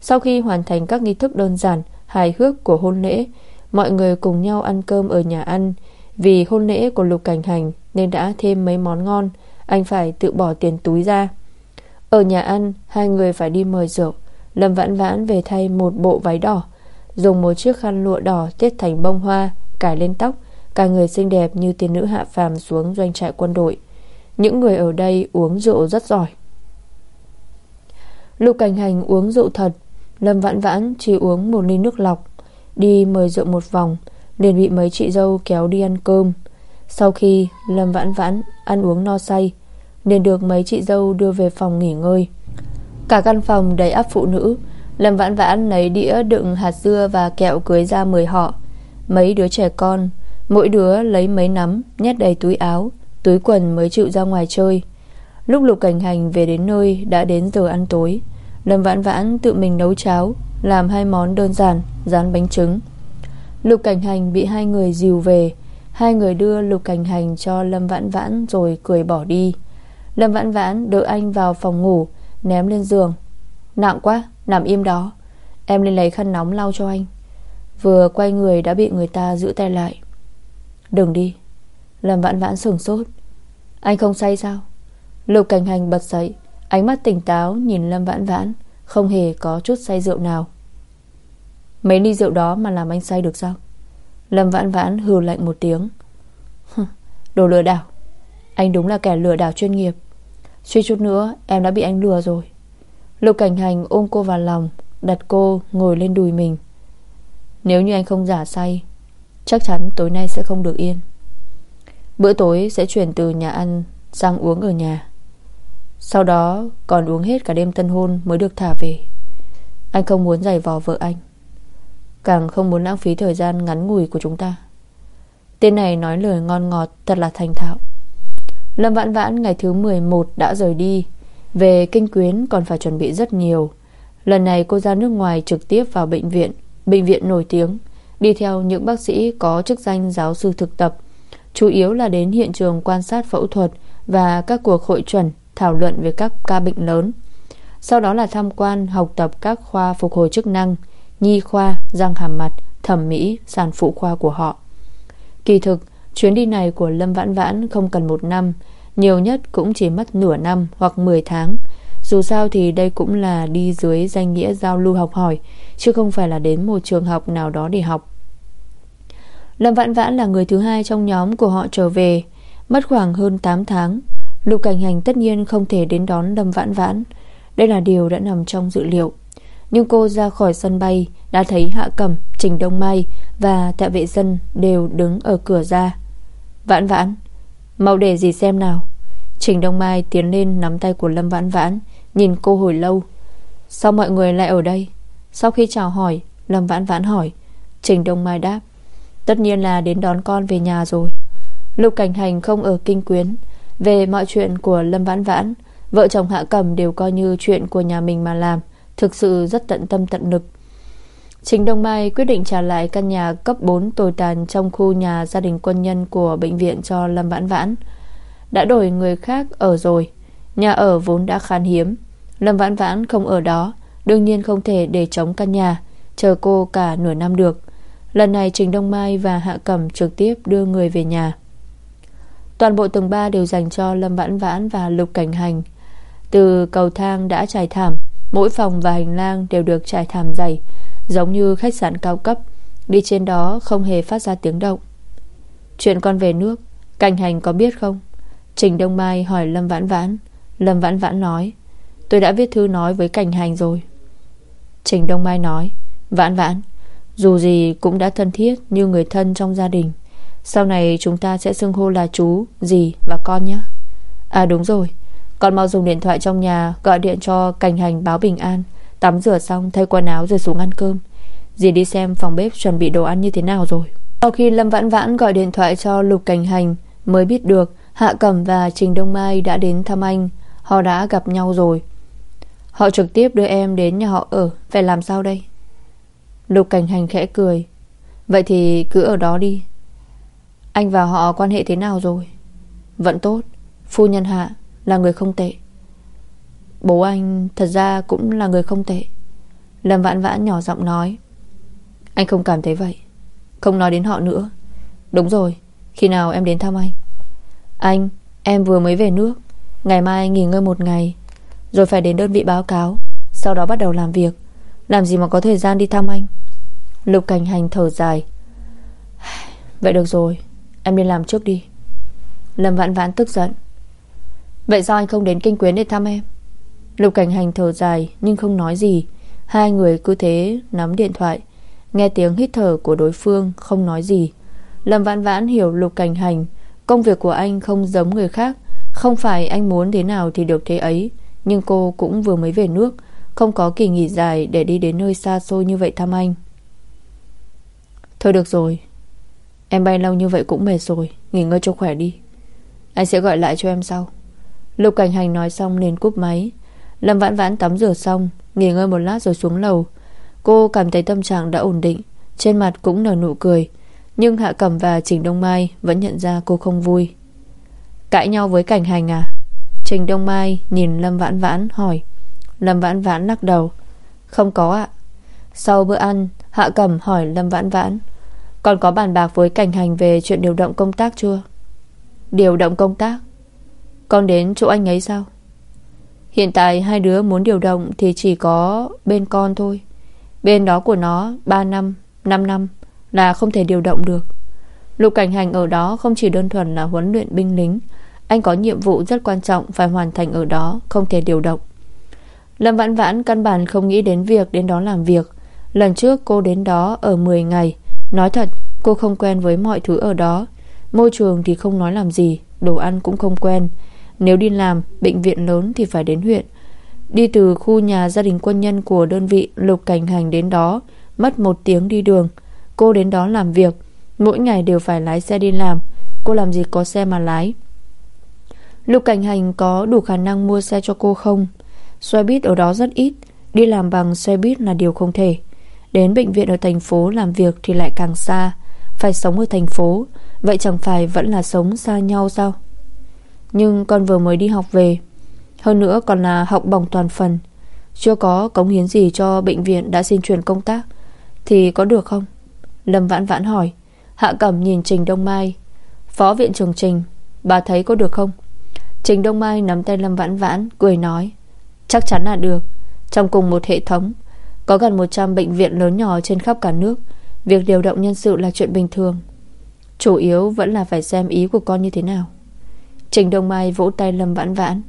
Sau khi hoàn thành các nghi thức đơn giản, Hài hước của hôn lễ, Mọi người cùng nhau ăn cơm ở nhà ăn. Vì hôn lễ của Lục Cảnh Hành Nên đã thêm mấy món ngon, Anh phải tự bỏ tiền túi ra. Ở nhà ăn, Hai người phải đi mời rượu, Lâm vãn vãn về thay một bộ váy đỏ, Dùng một chiếc khăn lụa đỏ Tiết thành bông hoa, Cài lên tóc, Cả người xinh đẹp như tiên nữ hạ phàm xuống doanh trại quân đội. Những người ở đây uống rượu rất giỏi. Lục cảnh hành uống rượu thật, Lâm vãn vãn chỉ uống một ly nước lọc, Đi mời rượu một vòng, liền bị mấy chị dâu kéo đi ăn cơm. Sau khi Lâm vãn vãn ăn uống no say, liền được mấy chị dâu đưa về phòng nghỉ ngơi. Cả căn phòng đầy áp phụ nữ, Lâm vãn vãn lấy đĩa đựng hạt dưa và kẹo cưới ra mời họ. Mấy đứa trẻ con, Mỗi đứa lấy mấy nắm, Nhét đầy túi áo Túi quần mới chịu ra ngoài chơi. Lúc lục cảnh hành về đến nơi Đã đến giờ ăn tối, Lâm vãn vãn tự mình nấu cháo, Làm hai món đơn giản Rán bánh trứng. Lục cảnh hành bị hai người dìu về, Hai người đưa lục cảnh hành cho Lâm vãn vãn Rồi cười bỏ đi. Lâm vãn vãn đỡ anh vào phòng ngủ, Ném lên giường. Nặng quá, nằm im đó. Em lên lấy khăn nóng lau cho anh. Vừa quay người đã bị người ta giữ tay lại. Đừng đi Lâm vãn vãn sửng sốt. Anh không say sao? Lục cảnh hành bật dậy, Ánh mắt tỉnh táo nhìn Lâm vãn vãn, Không hề có chút say rượu nào. Mấy ly rượu đó mà làm anh say được sao? Lâm vãn vãn hừ lạnh một tiếng. Đồ lừa đảo. Anh đúng là kẻ lừa đảo chuyên nghiệp. Suy chút nữa, em đã bị anh lừa rồi. Lục cảnh hành ôm cô vào lòng, Đặt cô ngồi lên đùi mình. Nếu như anh không giả say, Chắc chắn tối nay sẽ không được yên. Bữa tối sẽ chuyển từ nhà ăn Sang uống ở nhà. Sau đó, còn uống hết cả đêm tân hôn Mới được thả về. Anh không muốn giày vò vợ anh. Càng không muốn lãng phí thời gian ngắn ngủi của chúng ta. Tên này nói lời ngon ngọt Thật là thành thạo. Lâm Vãn Vãn ngày thứ 11 đã rời đi. Về kinh quyến còn phải chuẩn bị rất nhiều. Lần này cô ra nước ngoài trực tiếp vào bệnh viện. Bệnh viện nổi tiếng. Đi theo những bác sĩ có chức danh giáo sư thực tập. Chủ yếu là đến hiện trường quan sát phẫu thuật Và các cuộc hội chuẩn Thảo luận về các ca bệnh lớn. Sau đó là tham quan học tập các khoa phục hồi chức năng Nhi khoa, răng hàm mặt, thẩm mỹ, sản phụ khoa của họ. Kỳ thực Chuyến đi này của Lâm Vãn Vãn không cần một năm Nhiều nhất cũng chỉ mất nửa năm hoặc 10 tháng. Dù sao thì đây cũng là đi dưới danh nghĩa giao lưu học hỏi Chứ không phải là đến một trường học nào đó để học. Lâm Vãn Vãn là người thứ hai trong nhóm của họ trở về. Mất khoảng hơn 8 tháng Lục Cảnh Hành tất nhiên không thể đến đón Lâm Vãn Vãn. Đây là điều đã nằm trong dự liệu. Nhưng cô ra khỏi sân bay Đã thấy Hạ Cẩm, Trình Đông Mai Và tạ vệ dân đều đứng ở cửa ra. Vãn Vãn Mau để gì xem nào. Trình Đông Mai tiến lên nắm tay của Lâm Vãn Vãn Nhìn cô hồi lâu. Sao mọi người lại ở đây? Sau khi chào hỏi Lâm Vãn Vãn hỏi. Trình Đông Mai đáp. Tất nhiên là đến đón con về nhà rồi Lục Cảnh Hành không ở kinh quyến Về mọi chuyện của Lâm Vãn Vãn Vợ chồng Hạ Cẩm đều coi như chuyện của nhà mình mà làm Thực sự rất tận tâm tận lực Trình Đông Mai quyết định trả lại căn nhà cấp 4 tồi tàn trong khu nhà gia đình quân nhân của bệnh viện cho Lâm Vãn Vãn. Đã đổi người khác ở rồi, nhà ở vốn đã khan hiếm. Lâm Vãn Vãn không ở đó, đương nhiên không thể để chống căn nhà, chờ cô cả nửa năm được. Lần này Trình Đông Mai và Hạ Cẩm trực tiếp đưa người về nhà. Toàn bộ tầng 3 đều dành cho Lâm Vãn Vãn và Lục Cảnh Hành. Từ cầu thang đã trải thảm, mỗi phòng và hành lang đều được trải thảm dày, Giống như khách sạn cao cấp. Đi trên đó không hề phát ra tiếng động. Chuyện con về nước Cảnh hành có biết không? Trình Đông Mai hỏi Lâm Vãn Vãn. Lâm Vãn Vãn nói Tôi đã viết thư nói với cảnh hành rồi. Trình Đông Mai nói Vãn Vãn dù gì cũng đã thân thiết như người thân trong gia đình. Sau này chúng ta sẽ xưng hô là chú, dì và con nhé. À đúng rồi. Con mau dùng điện thoại trong nhà Gọi điện cho cảnh hành báo bình an. Tắm rửa xong thay quần áo rồi xuống ăn cơm. Dì đi xem phòng bếp chuẩn bị đồ ăn như thế nào rồi. Sau khi Lâm Vãn Vãn gọi điện thoại cho Lục Cảnh Hành Mới biết được Hạ Cẩm và Trình Đông Mai đã đến thăm anh. Họ đã gặp nhau rồi. Họ trực tiếp đưa em đến nhà họ ở. Phải làm sao đây? Lục Cảnh Hành khẽ cười. Vậy thì cứ ở đó đi. Anh và họ quan hệ thế nào rồi? Vẫn tốt. Phu nhân Hạ là người không tệ. Bố anh thật ra cũng là người không tệ. Lâm vãn vãn nhỏ giọng nói. Anh không cảm thấy vậy. Không nói đến họ nữa. Đúng rồi, Khi nào em đến thăm anh? Anh, Em vừa mới về nước. Ngày mai nghỉ ngơi một ngày. Rồi phải đến đơn vị báo cáo. Sau đó bắt đầu làm việc. Làm gì mà có thời gian đi thăm anh? Lục cảnh hành thở dài. Vậy được rồi, Em đi làm trước đi. Lâm vãn vãn tức giận. Vậy sao anh không đến kinh quyến để thăm em? Lục cảnh hành thở dài, Nhưng không nói gì. Hai người cứ thế nắm điện thoại, Nghe tiếng hít thở của đối phương, Không nói gì. Lâm vãn vãn hiểu lục cảnh hành, Công việc của anh không giống người khác. Không phải anh muốn thế nào thì được thế ấy, Nhưng cô cũng vừa mới về nước không có kỳ nghỉ dài để đi đến nơi xa xôi như vậy thăm anh. Thôi được rồi. Em bay lâu như vậy cũng mệt rồi. Nghỉ ngơi cho khỏe đi. Anh sẽ gọi lại cho em sau. Lục cảnh hành nói xong liền cúp máy. Lâm vãn vãn tắm rửa xong, Nghỉ ngơi một lát rồi xuống lầu. Cô cảm thấy tâm trạng đã ổn định, Trên mặt cũng nở nụ cười. Nhưng Hạ Cẩm và Trình Đông Mai Vẫn nhận ra cô không vui. Cãi nhau với cảnh hành à? Trình Đông Mai nhìn Lâm Vãn Vãn hỏi. Lâm Vãn Vãn lắc đầu. Không có ạ. Sau bữa ăn Hạ Cẩm hỏi Lâm Vãn Vãn Còn có bàn bạc với cảnh hành về chuyện điều động công tác chưa? Điều động công tác? Con đến chỗ anh ấy sao? Hiện tại hai đứa muốn điều động Thì chỉ có bên con thôi. Bên đó của nó 3 năm, 5 năm Là không thể điều động được. Lục cảnh hành ở đó không chỉ đơn thuần là huấn luyện binh lính Anh có nhiệm vụ rất quan trọng Phải hoàn thành ở đó Không thể điều động. Lâm Vãn Vãn căn bản không nghĩ đến việc đến đó làm việc. Lần trước cô đến đó ở 10 ngày. Nói thật, cô không quen với mọi thứ ở đó. Môi trường thì không nói làm gì, Đồ ăn cũng không quen. Nếu đi làm, bệnh viện lớn thì phải đến huyện. Đi từ khu nhà gia đình quân nhân của đơn vị Lục Cảnh Hành đến đó, Mất một tiếng đi đường. Cô đến đó làm việc. Mỗi ngày đều phải lái xe đi làm. Cô làm gì có xe mà lái? Lục Cảnh Hành có đủ khả năng mua xe cho cô không? Xe buýt ở đó rất ít, Đi làm bằng xe buýt là điều không thể. Đến bệnh viện ở thành phố làm việc Thì lại càng xa, Phải sống ở thành phố, Vậy chẳng phải vẫn là sống xa nhau sao? Nhưng con vừa mới đi học về, hơn nữa còn là học bổng toàn phần, Chưa có cống hiến gì cho bệnh viện Đã xin chuyển công tác, Thì có được không? Lâm vãn vãn hỏi, Hạ cẩm nhìn Trình Đông Mai, Phó viện trưởng Trình, Bà thấy có được không? Trình Đông Mai nắm tay Lâm vãn vãn, Cười nói Chắc chắn là được. Trong cùng một hệ thống, Có gần 100 bệnh viện lớn nhỏ trên khắp cả nước. Việc điều động nhân sự là chuyện bình thường. Chủ yếu vẫn là phải xem ý của con như thế nào. Trình Đông Mai vỗ tay Lâm Vãn Vãn.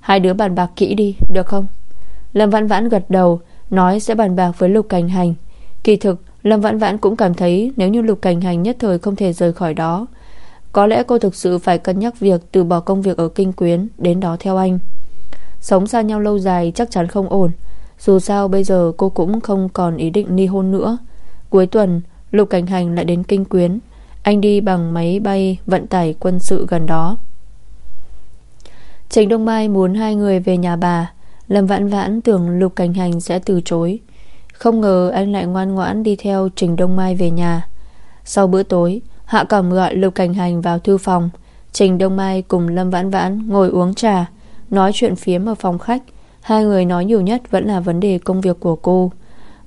Hai đứa bàn bạc kỹ đi, Được không? Lâm Vãn Vãn gật đầu, Nói sẽ bàn bạc với Lục Cảnh Hành. Kỳ thực, Lâm Vãn Vãn cũng cảm thấy Nếu như Lục Cảnh Hành nhất thời không thể rời khỏi đó, Có lẽ cô thực sự phải cân nhắc việc Từ bỏ công việc ở Kinh Quyến Đến đó theo anh. Sống xa nhau lâu dài chắc chắn không ổn. Dù sao bây giờ cô cũng không còn ý định ly hôn nữa. Cuối tuần, Lục Cảnh Hành lại đến Kinh Quyến. Anh đi bằng máy bay vận tải quân sự gần đó. Trình Đông Mai muốn hai người về nhà bà. Lâm Vãn Vãn tưởng Lục Cảnh Hành sẽ từ chối. Không ngờ anh lại ngoan ngoãn đi theo Trình Đông Mai về nhà. Sau bữa tối, Hạ Cẩm gọi Lục Cảnh Hành vào thư phòng. Trình Đông Mai cùng Lâm Vãn Vãn ngồi uống trà. Nói chuyện phiếm ở phòng khách. Hai người nói nhiều nhất vẫn là vấn đề công việc của cô.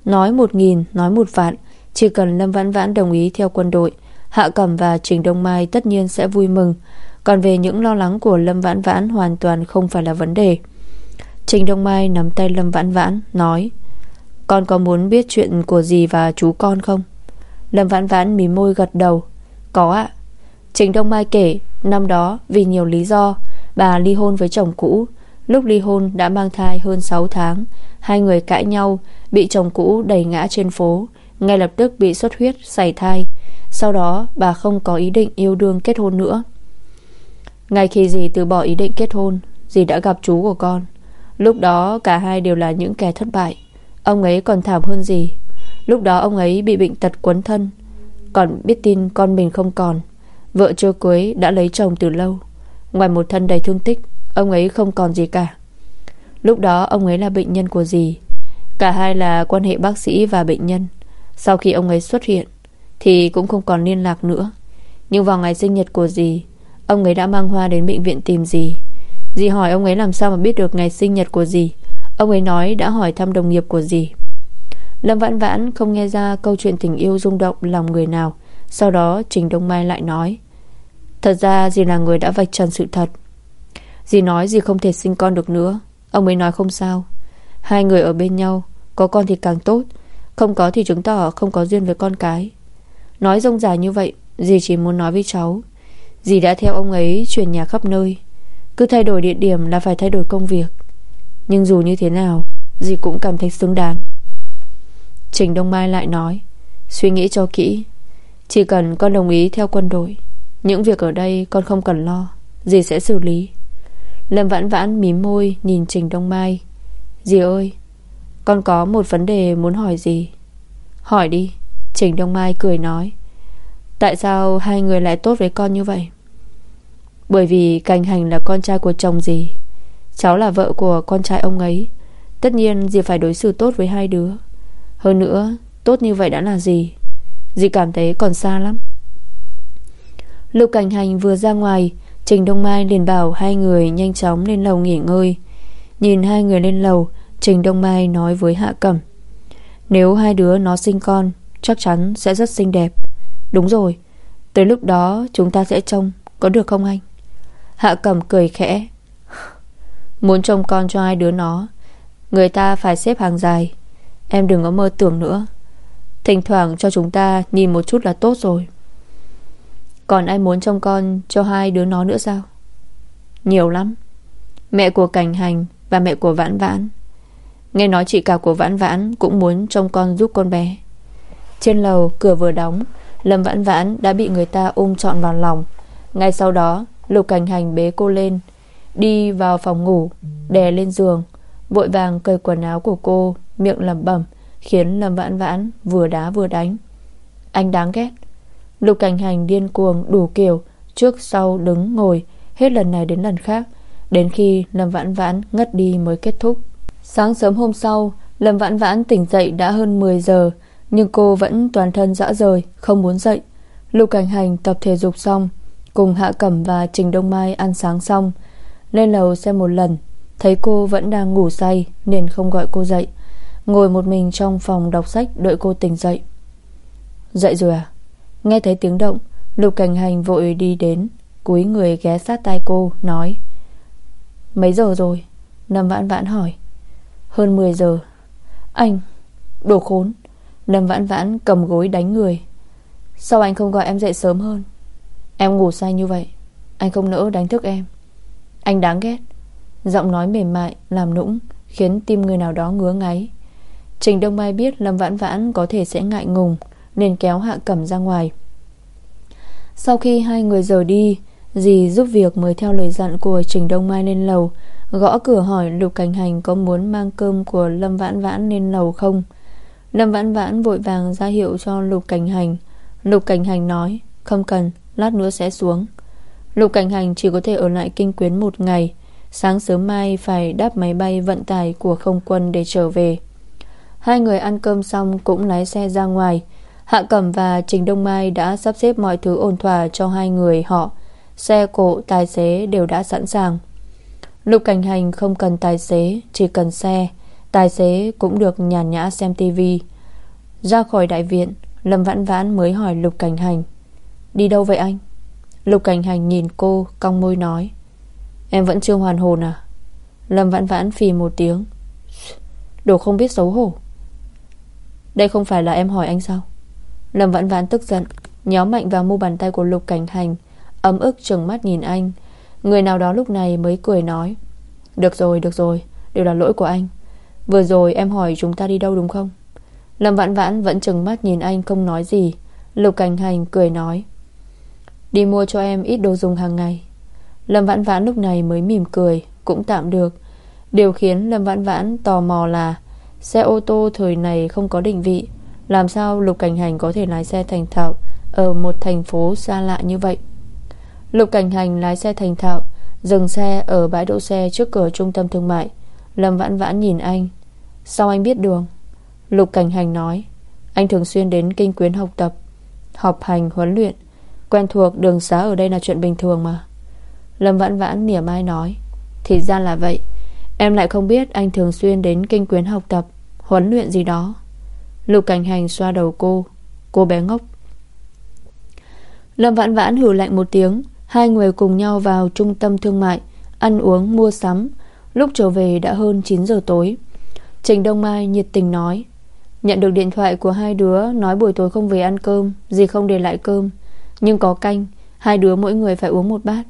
Nói một nghìn, nói một vạn Chỉ cần Lâm Vãn Vãn đồng ý theo quân đội Hạ Cẩm và Trình Đông Mai tất nhiên sẽ vui mừng. Còn về những lo lắng của Lâm Vãn Vãn Hoàn toàn không phải là vấn đề. Trình Đông Mai nắm tay Lâm Vãn Vãn Nói Con có muốn biết chuyện của dì và chú con không? Lâm Vãn Vãn mí môi gật đầu Có ạ. Trình Đông Mai kể Năm đó vì nhiều lý do Bà ly hôn với chồng cũ. Lúc ly hôn đã mang thai hơn 6 tháng Hai người cãi nhau Bị chồng cũ đẩy ngã trên phố. Ngay lập tức bị xuất huyết, xảy thai. Sau đó bà không có ý định yêu đương kết hôn nữa. Ngay khi dì từ bỏ ý định kết hôn Dì đã gặp chú của con. Lúc đó cả hai đều là những kẻ thất bại. Ông ấy còn thảm hơn gì Lúc đó ông ấy bị bệnh tật quấn thân. Còn biết tin con mình không còn. Vợ chưa cưới đã lấy chồng từ lâu. Ngoài một thân đầy thương tích, Ông ấy không còn gì cả. Lúc đó, ông ấy là bệnh nhân của dì. Cả hai là quan hệ bác sĩ và bệnh nhân. Sau khi ông ấy xuất hiện, Thì cũng không còn liên lạc nữa. Nhưng vào ngày sinh nhật của dì, Ông ấy đã mang hoa đến bệnh viện tìm dì. Dì hỏi ông ấy làm sao mà biết được ngày sinh nhật của dì. Ông ấy nói đã hỏi thăm đồng nghiệp của dì. Lâm Vãn Vãn không nghe ra câu chuyện tình yêu rung động lòng người nào. Sau đó, Trình Đông Mai lại nói Thật ra dì là người đã vạch trần sự thật. Dì nói dì không thể sinh con được nữa. Ông ấy nói không sao. Hai người ở bên nhau, Có con thì càng tốt. Không có thì chứng tỏ không có duyên với con cái. Nói rông dài như vậy, Dì chỉ muốn nói với cháu. Dì đã theo ông ấy chuyển nhà khắp nơi. Cứ thay đổi địa điểm là phải thay đổi công việc. Nhưng dù như thế nào, Dì cũng cảm thấy xứng đáng. Trình Đông Mai lại nói, Suy nghĩ cho kỹ. Chỉ cần con đồng ý theo quân đội những việc ở đây con không cần lo, Dì sẽ xử lý. Lâm vãn vãn mím môi nhìn Trình Đông Mai. Dì ơi, Con có một vấn đề muốn hỏi gì Hỏi đi, Trình Đông Mai cười nói. Tại sao hai người lại tốt với con như vậy? Bởi vì Cành Hành là con trai của chồng dì. Cháu là vợ của con trai ông ấy. Tất nhiên dì phải đối xử tốt với hai đứa. Hơn nữa, Tốt như vậy đã là gì? Dì cảm thấy còn xa lắm. Lục Cảnh Hành vừa ra ngoài, Trình Đông Mai liền bảo hai người nhanh chóng lên lầu nghỉ ngơi. Nhìn hai người lên lầu, Trình Đông Mai nói với Hạ Cẩm, Nếu hai đứa nó sinh con, Chắc chắn sẽ rất xinh đẹp. Đúng rồi, Tới lúc đó chúng ta sẽ trông, Có được không anh? Hạ Cẩm cười khẽ Muốn trông con cho hai đứa nó, Người ta phải xếp hàng dài. Em đừng có mơ tưởng nữa. Thỉnh thoảng cho chúng ta nhìn một chút là tốt rồi. Còn ai muốn trông con cho hai đứa nó nữa sao? Nhiều lắm. Mẹ của Cảnh Hành Và mẹ của Vãn Vãn. Nghe nói chị cả của Vãn Vãn Cũng muốn trông con giúp con bé. Trên lầu, cửa vừa đóng, Lâm Vãn Vãn đã bị người ta ôm trọn vào lòng. Ngay sau đó, Lục Cảnh Hành bế cô lên, Đi vào phòng ngủ, Đè lên giường, Vội vàng cởi quần áo của cô, Miệng lẩm bẩm, Khiến Lâm Vãn Vãn vừa đá vừa đánh. Anh đáng ghét. Lục cảnh hành điên cuồng đủ kiểu, Trước sau đứng ngồi, Hết lần này đến lần khác. Đến khi Lâm Vãn Vãn ngất đi mới kết thúc. Sáng sớm hôm sau, Lâm Vãn Vãn tỉnh dậy đã hơn 10 giờ, Nhưng cô vẫn toàn thân dã rời, Không muốn dậy. Lục cảnh hành tập thể dục xong, Cùng Hạ Cẩm và Trình Đông Mai ăn sáng xong, Lên lầu xem một lần. Thấy cô vẫn đang ngủ say Nên không gọi cô dậy. Ngồi một mình trong phòng đọc sách Đợi cô tỉnh dậy. Dậy rồi à? Nghe thấy tiếng động, Lục cảnh hành vội đi đến, Cúi người ghé sát tai cô, Nói, Mấy giờ rồi? Lâm vãn vãn hỏi. Hơn 10 giờ. Anh, Đồ khốn. Lâm vãn vãn cầm gối đánh người. Sao anh không gọi em dậy sớm hơn? Em ngủ say như vậy, Anh không nỡ đánh thức em. Anh đáng ghét. Giọng nói mềm mại, Làm nũng, Khiến tim người nào đó ngứa ngáy. Trình Đông Mai biết Lâm Vãn Vãn có thể sẽ ngại ngùng nên kéo Hạ Cẩm ra ngoài. Sau khi hai người rời đi Dì giúp việc mới theo lời dặn của Trình Đông Mai lên lầu Gõ cửa hỏi Lục Cảnh Hành có muốn mang cơm của Lâm Vãn Vãn lên lầu không. Lâm Vãn Vãn vội vàng ra hiệu cho Lục Cảnh Hành. Lục Cảnh Hành nói Không cần, lát nữa sẽ xuống. Lục Cảnh Hành chỉ có thể ở lại kinh quyến một ngày Sáng sớm mai phải đáp máy bay vận tải của không quân để trở về. Hai người ăn cơm xong cũng lái xe ra ngoài Hạ Cẩm và Trình Đông Mai đã sắp xếp mọi thứ ổn thỏa cho hai người họ. Xe cộ, tài xế đều đã sẵn sàng. Lục cảnh hành không cần tài xế Chỉ cần xe. Tài xế cũng được nhàn nhã xem tivi Ra khỏi đại viện Lâm Vãn Vãn mới hỏi Lục Cảnh Hành. Đi đâu vậy anh? Lục Cảnh Hành nhìn cô cong môi nói. Em vẫn chưa hoàn hồn à? Lâm Vãn Vãn phì một tiếng. Đồ không biết xấu hổ. Đây không phải là em hỏi anh sao? Lâm Vãn Vãn tức giận Nhó mạnh vào mu bàn tay của Lục Cảnh Hành Ấm ức trừng mắt nhìn anh. Người nào đó lúc này mới cười nói Được rồi, được rồi Đều là lỗi của anh. Vừa rồi em hỏi chúng ta đi đâu đúng không? Lâm Vãn Vãn vẫn trừng mắt nhìn anh không nói gì. Lục Cảnh Hành cười nói Đi mua cho em ít đồ dùng hàng ngày. Lâm Vãn Vãn lúc này mới mỉm cười Cũng tạm được. Điều khiến Lâm Vãn Vãn tò mò là Xe ô tô thời này không có định vị. Làm sao Lục Cảnh Hành có thể lái xe thành thạo Ở một thành phố xa lạ như vậy? Lục Cảnh Hành lái xe thành thạo, Dừng xe ở bãi đỗ xe trước cửa trung tâm thương mại. Lâm Vãn Vãn nhìn anh. Sao anh biết đường? Lục Cảnh Hành nói. Anh thường xuyên đến kinh quyến học tập, Học hành, huấn luyện. Quen thuộc đường xá ở đây là chuyện bình thường mà. Lâm Vãn Vãn mỉa mai nói. Thì ra là vậy. Em lại không biết anh thường xuyên đến kinh quyến học tập, Huấn luyện gì đó. Lục cảnh hành xoa đầu cô. Cô bé ngốc. Lâm Vãn Vãn hử lạnh một tiếng. Hai người cùng nhau vào trung tâm thương mại, Ăn uống, mua sắm. Lúc trở về đã hơn 9 giờ tối. Trình Đông Mai nhiệt tình nói, Nhận được điện thoại của hai đứa, Nói buổi tối không về ăn cơm, Gì không để lại cơm. Nhưng có canh, Hai đứa mỗi người phải uống một bát.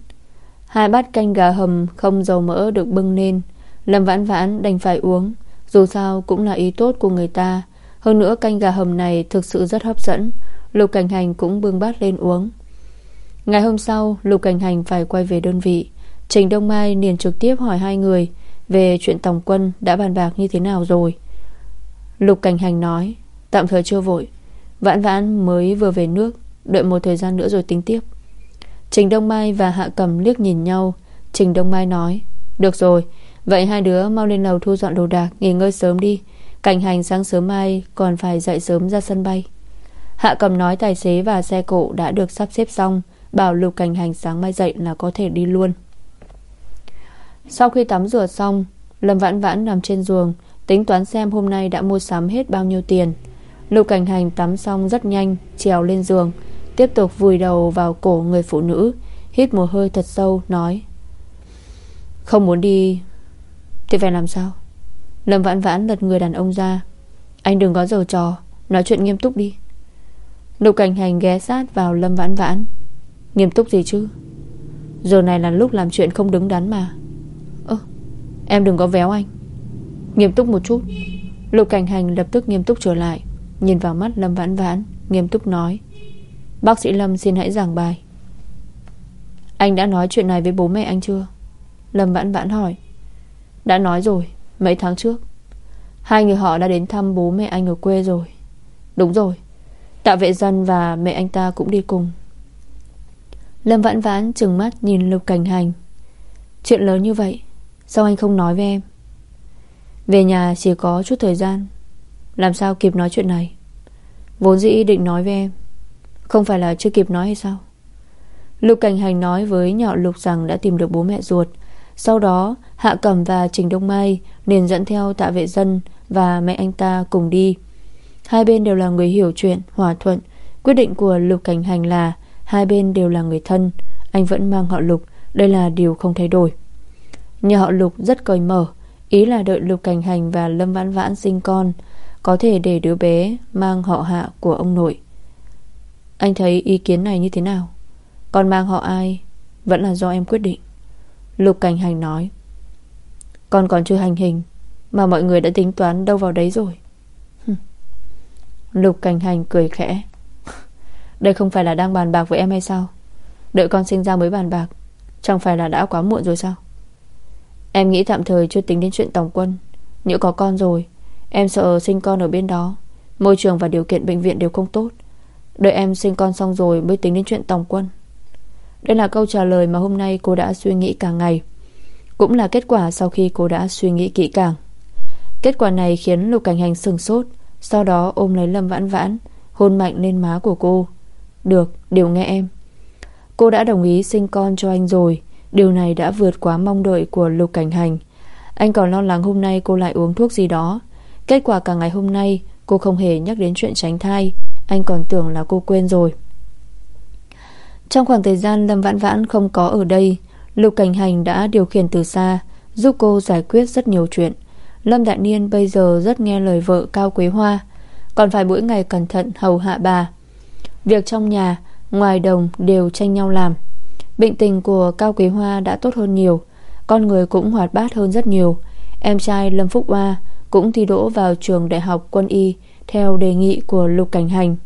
Hai bát canh gà hầm không dầu mỡ được bưng lên. Lâm vãn vãn đành phải uống. Dù sao cũng là ý tốt của người ta. Hơn nữa canh gà hầm này thực sự rất hấp dẫn. Lục Cảnh Hành cũng bưng bát lên uống. Ngày hôm sau, Lục Cảnh Hành phải quay về đơn vị. Trình Đông Mai liền trực tiếp hỏi hai người Về chuyện tổng quân đã bàn bạc như thế nào rồi. Lục Cảnh Hành nói, Tạm thời chưa vội. Vãn vãn mới vừa về nước, Đợi một thời gian nữa rồi tính tiếp. Trình Đông Mai và Hạ Cầm liếc nhìn nhau. Trình Đông Mai nói, Được rồi, Vậy hai đứa mau lên lầu thu dọn đồ đạc, Nghỉ ngơi sớm đi. Cảnh hành sáng sớm mai, còn phải dậy sớm ra sân bay. Hạ Cầm nói tài xế và xe cộ đã được sắp xếp xong, Bảo Lục Cảnh Hành sáng mai dậy là có thể đi luôn. Sau khi tắm rửa xong, Lâm Vãn Vãn nằm trên giường, Tính toán xem hôm nay đã mua sắm hết bao nhiêu tiền. Lục Cảnh Hành tắm xong rất nhanh, Trèo lên giường, Tiếp tục vùi đầu vào cổ người phụ nữ, Hít một hơi thật sâu, nói, Không muốn đi, Thì phải làm sao? Lâm vãn vãn lật người đàn ông ra. Anh đừng có giở trò, Nói chuyện nghiêm túc đi. Lục cảnh hành ghé sát vào Lâm vãn vãn. Nghiêm túc gì chứ? Giờ này là lúc làm chuyện không đứng đắn mà. Ơ, Em đừng có véo anh. Nghiêm túc một chút. Lục cảnh hành lập tức nghiêm túc trở lại, Nhìn vào mắt Lâm vãn vãn, Nghiêm túc nói. Bác sĩ Lâm xin hãy giảng bài. Anh đã nói chuyện này với bố mẹ anh chưa? Lâm vãn vãn hỏi. Đã nói rồi. Mấy tháng trước, Hai người họ đã đến thăm bố mẹ anh ở quê rồi. Đúng rồi, Tạ vệ dân và mẹ anh ta cũng đi cùng. Lâm vãn vãn trừng mắt nhìn lục cảnh hành. Chuyện lớn như vậy, Sao anh không nói với em? Về nhà chỉ có chút thời gian, Làm sao kịp nói chuyện này? Vốn dĩ định nói với em, Không phải là chưa kịp nói hay sao? Lục cảnh hành nói với nhỏ lục rằng Đã tìm được bố mẹ ruột sau đó, Hạ Cẩm và Trình Đông Mai liền dẫn theo tạ vệ dân Và mẹ anh ta cùng đi. Hai bên đều là người hiểu chuyện, Hòa thuận. Quyết định của Lục Cảnh Hành là Hai bên đều là người thân. Anh vẫn mang họ Lục. Đây là điều không thay đổi. Nhà họ Lục rất cởi mở. Ý là đợi Lục Cảnh Hành và Lâm Vãn Vãn sinh con, Có thể để đứa bé Mang họ hạ của ông nội. Anh thấy ý kiến này như thế nào? Còn mang họ ai? Vẫn là do em quyết định. Lục Cảnh Hành nói. Con còn chưa hành hình, Mà mọi người đã tính toán đâu vào đấy rồi. Lục Cảnh Hành cười khẽ. Đây không phải là đang bàn bạc với em hay sao? Đợi con sinh ra mới bàn bạc, Chẳng phải là đã quá muộn rồi sao? Em nghĩ tạm thời chưa tính đến chuyện tổng quân. Nếu có con rồi, Em sợ sinh con ở bên đó. Môi trường và điều kiện bệnh viện đều không tốt. Đợi em sinh con xong rồi mới tính đến chuyện tổng quân. Đây là câu trả lời mà hôm nay cô đã suy nghĩ cả ngày. Cũng là kết quả sau khi cô đã suy nghĩ kỹ càng. Kết quả này khiến Lục Cảnh Hành sừng sốt Sau đó ôm lấy Lâm Vãn Vãn Hôn mạnh lên má của cô. Được, đều nghe em. Cô đã đồng ý sinh con cho anh rồi. Điều này đã vượt quá mong đợi của Lục Cảnh Hành. Anh còn lo lắng hôm nay cô lại uống thuốc gì đó. Kết quả cả ngày hôm nay Cô không hề nhắc đến chuyện tránh thai. Anh còn tưởng là cô quên rồi. Trong khoảng thời gian Lâm Vãn Vãn không có ở đây, Lục Cảnh Hành đã điều khiển từ xa, Giúp cô giải quyết rất nhiều chuyện. Lâm Đại Niên bây giờ rất nghe lời vợ Cao Quế Hoa, Còn phải mỗi ngày cẩn thận hầu hạ bà. Việc trong nhà, Ngoài đồng đều tranh nhau làm. Bệnh tình của Cao Quế Hoa đã tốt hơn nhiều, Con người cũng hoạt bát hơn rất nhiều. Em trai Lâm Phúc Hoa Cũng thi đỗ vào trường đại học quân y Theo đề nghị của Lục Cảnh Hành.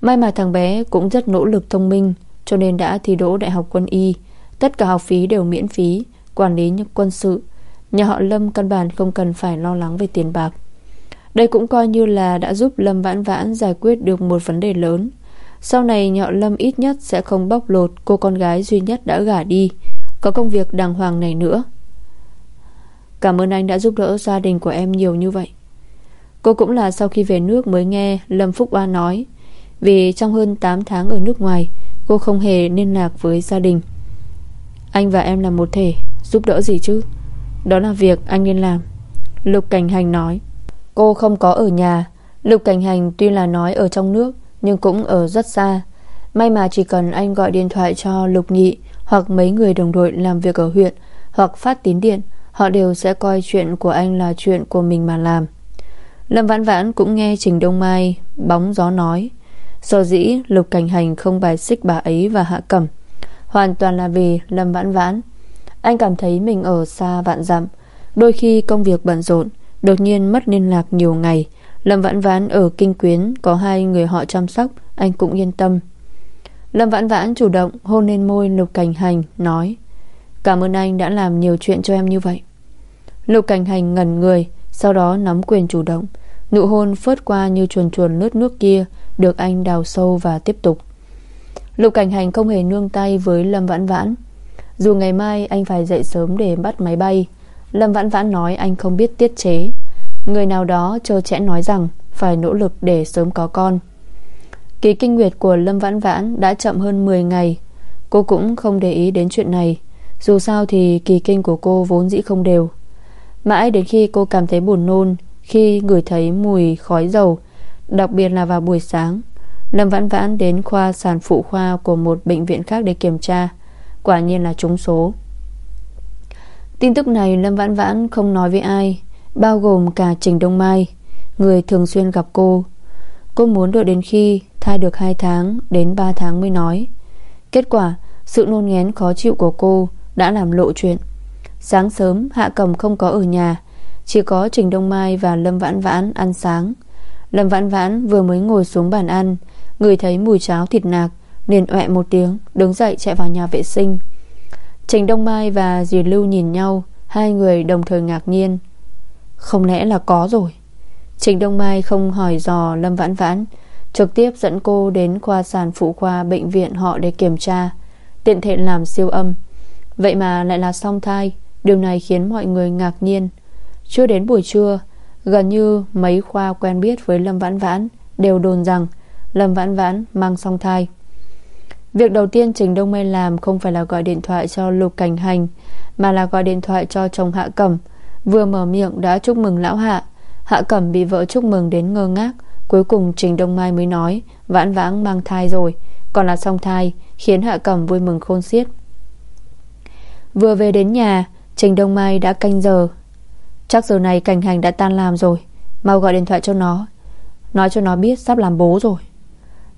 May mà thằng bé cũng rất nỗ lực thông minh cho nên đã thi đỗ đại học quân y. Tất cả học phí đều miễn phí, Quản lý những quân sự. Nhà họ Lâm căn bản không cần phải lo lắng về tiền bạc. Đây cũng coi như là đã giúp Lâm Vãn Vãn giải quyết được một vấn đề lớn. Sau này, nhà họ Lâm ít nhất sẽ không bóc lột cô con gái duy nhất đã gả đi. Có công việc đàng hoàng này nữa. Cảm ơn anh đã giúp đỡ gia đình của em nhiều như vậy. Cô cũng là sau khi về nước mới nghe Lâm Phúc Oa nói. Vì trong hơn 8 tháng ở nước ngoài Cô không hề liên lạc với gia đình. Anh và em là một thể, Giúp đỡ gì chứ? Đó là việc anh nên làm. Lục Cảnh Hành nói. Cô không có ở nhà. Lục Cảnh Hành tuy là nói ở trong nước, Nhưng cũng ở rất xa. May mà chỉ cần anh gọi điện thoại cho Lục Nhị Hoặc mấy người đồng đội làm việc ở huyện Hoặc phát tín điện, Họ đều sẽ coi chuyện của anh là chuyện của mình mà làm. Lâm Vãn Vãn cũng nghe Trình Đông Mai Bóng gió nói. Sở dĩ Lục Cảnh Hành không bài xích bà ấy và Hạ Cẩm, Hoàn toàn là vì Lâm Vãn Vãn. Anh cảm thấy mình ở xa vạn dặm, Đôi khi công việc bận rộn, Đột nhiên mất liên lạc nhiều ngày. Lâm Vãn Vãn ở Kinh Quyến Có hai người họ chăm sóc, Anh cũng yên tâm. Lâm Vãn Vãn chủ động hôn lên môi Lục Cảnh Hành, Nói, Cảm ơn anh đã làm nhiều chuyện cho em như vậy. Lục Cảnh Hành ngẩn người, Sau đó nắm quyền chủ động, Nụ hôn phớt qua như chuồn chuồn lướt nước kia được anh đào sâu và tiếp tục. Lục Cảnh Hành không hề nương tay với Lâm Vãn Vãn. Dù ngày mai anh phải dậy sớm để bắt máy bay, Lâm Vãn Vãn nói anh không biết tiết chế. Người nào đó trơ chẽ nói rằng Phải nỗ lực để sớm có con. Kỳ kinh nguyệt của Lâm Vãn Vãn Đã chậm hơn 10 ngày. Cô cũng không để ý đến chuyện này. Dù sao thì kỳ kinh của cô vốn dĩ không đều. Mãi đến khi cô cảm thấy buồn nôn, Khi ngửi thấy mùi khói dầu Đặc biệt là vào buổi sáng. Lâm Vãn Vãn đến khoa sản phụ khoa Của một bệnh viện khác để kiểm tra. Quả nhiên là trúng số. Tin tức này Lâm Vãn Vãn không nói với ai, Bao gồm cả Trình Đông Mai, Người thường xuyên gặp cô. Cô muốn đợi đến khi thai được 2 tháng Đến 3 tháng mới nói. Kết quả, sự nôn ngén khó chịu của cô Đã làm lộ chuyện. Sáng sớm, Hạ Cầm không có ở nhà, Chỉ có Trình Đông Mai và Lâm Vãn Vãn ăn sáng. Lâm Vãn Vãn vừa mới ngồi xuống bàn ăn, Người thấy mùi cháo thịt nạc, liền ọe một tiếng, Đứng dậy chạy vào nhà vệ sinh. Trình Đông Mai và dì Lưu nhìn nhau, Hai người đồng thời ngạc nhiên. Không lẽ là có rồi? Trình Đông Mai không hỏi dò Lâm Vãn Vãn, Trực tiếp dẫn cô đến khoa sản phụ khoa Bệnh viện họ để kiểm tra, Tiện thể làm siêu âm. Vậy mà lại là song thai, Điều này khiến mọi người ngạc nhiên. Chưa đến buổi trưa Gần như mấy khoa quen biết với Lâm Vãn Vãn Đều đồn rằng Lâm Vãn Vãn mang song thai. Việc đầu tiên Trình Đông Mê làm Không phải là gọi điện thoại cho Lục Cảnh Hành, Mà là gọi điện thoại cho chồng Hạ Cẩm. Vừa mở miệng đã chúc mừng lão Hạ Hạ Cẩm bị vợ chúc mừng đến ngơ ngác. Cuối cùng Trình Đông Mai mới nói, Vãn vãng mang thai rồi, Còn là song thai, Khiến Hạ Cẩm vui mừng khôn xiết. Vừa về đến nhà, Trình Đông Mai đã canh giờ Chắc giờ này cảnh hành đã tan làm rồi. Mau gọi điện thoại cho nó. Nói cho nó biết sắp làm bố rồi.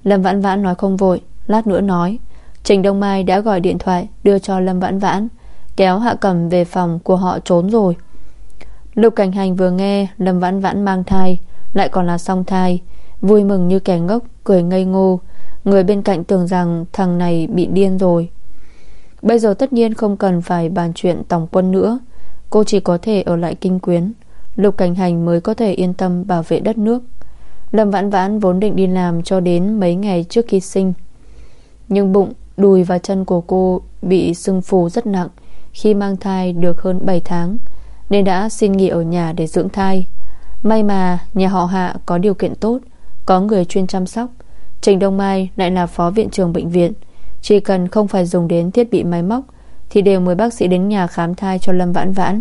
Lâm Vãn Vãn nói không vội, Lát nữa nói. Trình Đông Mai đã gọi điện thoại, đưa cho Lâm Vãn Vãn, Kéo Hạ Cẩm về phòng của họ trốn rồi. Lục Cảnh Hành vừa nghe Lâm Vãn Vãn mang thai, Lại còn là song thai, Vui mừng như kẻ ngốc, Cười ngây ngô. Người bên cạnh tưởng rằng thằng này bị điên rồi. Bây giờ tất nhiên không cần phải bàn chuyện tổng quân nữa. Cô chỉ có thể ở lại kinh quyến. Lục Cảnh Hành mới có thể yên tâm bảo vệ đất nước. Lâm Vãn Vãn vốn định đi làm cho đến mấy ngày trước khi sinh. Nhưng bụng, đùi và chân của cô bị sưng phù rất nặng Khi mang thai được hơn 7 tháng Nên đã xin nghỉ ở nhà để dưỡng thai. May mà nhà họ Hạ có điều kiện tốt Có người chuyên chăm sóc. Trình Đông Mai lại là phó viện trưởng bệnh viện Chỉ cần không phải dùng đến thiết bị máy móc thì đều mời bác sĩ đến nhà khám thai cho Lâm Vãn Vãn.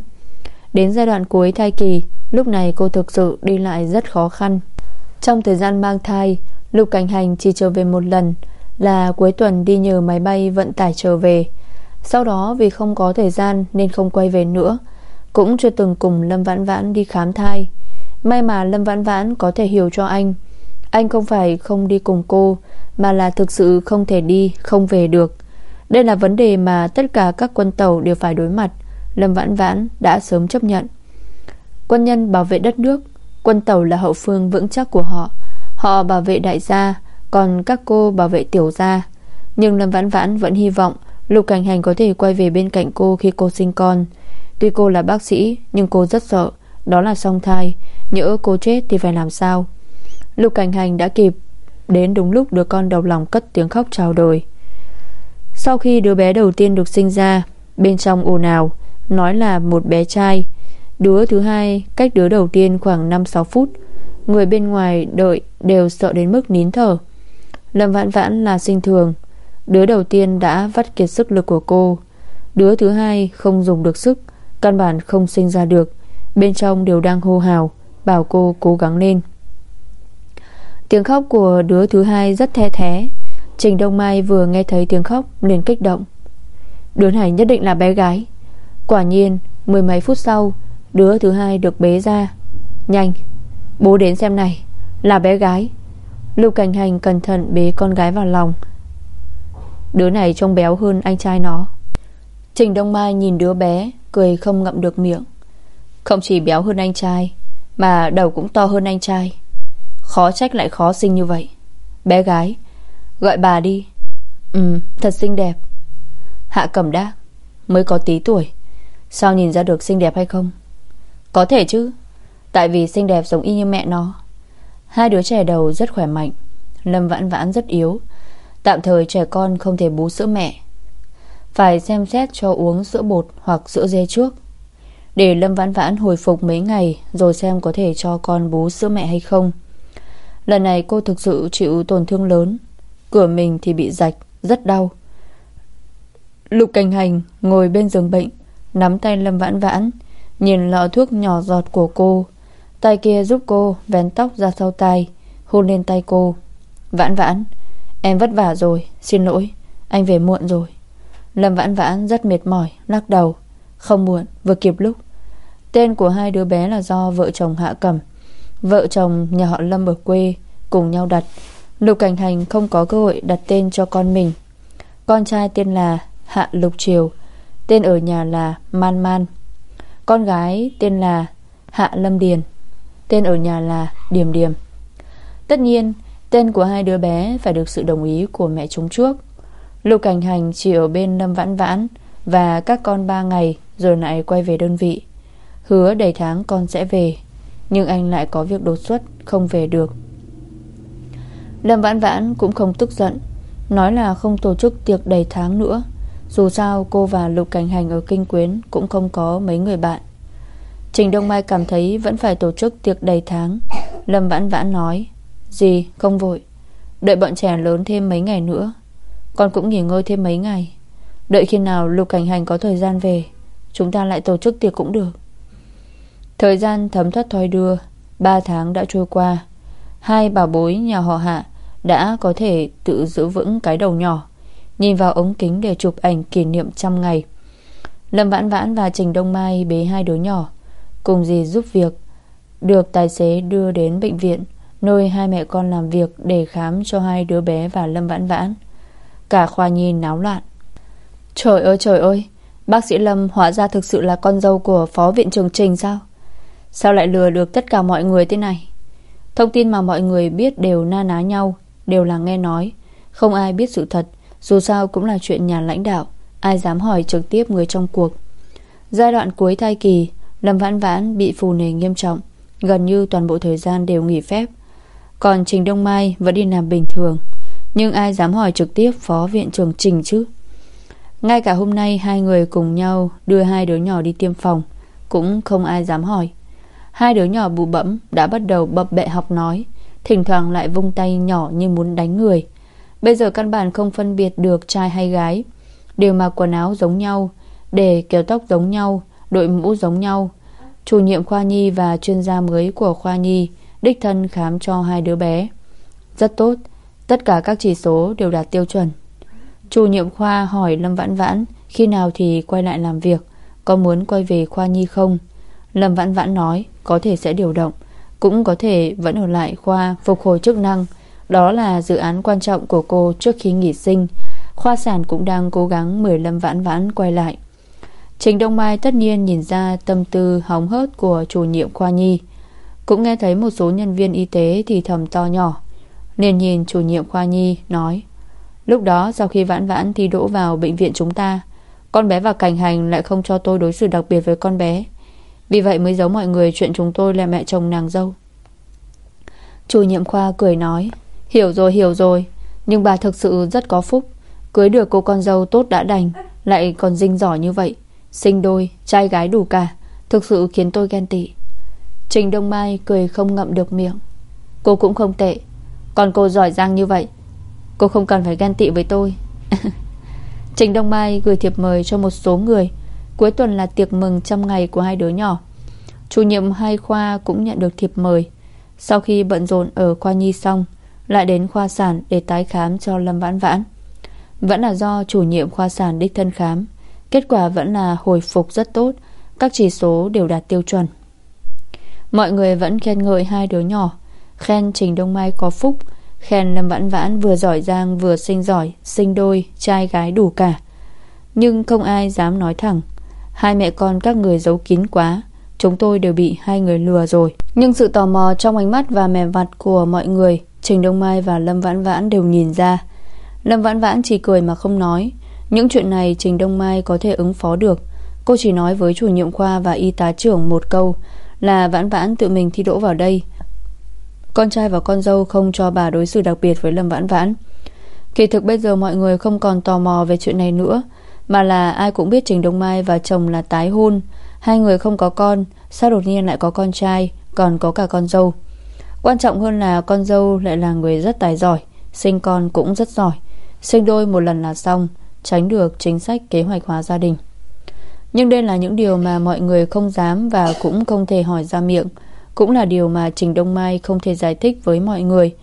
Đến giai đoạn cuối thai kỳ, Lúc này cô thực sự đi lại rất khó khăn. Trong thời gian mang thai, Lục Cảnh Hành chỉ trở về một lần, Là cuối tuần đi nhờ máy bay vận tải trở về. Sau đó vì không có thời gian Nên không quay về nữa, Cũng chưa từng cùng Lâm Vãn Vãn đi khám thai. May mà Lâm Vãn Vãn có thể hiểu cho anh Anh không phải không đi cùng cô, Mà là thực sự không thể đi, Không về được. Đây là vấn đề mà tất cả các quân tàu đều phải đối mặt, Lâm Vãn Vãn đã sớm chấp nhận. Quân nhân bảo vệ đất nước, Quân tàu là hậu phương vững chắc của họ. Họ bảo vệ đại gia, Còn các cô bảo vệ tiểu gia. Nhưng Lâm Vãn Vãn vẫn hy vọng Lục Cảnh Hành có thể quay về bên cạnh cô khi cô sinh con. Tuy cô là bác sĩ, Nhưng cô rất sợ, Đó là song thai. Nhỡ cô chết thì phải làm sao? Lục Cảnh Hành đã kịp Đến đúng lúc đứa con đầu lòng cất tiếng khóc chào đời. Sau khi đứa bé đầu tiên được sinh ra, Bên trong ồn ào, Nói là một bé trai. Đứa thứ hai, cách đứa đầu tiên khoảng 5-6 phút, Người bên ngoài đợi Đều sợ đến mức nín thở. Lâm vãn vãn là sinh thường, Đứa đầu tiên đã vắt kiệt sức lực của cô. Đứa thứ hai không dùng được sức, Căn bản không sinh ra được. Bên trong đều đang hô hào, Bảo cô cố gắng lên. Tiếng khóc của đứa thứ hai rất the thế Trình Đông Mai vừa nghe thấy tiếng khóc, liền kích động. Đứa này nhất định là bé gái. Quả nhiên, Mười mấy phút sau, Đứa thứ hai được bế ra. Nhanh, Bố đến xem này, Là bé gái. Lưu Cảnh Hành cẩn thận bế con gái vào lòng. Đứa này trông béo hơn anh trai nó. Trình Đông Mai nhìn đứa bé, Cười không ngậm được miệng. Không chỉ béo hơn anh trai, Mà đầu cũng to hơn anh trai. Khó trách lại khó sinh như vậy. Bé gái Gọi bà đi. Ừ thật xinh đẹp. Hạ cầm đáp, Mới có tí tuổi, Sao nhìn ra được xinh đẹp hay không? Có thể chứ, Tại vì xinh đẹp giống y như mẹ nó. Hai đứa trẻ đầu rất khỏe mạnh, Lâm vãn vãn rất yếu, Tạm thời trẻ con không thể bú sữa mẹ. Phải xem xét cho uống sữa bột Hoặc sữa dê trước. Để Lâm vãn vãn hồi phục mấy ngày Rồi xem có thể cho con bú sữa mẹ hay không. Lần này cô thực sự chịu tổn thương lớn. Cửa mình thì bị rạch, Rất đau. Lục cảnh hành ngồi bên giường bệnh, Nắm tay Lâm vãn vãn, Nhìn lọ thuốc nhỏ giọt của cô. Tay kia giúp cô vén tóc ra sau tay Hôn lên tay cô. Vãn vãn, Em vất vả rồi, Xin lỗi, Anh về muộn rồi. Lâm vãn vãn rất mệt mỏi, Lắc đầu. Không muộn, Vừa kịp lúc. Tên của hai đứa bé là do vợ chồng Hạ Cẩm. Vợ chồng nhà họ Lâm ở quê, Cùng nhau đặt. Lục Cảnh Hành không có cơ hội đặt tên cho con mình. Con trai tên là Hạ Lục Triều, Tên ở nhà là Man Man. Con gái tên là Hạ Lâm Điền, Tên ở nhà là Điềm Điềm. Tất nhiên, Tên của hai đứa bé phải được sự đồng ý của mẹ chúng trước. Lục Cảnh Hành chỉ ở bên Lâm Vãn Vãn Và các con ba ngày Rồi lại quay về đơn vị. Hứa đầy tháng con sẽ về, Nhưng anh lại có việc đột xuất Không về được. Lâm Vãn Vãn cũng không tức giận, Nói là không tổ chức tiệc đầy tháng nữa. Dù sao, cô và Lục Cảnh Hành ở Kinh Quyến Cũng không có mấy người bạn. Trình Đông Mai cảm thấy Vẫn phải tổ chức tiệc đầy tháng. Lâm Vãn Vãn nói, Gì, không vội. Đợi bọn trẻ lớn thêm mấy ngày nữa. Con cũng nghỉ ngơi thêm mấy ngày. Đợi khi nào Lục Cảnh Hành có thời gian về, Chúng ta lại tổ chức tiệc cũng được. Thời gian thấm thoát thoi đưa, Ba tháng đã trôi qua. Hai bảo bối nhà họ hạ đã có thể tự giữ vững cái đầu nhỏ, Nhìn vào ống kính để chụp ảnh kỷ niệm trăm ngày. Lâm Vãn Vãn và Trình Đông Mai bế hai đứa nhỏ, Cùng dì giúp việc, Được tài xế đưa đến bệnh viện Nơi hai mẹ con làm việc Để khám cho hai đứa bé và Lâm Vãn Vãn. Cả khoa nhi náo loạn. Trời ơi trời ơi, Bác sĩ Lâm hóa ra thực sự là con dâu của Phó Viện trưởng Trình sao? Sao lại lừa được tất cả mọi người thế này? Thông tin mà mọi người biết đều na ná nhau. Đều là nghe nói. Không ai biết sự thật, Dù sao cũng là chuyện nhà lãnh đạo, Ai dám hỏi trực tiếp người trong cuộc. Giai đoạn cuối thai kỳ, Lâm Vãn Vãn bị phù nề nghiêm trọng, Gần như toàn bộ thời gian đều nghỉ phép. Còn Trình Đông Mai vẫn đi làm bình thường, Nhưng ai dám hỏi trực tiếp Phó Viện trưởng Trình chứ? Ngay cả hôm nay hai người cùng nhau Đưa hai đứa nhỏ đi tiêm phòng, Cũng không ai dám hỏi. Hai đứa nhỏ bù bẫm đã bắt đầu bập bẹ học nói Thỉnh thoảng lại vung tay nhỏ như muốn đánh người. Bây giờ căn bản không phân biệt được trai hay gái. Đều mặc quần áo giống nhau, Để kéo tóc giống nhau, Đội mũ giống nhau. Chủ nhiệm khoa nhi và chuyên gia mới của khoa nhi Đích thân khám cho hai đứa bé. Rất tốt, Tất cả các chỉ số đều đạt tiêu chuẩn. Chủ nhiệm khoa hỏi Lâm Vãn Vãn Khi nào thì quay lại làm việc, Có muốn quay về khoa nhi không? Lâm Vãn Vãn nói, Có thể sẽ điều động. Cũng có thể vẫn ở lại khoa phục hồi chức năng. Đó là dự án quan trọng của cô trước khi nghỉ sinh. Khoa sản cũng đang cố gắng mời Lâm Vãn Vãn quay lại. Trình Đông Mai tất nhiên nhìn ra tâm tư hóng hớt của chủ nhiệm khoa nhi. Cũng nghe thấy một số nhân viên y tế thì thầm to nhỏ. Liền nhìn chủ nhiệm khoa nhi, nói, Lúc đó sau khi vãn vãn thi đỗ vào bệnh viện chúng ta. Con bé và cảnh hành lại không cho tôi đối xử đặc biệt với con bé. Vì vậy mới giấu mọi người chuyện chúng tôi là mẹ chồng nàng dâu. Chủ nhiệm khoa cười nói Hiểu rồi hiểu rồi Nhưng bà thực sự rất có phúc. Cưới được cô con dâu tốt đã đành Lại còn dinh giỏi như vậy. Sinh đôi, trai gái đủ cả Thực sự khiến tôi ghen tị. Trình Đông Mai cười không ngậm được miệng. Cô cũng không tệ Còn cô giỏi giang như vậy Cô không cần phải ghen tị với tôi. Trình Đông Mai gửi thiệp mời cho một số người Cuối tuần là tiệc mừng trăm ngày của hai đứa nhỏ. Chủ nhiệm hai khoa cũng nhận được thiệp mời. Sau khi bận rộn ở khoa nhi xong Lại đến khoa sản để tái khám cho Lâm Vãn Vãn. Vẫn là do chủ nhiệm khoa sản đích thân khám Kết quả vẫn là hồi phục rất tốt Các chỉ số đều đạt tiêu chuẩn. Mọi người vẫn khen ngợi hai đứa nhỏ Khen Trình Đông Mai có phúc Khen Lâm Vãn Vãn vừa giỏi giang Vừa sinh giỏi, sinh đôi, trai gái đủ cả. Nhưng không ai dám nói thẳng Hai mẹ con các người giấu kín quá. Chúng tôi đều bị hai người lừa rồi. Nhưng sự tò mò trong ánh mắt và mềm mặt của mọi người, Trình Đông Mai và Lâm Vãn Vãn đều nhìn ra. Lâm Vãn Vãn chỉ cười mà không nói. Những chuyện này Trình Đông Mai có thể ứng phó được. Cô chỉ nói với chủ nhiệm khoa và y tá trưởng một câu Là Vãn Vãn tự mình thi đỗ vào đây. Con trai và con dâu không cho bà đối xử đặc biệt với Lâm Vãn Vãn. Kỳ thực bây giờ mọi người không còn tò mò về chuyện này nữa. Mà là ai cũng biết Trình Đông Mai và chồng là tái hôn. Hai người không có con, Sao đột nhiên lại có con trai, Còn có cả con dâu? Quan trọng hơn là con dâu lại là người rất tài giỏi, Sinh con cũng rất giỏi. Sinh đôi một lần là xong, Tránh được chính sách kế hoạch hóa gia đình. Nhưng đây là những điều mà mọi người không dám Và cũng không thể hỏi ra miệng. Cũng là điều mà Trình Đông Mai không thể giải thích với mọi người.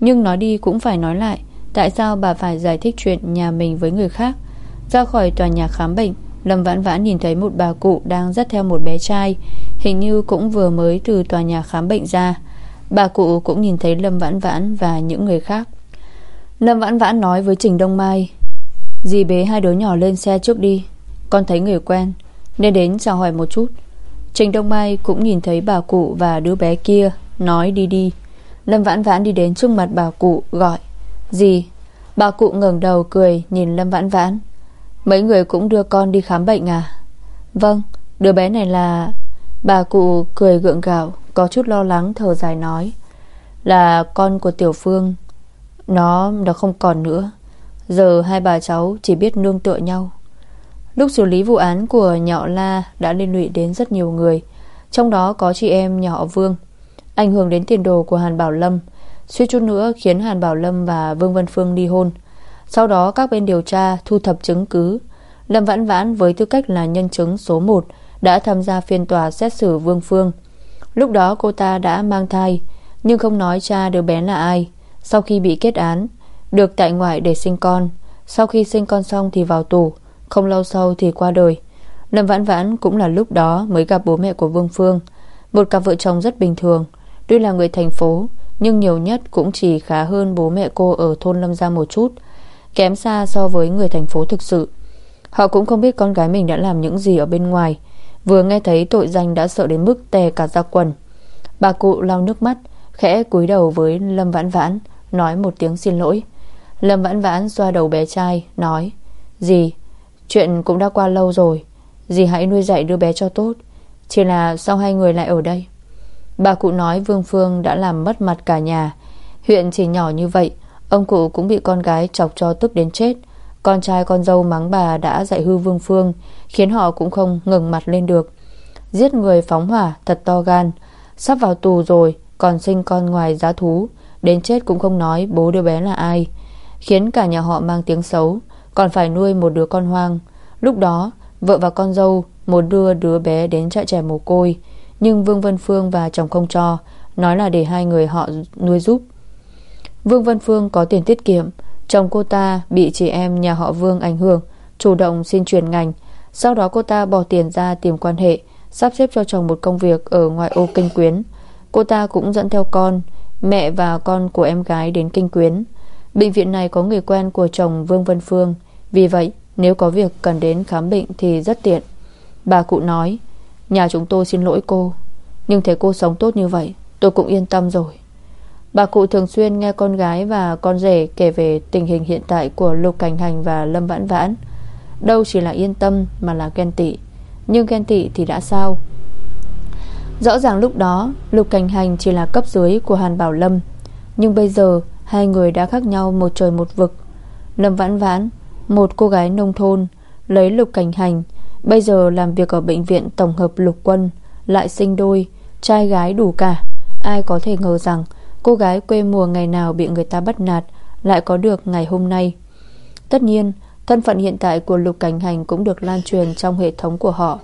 Nhưng nói đi cũng phải nói lại, Tại sao bà phải giải thích chuyện nhà mình với người khác? Ra khỏi tòa nhà khám bệnh, Lâm Vãn Vãn nhìn thấy một bà cụ Đang dắt theo một bé trai, Hình như cũng vừa mới từ tòa nhà khám bệnh ra. Bà cụ cũng nhìn thấy Lâm Vãn Vãn Và những người khác. Lâm Vãn Vãn nói với Trình Đông Mai, Dì bế hai đứa nhỏ lên xe trước đi, Con thấy người quen, Nên đến chào hỏi một chút. Trình Đông Mai cũng nhìn thấy bà cụ và đứa bé kia, Nói đi đi. Lâm Vãn Vãn đi đến trước mặt bà cụ, gọi, "Dì." Bà cụ ngẩng đầu cười, nhìn Lâm Vãn Vãn. Mấy người cũng đưa con đi khám bệnh à? Vâng Đứa bé này là Bà cụ cười gượng gạo, Có chút lo lắng thở dài nói. Là con của Tiểu Phương. Nó đã không còn nữa. Giờ hai bà cháu chỉ biết nương tựa nhau. Lúc xử lý vụ án của nhỏ La Đã liên lụy đến rất nhiều người. Trong đó có chị em nhỏ Vương. Ảnh hưởng đến tiền đồ của Hàn Bảo Lâm. Suy chút nữa khiến Hàn Bảo Lâm và Vương Văn Phương ly hôn. Sau đó các bên điều tra, thu thập chứng cứ. Lâm Vãn Vãn với tư cách là nhân chứng số 1 Đã tham gia phiên tòa xét xử Vương Phương. Lúc đó cô ta đã mang thai, Nhưng không nói cha đứa bé là ai. Sau khi bị kết án, Được tại ngoại để sinh con. Sau khi sinh con xong thì vào tù, Không lâu sau thì qua đời. Lâm Vãn Vãn cũng là lúc đó mới gặp bố mẹ của Vương Phương. Một cặp vợ chồng rất bình thường, Tuy là người thành phố, Nhưng nhiều nhất cũng chỉ khá hơn bố mẹ cô Ở thôn Lâm Gia một chút. Kém xa so với người thành phố thực sự. Họ cũng không biết con gái mình đã làm những gì ở bên ngoài. Vừa nghe thấy tội danh đã sợ đến mức tè cả ra quần. Bà cụ lau nước mắt, Khẽ cúi đầu với Lâm Vãn Vãn, Nói một tiếng xin lỗi. Lâm Vãn Vãn xoa đầu bé trai, Nói, Dì, Chuyện cũng đã qua lâu rồi. Dì hãy nuôi dạy đứa bé cho tốt. Chỉ là sao hai người lại ở đây? Bà cụ nói Vương Phương đã làm mất mặt cả nhà. Huyện chỉ nhỏ như vậy Ông cụ cũng bị con gái chọc cho tức đến chết. Con trai con dâu mắng bà đã dạy hư Vương Phương, Khiến họ cũng không ngừng mặt lên được. Giết người phóng hỏa thật to gan. Sắp vào tù rồi, Còn sinh con ngoài giá thú. Đến chết cũng không nói bố đứa bé là ai. Khiến cả nhà họ mang tiếng xấu, Còn phải nuôi một đứa con hoang. Lúc đó, vợ và con dâu Muốn đưa đứa bé đến trại trẻ mồ côi. Nhưng Vương Vân Phương và chồng không cho, Nói là để hai người họ nuôi giúp. Vương Vân Phương có tiền tiết kiệm, Chồng cô ta bị chị em nhà họ Vương ảnh hưởng, Chủ động xin chuyển ngành. Sau đó cô ta bỏ tiền ra tìm quan hệ, Sắp xếp cho chồng một công việc Ở ngoại ô Kinh Quyến. Cô ta cũng dẫn theo con, Mẹ và con của em gái đến Kinh Quyến. Bệnh viện này có người quen của chồng Vương Vân Phương, Vì vậy nếu có việc cần đến khám bệnh Thì rất tiện. Bà cụ nói, Nhà chúng tôi xin lỗi cô, Nhưng thấy cô sống tốt như vậy, Tôi cũng yên tâm rồi. Bà cụ thường xuyên nghe con gái và con rể kể về tình hình hiện tại của Lục Cảnh Hành và Lâm Vãn Vãn. Đâu chỉ là yên tâm mà là ghen tị. Nhưng ghen tị thì đã sao? Rõ ràng lúc đó Lục Cảnh Hành chỉ là cấp dưới của Hàn Bảo Lâm. Nhưng bây giờ hai người đã khác nhau một trời một vực. Lâm Vãn Vãn, một cô gái nông thôn, lấy Lục Cảnh Hành, bây giờ làm việc ở bệnh viện tổng hợp Lục Quân, lại sinh đôi, trai gái đủ cả. Ai có thể ngờ rằng Cô gái quê mùa ngày nào bị người ta bắt nạt Lại có được ngày hôm nay. Tất nhiên, Thân phận hiện tại của Lục Cảnh Hành Cũng được lan truyền trong hệ thống của họ.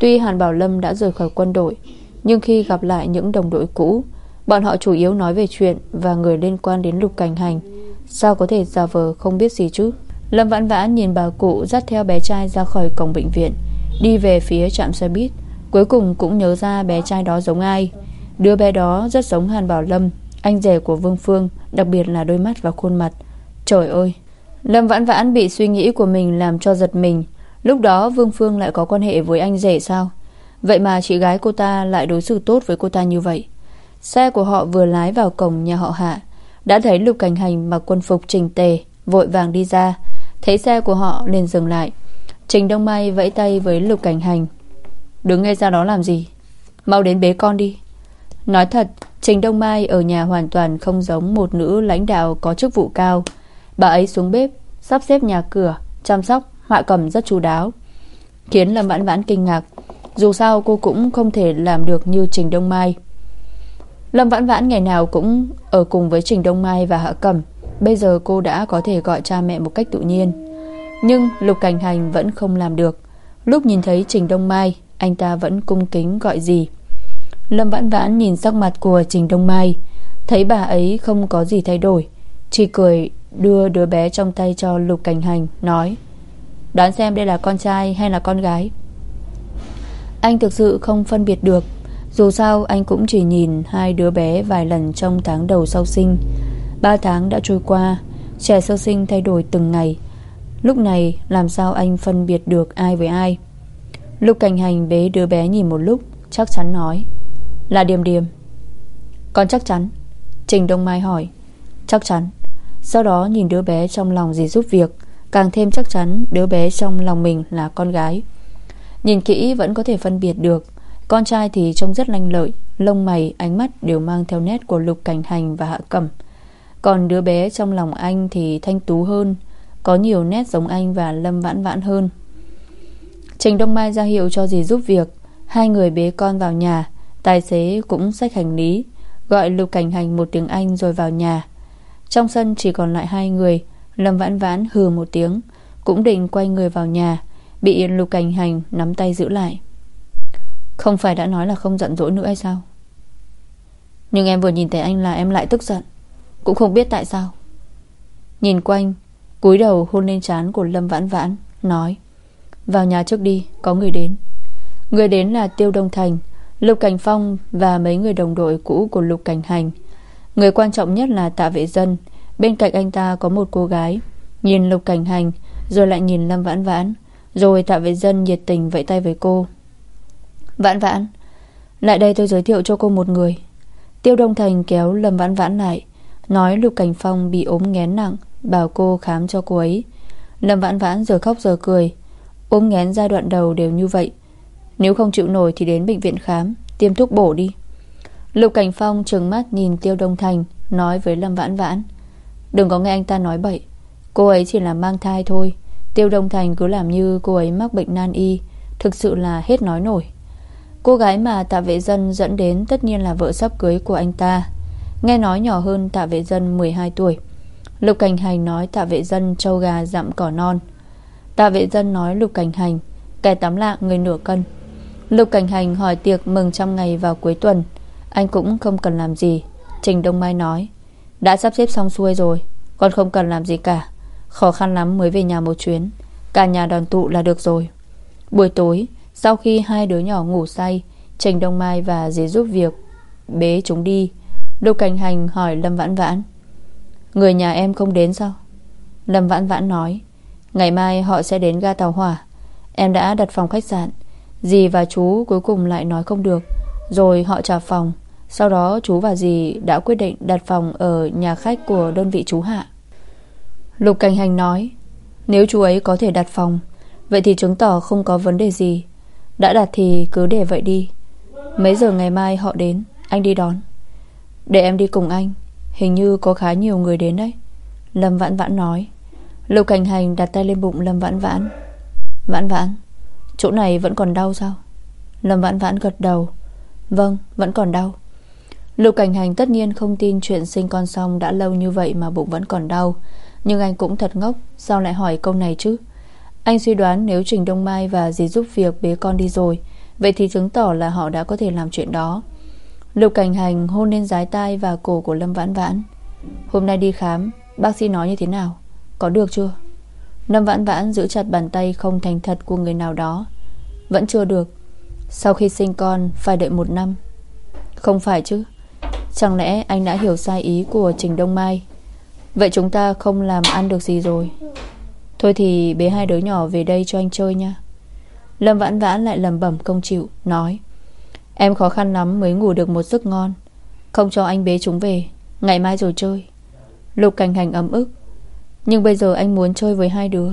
Tuy Hàn Bảo Lâm đã rời khỏi quân đội, Nhưng khi gặp lại những đồng đội cũ, Bọn họ chủ yếu nói về chuyện Và người liên quan đến Lục Cảnh Hành. Sao có thể giả vờ không biết gì chứ? Lâm Vãn Vãn nhìn bà cụ Dắt theo bé trai ra khỏi cổng bệnh viện, Đi về phía trạm xe buýt, Cuối cùng cũng nhớ ra bé trai đó giống ai. Đứa bé đó rất giống Hàn Bảo Lâm anh rể của Vương Phương, Đặc biệt là đôi mắt và khuôn mặt. Trời ơi! Lâm Vãn Vãn bị suy nghĩ của mình làm cho giật mình. Lúc đó, Vương Phương lại có quan hệ với anh rể sao? Vậy mà chị gái cô ta lại đối xử tốt với cô ta như vậy. Xe của họ vừa lái vào cổng nhà họ Hạ. Đã thấy Lục Cảnh Hành mặc quân phục trình tề, Vội vàng đi ra. Thấy xe của họ liền dừng lại. Trình Đông Mai vẫy tay với Lục Cảnh Hành. Đứng ngay ra đó làm gì? Mau đến bế con đi. Nói thật Trình Đông Mai ở nhà hoàn toàn không giống Một nữ lãnh đạo có chức vụ cao. Bà ấy xuống bếp, Sắp xếp nhà cửa, Chăm sóc, Họa cầm rất chú đáo. Khiến Lâm Vãn Vãn kinh ngạc, Dù sao cô cũng không thể làm được như Trình Đông Mai. Lâm Vãn Vãn ngày nào cũng Ở cùng với Trình Đông Mai và Hạ Cẩm. Bây giờ cô đã có thể gọi cha mẹ một cách tự nhiên. Nhưng Lục Cảnh Hành vẫn không làm được. Lúc nhìn thấy Trình Đông Mai, Anh ta vẫn cung kính gọi gì? Lâm Vãn Vãn nhìn sắc mặt của Trình Đông Mai. Thấy bà ấy không có gì thay đổi, Chỉ cười đưa đứa bé trong tay cho Lục Cảnh Hành, Nói, Đoán xem đây là con trai hay là con gái? Anh thực sự không phân biệt được, Dù sao anh cũng chỉ nhìn Hai đứa bé vài lần trong tháng đầu sau sinh. Ba tháng đã trôi qua, Trẻ sơ sinh thay đổi từng ngày. Lúc này làm sao anh phân biệt được ai với ai? Lục cảnh hành bế đứa bé nhìn một lúc, Chắc chắn nói là Điềm Điềm. Con chắc chắn. Trình Đông Mai hỏi. Chắc chắn. Sau đó nhìn đứa bé trong lòng gì giúp việc Càng thêm chắc chắn đứa bé trong lòng mình là con gái. Nhìn kỹ vẫn có thể phân biệt được Con trai thì trông rất lanh lợi Lông mày, ánh mắt đều mang theo nét của Lục Cảnh Hành và Hạ Cẩm. Còn đứa bé trong lòng anh thì thanh tú hơn Có nhiều nét giống anh và Lâm Vãn Vãn hơn. Trình Đông Mai ra hiệu cho dì giúp việc Hai người bế con vào nhà Tài xế cũng xách hành lý, Gọi Lục Cảnh Hành một tiếng Anh rồi vào nhà. Trong sân chỉ còn lại hai người, Lâm Vãn Vãn hừ một tiếng, Cũng định quay người vào nhà, Bị Lục Cảnh Hành nắm tay giữ lại. Không phải đã nói là không giận dỗi nữa hay sao? Nhưng em vừa nhìn thấy anh là em lại tức giận, Cũng không biết tại sao. Nhìn quanh, cúi đầu hôn lên trán của Lâm Vãn Vãn, Nói, Vào nhà trước đi, có người đến. Người đến là Tiêu Đông Thành Lục Cảnh Phong và mấy người đồng đội cũ của Lục Cảnh Hành. Người quan trọng nhất là tạ vệ dân. Bên cạnh anh ta có một cô gái. Nhìn Lục Cảnh Hành, Rồi lại nhìn Lâm Vãn Vãn. Rồi tạ vệ dân nhiệt tình vẫy tay với cô. Vãn Vãn, Lại đây tôi giới thiệu cho cô một người. Tiêu Đông Thành kéo Lâm Vãn Vãn lại, Nói Lục Cảnh Phong bị ốm nghén nặng, Bảo cô khám cho cô ấy. Lâm Vãn Vãn giờ khóc giờ cười. Ốm nghén giai đoạn đầu đều như vậy. Nếu không chịu nổi thì đến bệnh viện khám. Tiêm thuốc bổ đi. Lục Cảnh Phong trừng mắt nhìn Tiêu Đông Thành, Nói với Lâm Vãn Vãn. Đừng có nghe anh ta nói bậy. Cô ấy chỉ là mang thai thôi. Tiêu Đông Thành cứ làm như cô ấy mắc bệnh nan y. Thực sự là hết nói nổi. Cô gái mà tạ vệ dân dẫn đến Tất nhiên là vợ sắp cưới của anh ta. Nghe nói nhỏ hơn tạ vệ dân 12 tuổi. Lục Cảnh Hành nói tạ vệ dân trâu gà dặm cỏ non. Tạ vệ dân nói Lục Cảnh Hành, Kẻ tắm lạng người nửa cân. Lục Cảnh Hành hỏi tiệc mừng trăm ngày vào cuối tuần. Anh cũng không cần làm gì. Trình Đông Mai nói, Đã sắp xếp xong xuôi rồi, Con không cần làm gì cả. Khó khăn lắm mới về nhà một chuyến. Cả nhà đoàn tụ là được rồi. Buổi tối, Sau khi hai đứa nhỏ ngủ say, Trình Đông Mai và dì giúp việc Bế chúng đi. Lục Cảnh Hành hỏi Lâm Vãn Vãn, Người nhà em không đến sao? Lâm Vãn Vãn nói, Ngày mai họ sẽ đến ga tàu hỏa. Em đã đặt phòng khách sạn. Dì và chú cuối cùng lại nói không được. Rồi họ trả phòng. Sau đó chú và dì đã quyết định đặt phòng Ở nhà khách của đơn vị chú Hạ. Lục Cảnh Hành nói, Nếu chú ấy có thể đặt phòng, Vậy thì chứng tỏ không có vấn đề gì. Đã đặt thì cứ để vậy đi. Mấy giờ ngày mai họ đến, Anh đi đón. Để em đi cùng anh, Hình như có khá nhiều người đến đấy. Lâm Vãn Vãn nói. Lục Cảnh Hành đặt tay lên bụng Lâm Vãn Vãn. Vãn Vãn Chỗ này vẫn còn đau sao? Lâm Vãn Vãn gật đầu. Vâng vẫn còn đau. Lục Cảnh Hành tất nhiên không tin chuyện sinh con xong Đã lâu như vậy mà bụng vẫn còn đau. Nhưng anh cũng thật ngốc, Sao lại hỏi câu này chứ? Anh suy đoán nếu Trình Đông Mai và dì giúp việc bế con đi rồi, Vậy thì chứng tỏ là họ đã có thể làm chuyện đó. Lục Cảnh Hành hôn lên giái tai và cổ của Lâm Vãn Vãn. Hôm nay đi khám, Bác sĩ nói như thế nào? Có được chưa? Lâm Vãn Vãn giữ chặt bàn tay không thành thật của người nào đó. Vẫn chưa được. Sau khi sinh con, phải đợi một năm. Không phải chứ. Chẳng lẽ anh đã hiểu sai ý của Trình Đông Mai? Vậy chúng ta không làm ăn được gì rồi. Thôi thì bế hai đứa nhỏ về đây cho anh chơi nha. Lâm vãn vãn lại lầm bẩm công chịu, Nói, Em khó khăn lắm mới ngủ được một giấc ngon. Không cho anh bế chúng về. Ngày mai rồi chơi. Lục cảnh hành ấm ức nhưng bây giờ anh muốn chơi với hai đứa.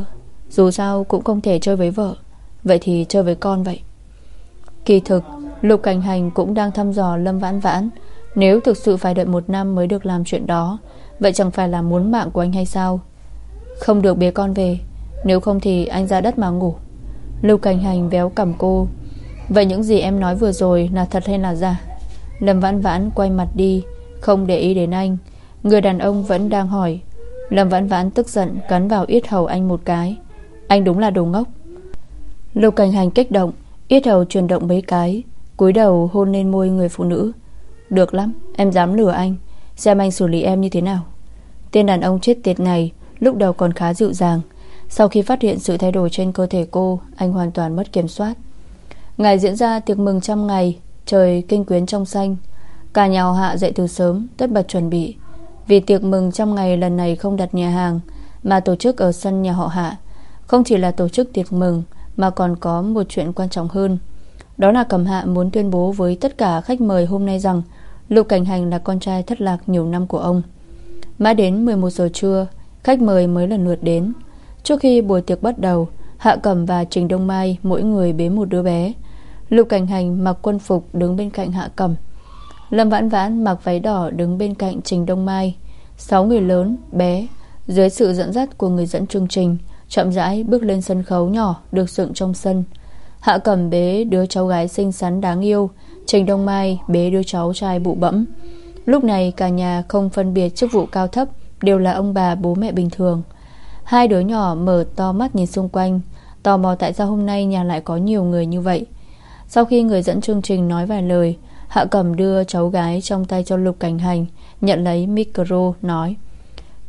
Dù sao cũng không thể chơi với vợ. Vậy thì chơi với con vậy. Kỳ thực, Lục cảnh hành cũng đang thăm dò Lâm vãn vãn. Nếu thực sự phải đợi một năm mới được làm chuyện đó, Vậy chẳng phải là muốn mạng của anh hay sao? Không được bế con về. Nếu không thì anh ra đất mà ngủ. Lục cảnh hành véo cầm cô. Vậy những gì em nói vừa rồi là thật hay là giả? Lâm vãn vãn quay mặt đi, Không để ý đến anh. Người đàn ông vẫn đang hỏi Lâm vãn vãn tức giận, cắn vào yết hầu anh một cái. Anh đúng là đồ ngốc. Lục cảnh hành kích động, Yết hầu chuyển động mấy cái, cúi đầu hôn lên môi người phụ nữ. Được lắm, em dám lừa anh. Xem anh xử lý em như thế nào. Tên đàn ông chết tiệt này, Lúc đầu còn khá dịu dàng. Sau khi phát hiện sự thay đổi trên cơ thể cô, Anh hoàn toàn mất kiểm soát. Ngày diễn ra tiệc mừng trăm ngày, Trời kinh quyến trong xanh. Cả nhà họ hạ dậy từ sớm, Tất bật chuẩn bị. Vì tiệc mừng trong ngày lần này không đặt nhà hàng, Mà tổ chức ở sân nhà họ hạ. Không chỉ là tổ chức tiệc mừng, Mà còn có một chuyện quan trọng hơn. Đó là cầm hạ muốn tuyên bố với tất cả khách mời hôm nay rằng Lục Cảnh Hành là con trai thất lạc nhiều năm của ông. Mãi đến 11 giờ trưa, Khách mời mới lần lượt đến. Trước khi buổi tiệc bắt đầu, Hạ Cẩm và Trình Đông Mai Mỗi người bế một đứa bé. Lục Cảnh Hành mặc quân phục đứng bên cạnh Hạ Cẩm. Lâm Vãn Vãn mặc váy đỏ Đứng bên cạnh Trình Đông Mai. Sáu người lớn, bé Dưới sự dẫn dắt của người dẫn chương trình Chậm rãi bước lên sân khấu nhỏ Được dựng trong sân. Hạ cầm bế đứa cháu gái xinh xắn đáng yêu Trình Đông Mai bế đứa cháu trai bụ bẫm. Lúc này cả nhà không phân biệt chức vụ cao thấp Đều là ông bà bố mẹ bình thường. Hai đứa nhỏ mở to mắt nhìn xung quanh Tò mò tại sao hôm nay nhà lại có nhiều người như vậy. Sau khi người dẫn chương trình nói vài lời Hạ Cẩm đưa cháu gái trong tay cho Lục Cảnh Hành, Nhận lấy micro, nói,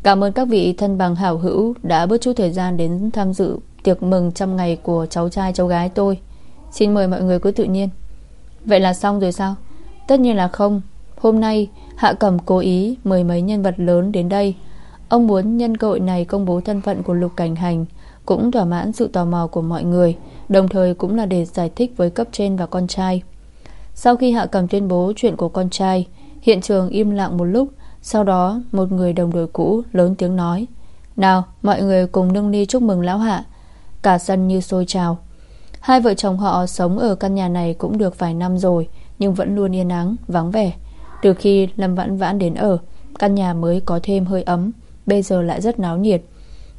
Cảm ơn các vị thân bằng hảo hữu Đã bớt chút thời gian đến tham dự Tiệc mừng trăm ngày của cháu trai, cháu gái tôi. Xin mời mọi người cứ tự nhiên. Vậy là xong rồi sao? Tất nhiên là không. Hôm nay, Hạ Cẩm cố ý mời mấy nhân vật lớn đến đây. Ông muốn nhân cơ hội này công bố thân phận của Lục Cảnh Hành, Cũng thỏa mãn sự tò mò của mọi người, Đồng thời cũng là để giải thích với cấp trên và con trai. Sau khi Hạ cầm tuyên bố chuyện của con trai Hiện trường im lặng một lúc. Sau đó một người đồng đội cũ lớn tiếng nói Nào mọi người cùng nâng ly chúc mừng lão Hạ. Cả sân như sôi trào. Hai vợ chồng họ sống ở căn nhà này cũng được vài năm rồi Nhưng vẫn luôn yên ắng, vắng vẻ. Từ khi Lâm Vãn Vãn đến ở Căn nhà mới có thêm hơi ấm Bây giờ lại rất náo nhiệt.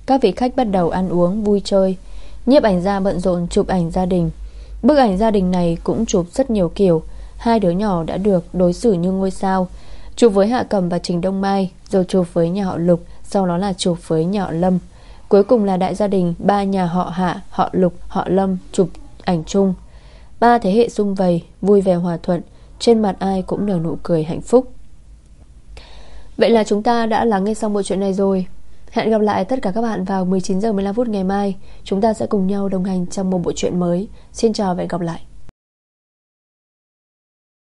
Các vị khách bắt đầu ăn uống, vui chơi. Nhiếp ảnh gia bận rộn chụp ảnh gia đình. Bức ảnh gia đình này cũng chụp rất nhiều kiểu. Hai đứa nhỏ đã được đối xử như ngôi sao. Chụp với Hạ Cầm và Trình Đông Mai Rồi chụp với nhà họ Lục Sau đó là chụp với nhà họ Lâm. Cuối cùng là đại gia đình Ba nhà họ Hạ, họ Lục, họ Lâm Chụp ảnh chung. Ba thế hệ sung vầy, vui vẻ hòa thuận Trên mặt ai cũng nở nụ cười hạnh phúc. Vậy là chúng ta đã lắng nghe xong bộ chuyện này rồi. Hẹn gặp lại tất cả các bạn vào 19 giờ 15 phút ngày mai. Chúng ta sẽ cùng nhau đồng hành trong một bộ truyện mới. Xin chào và hẹn gặp lại.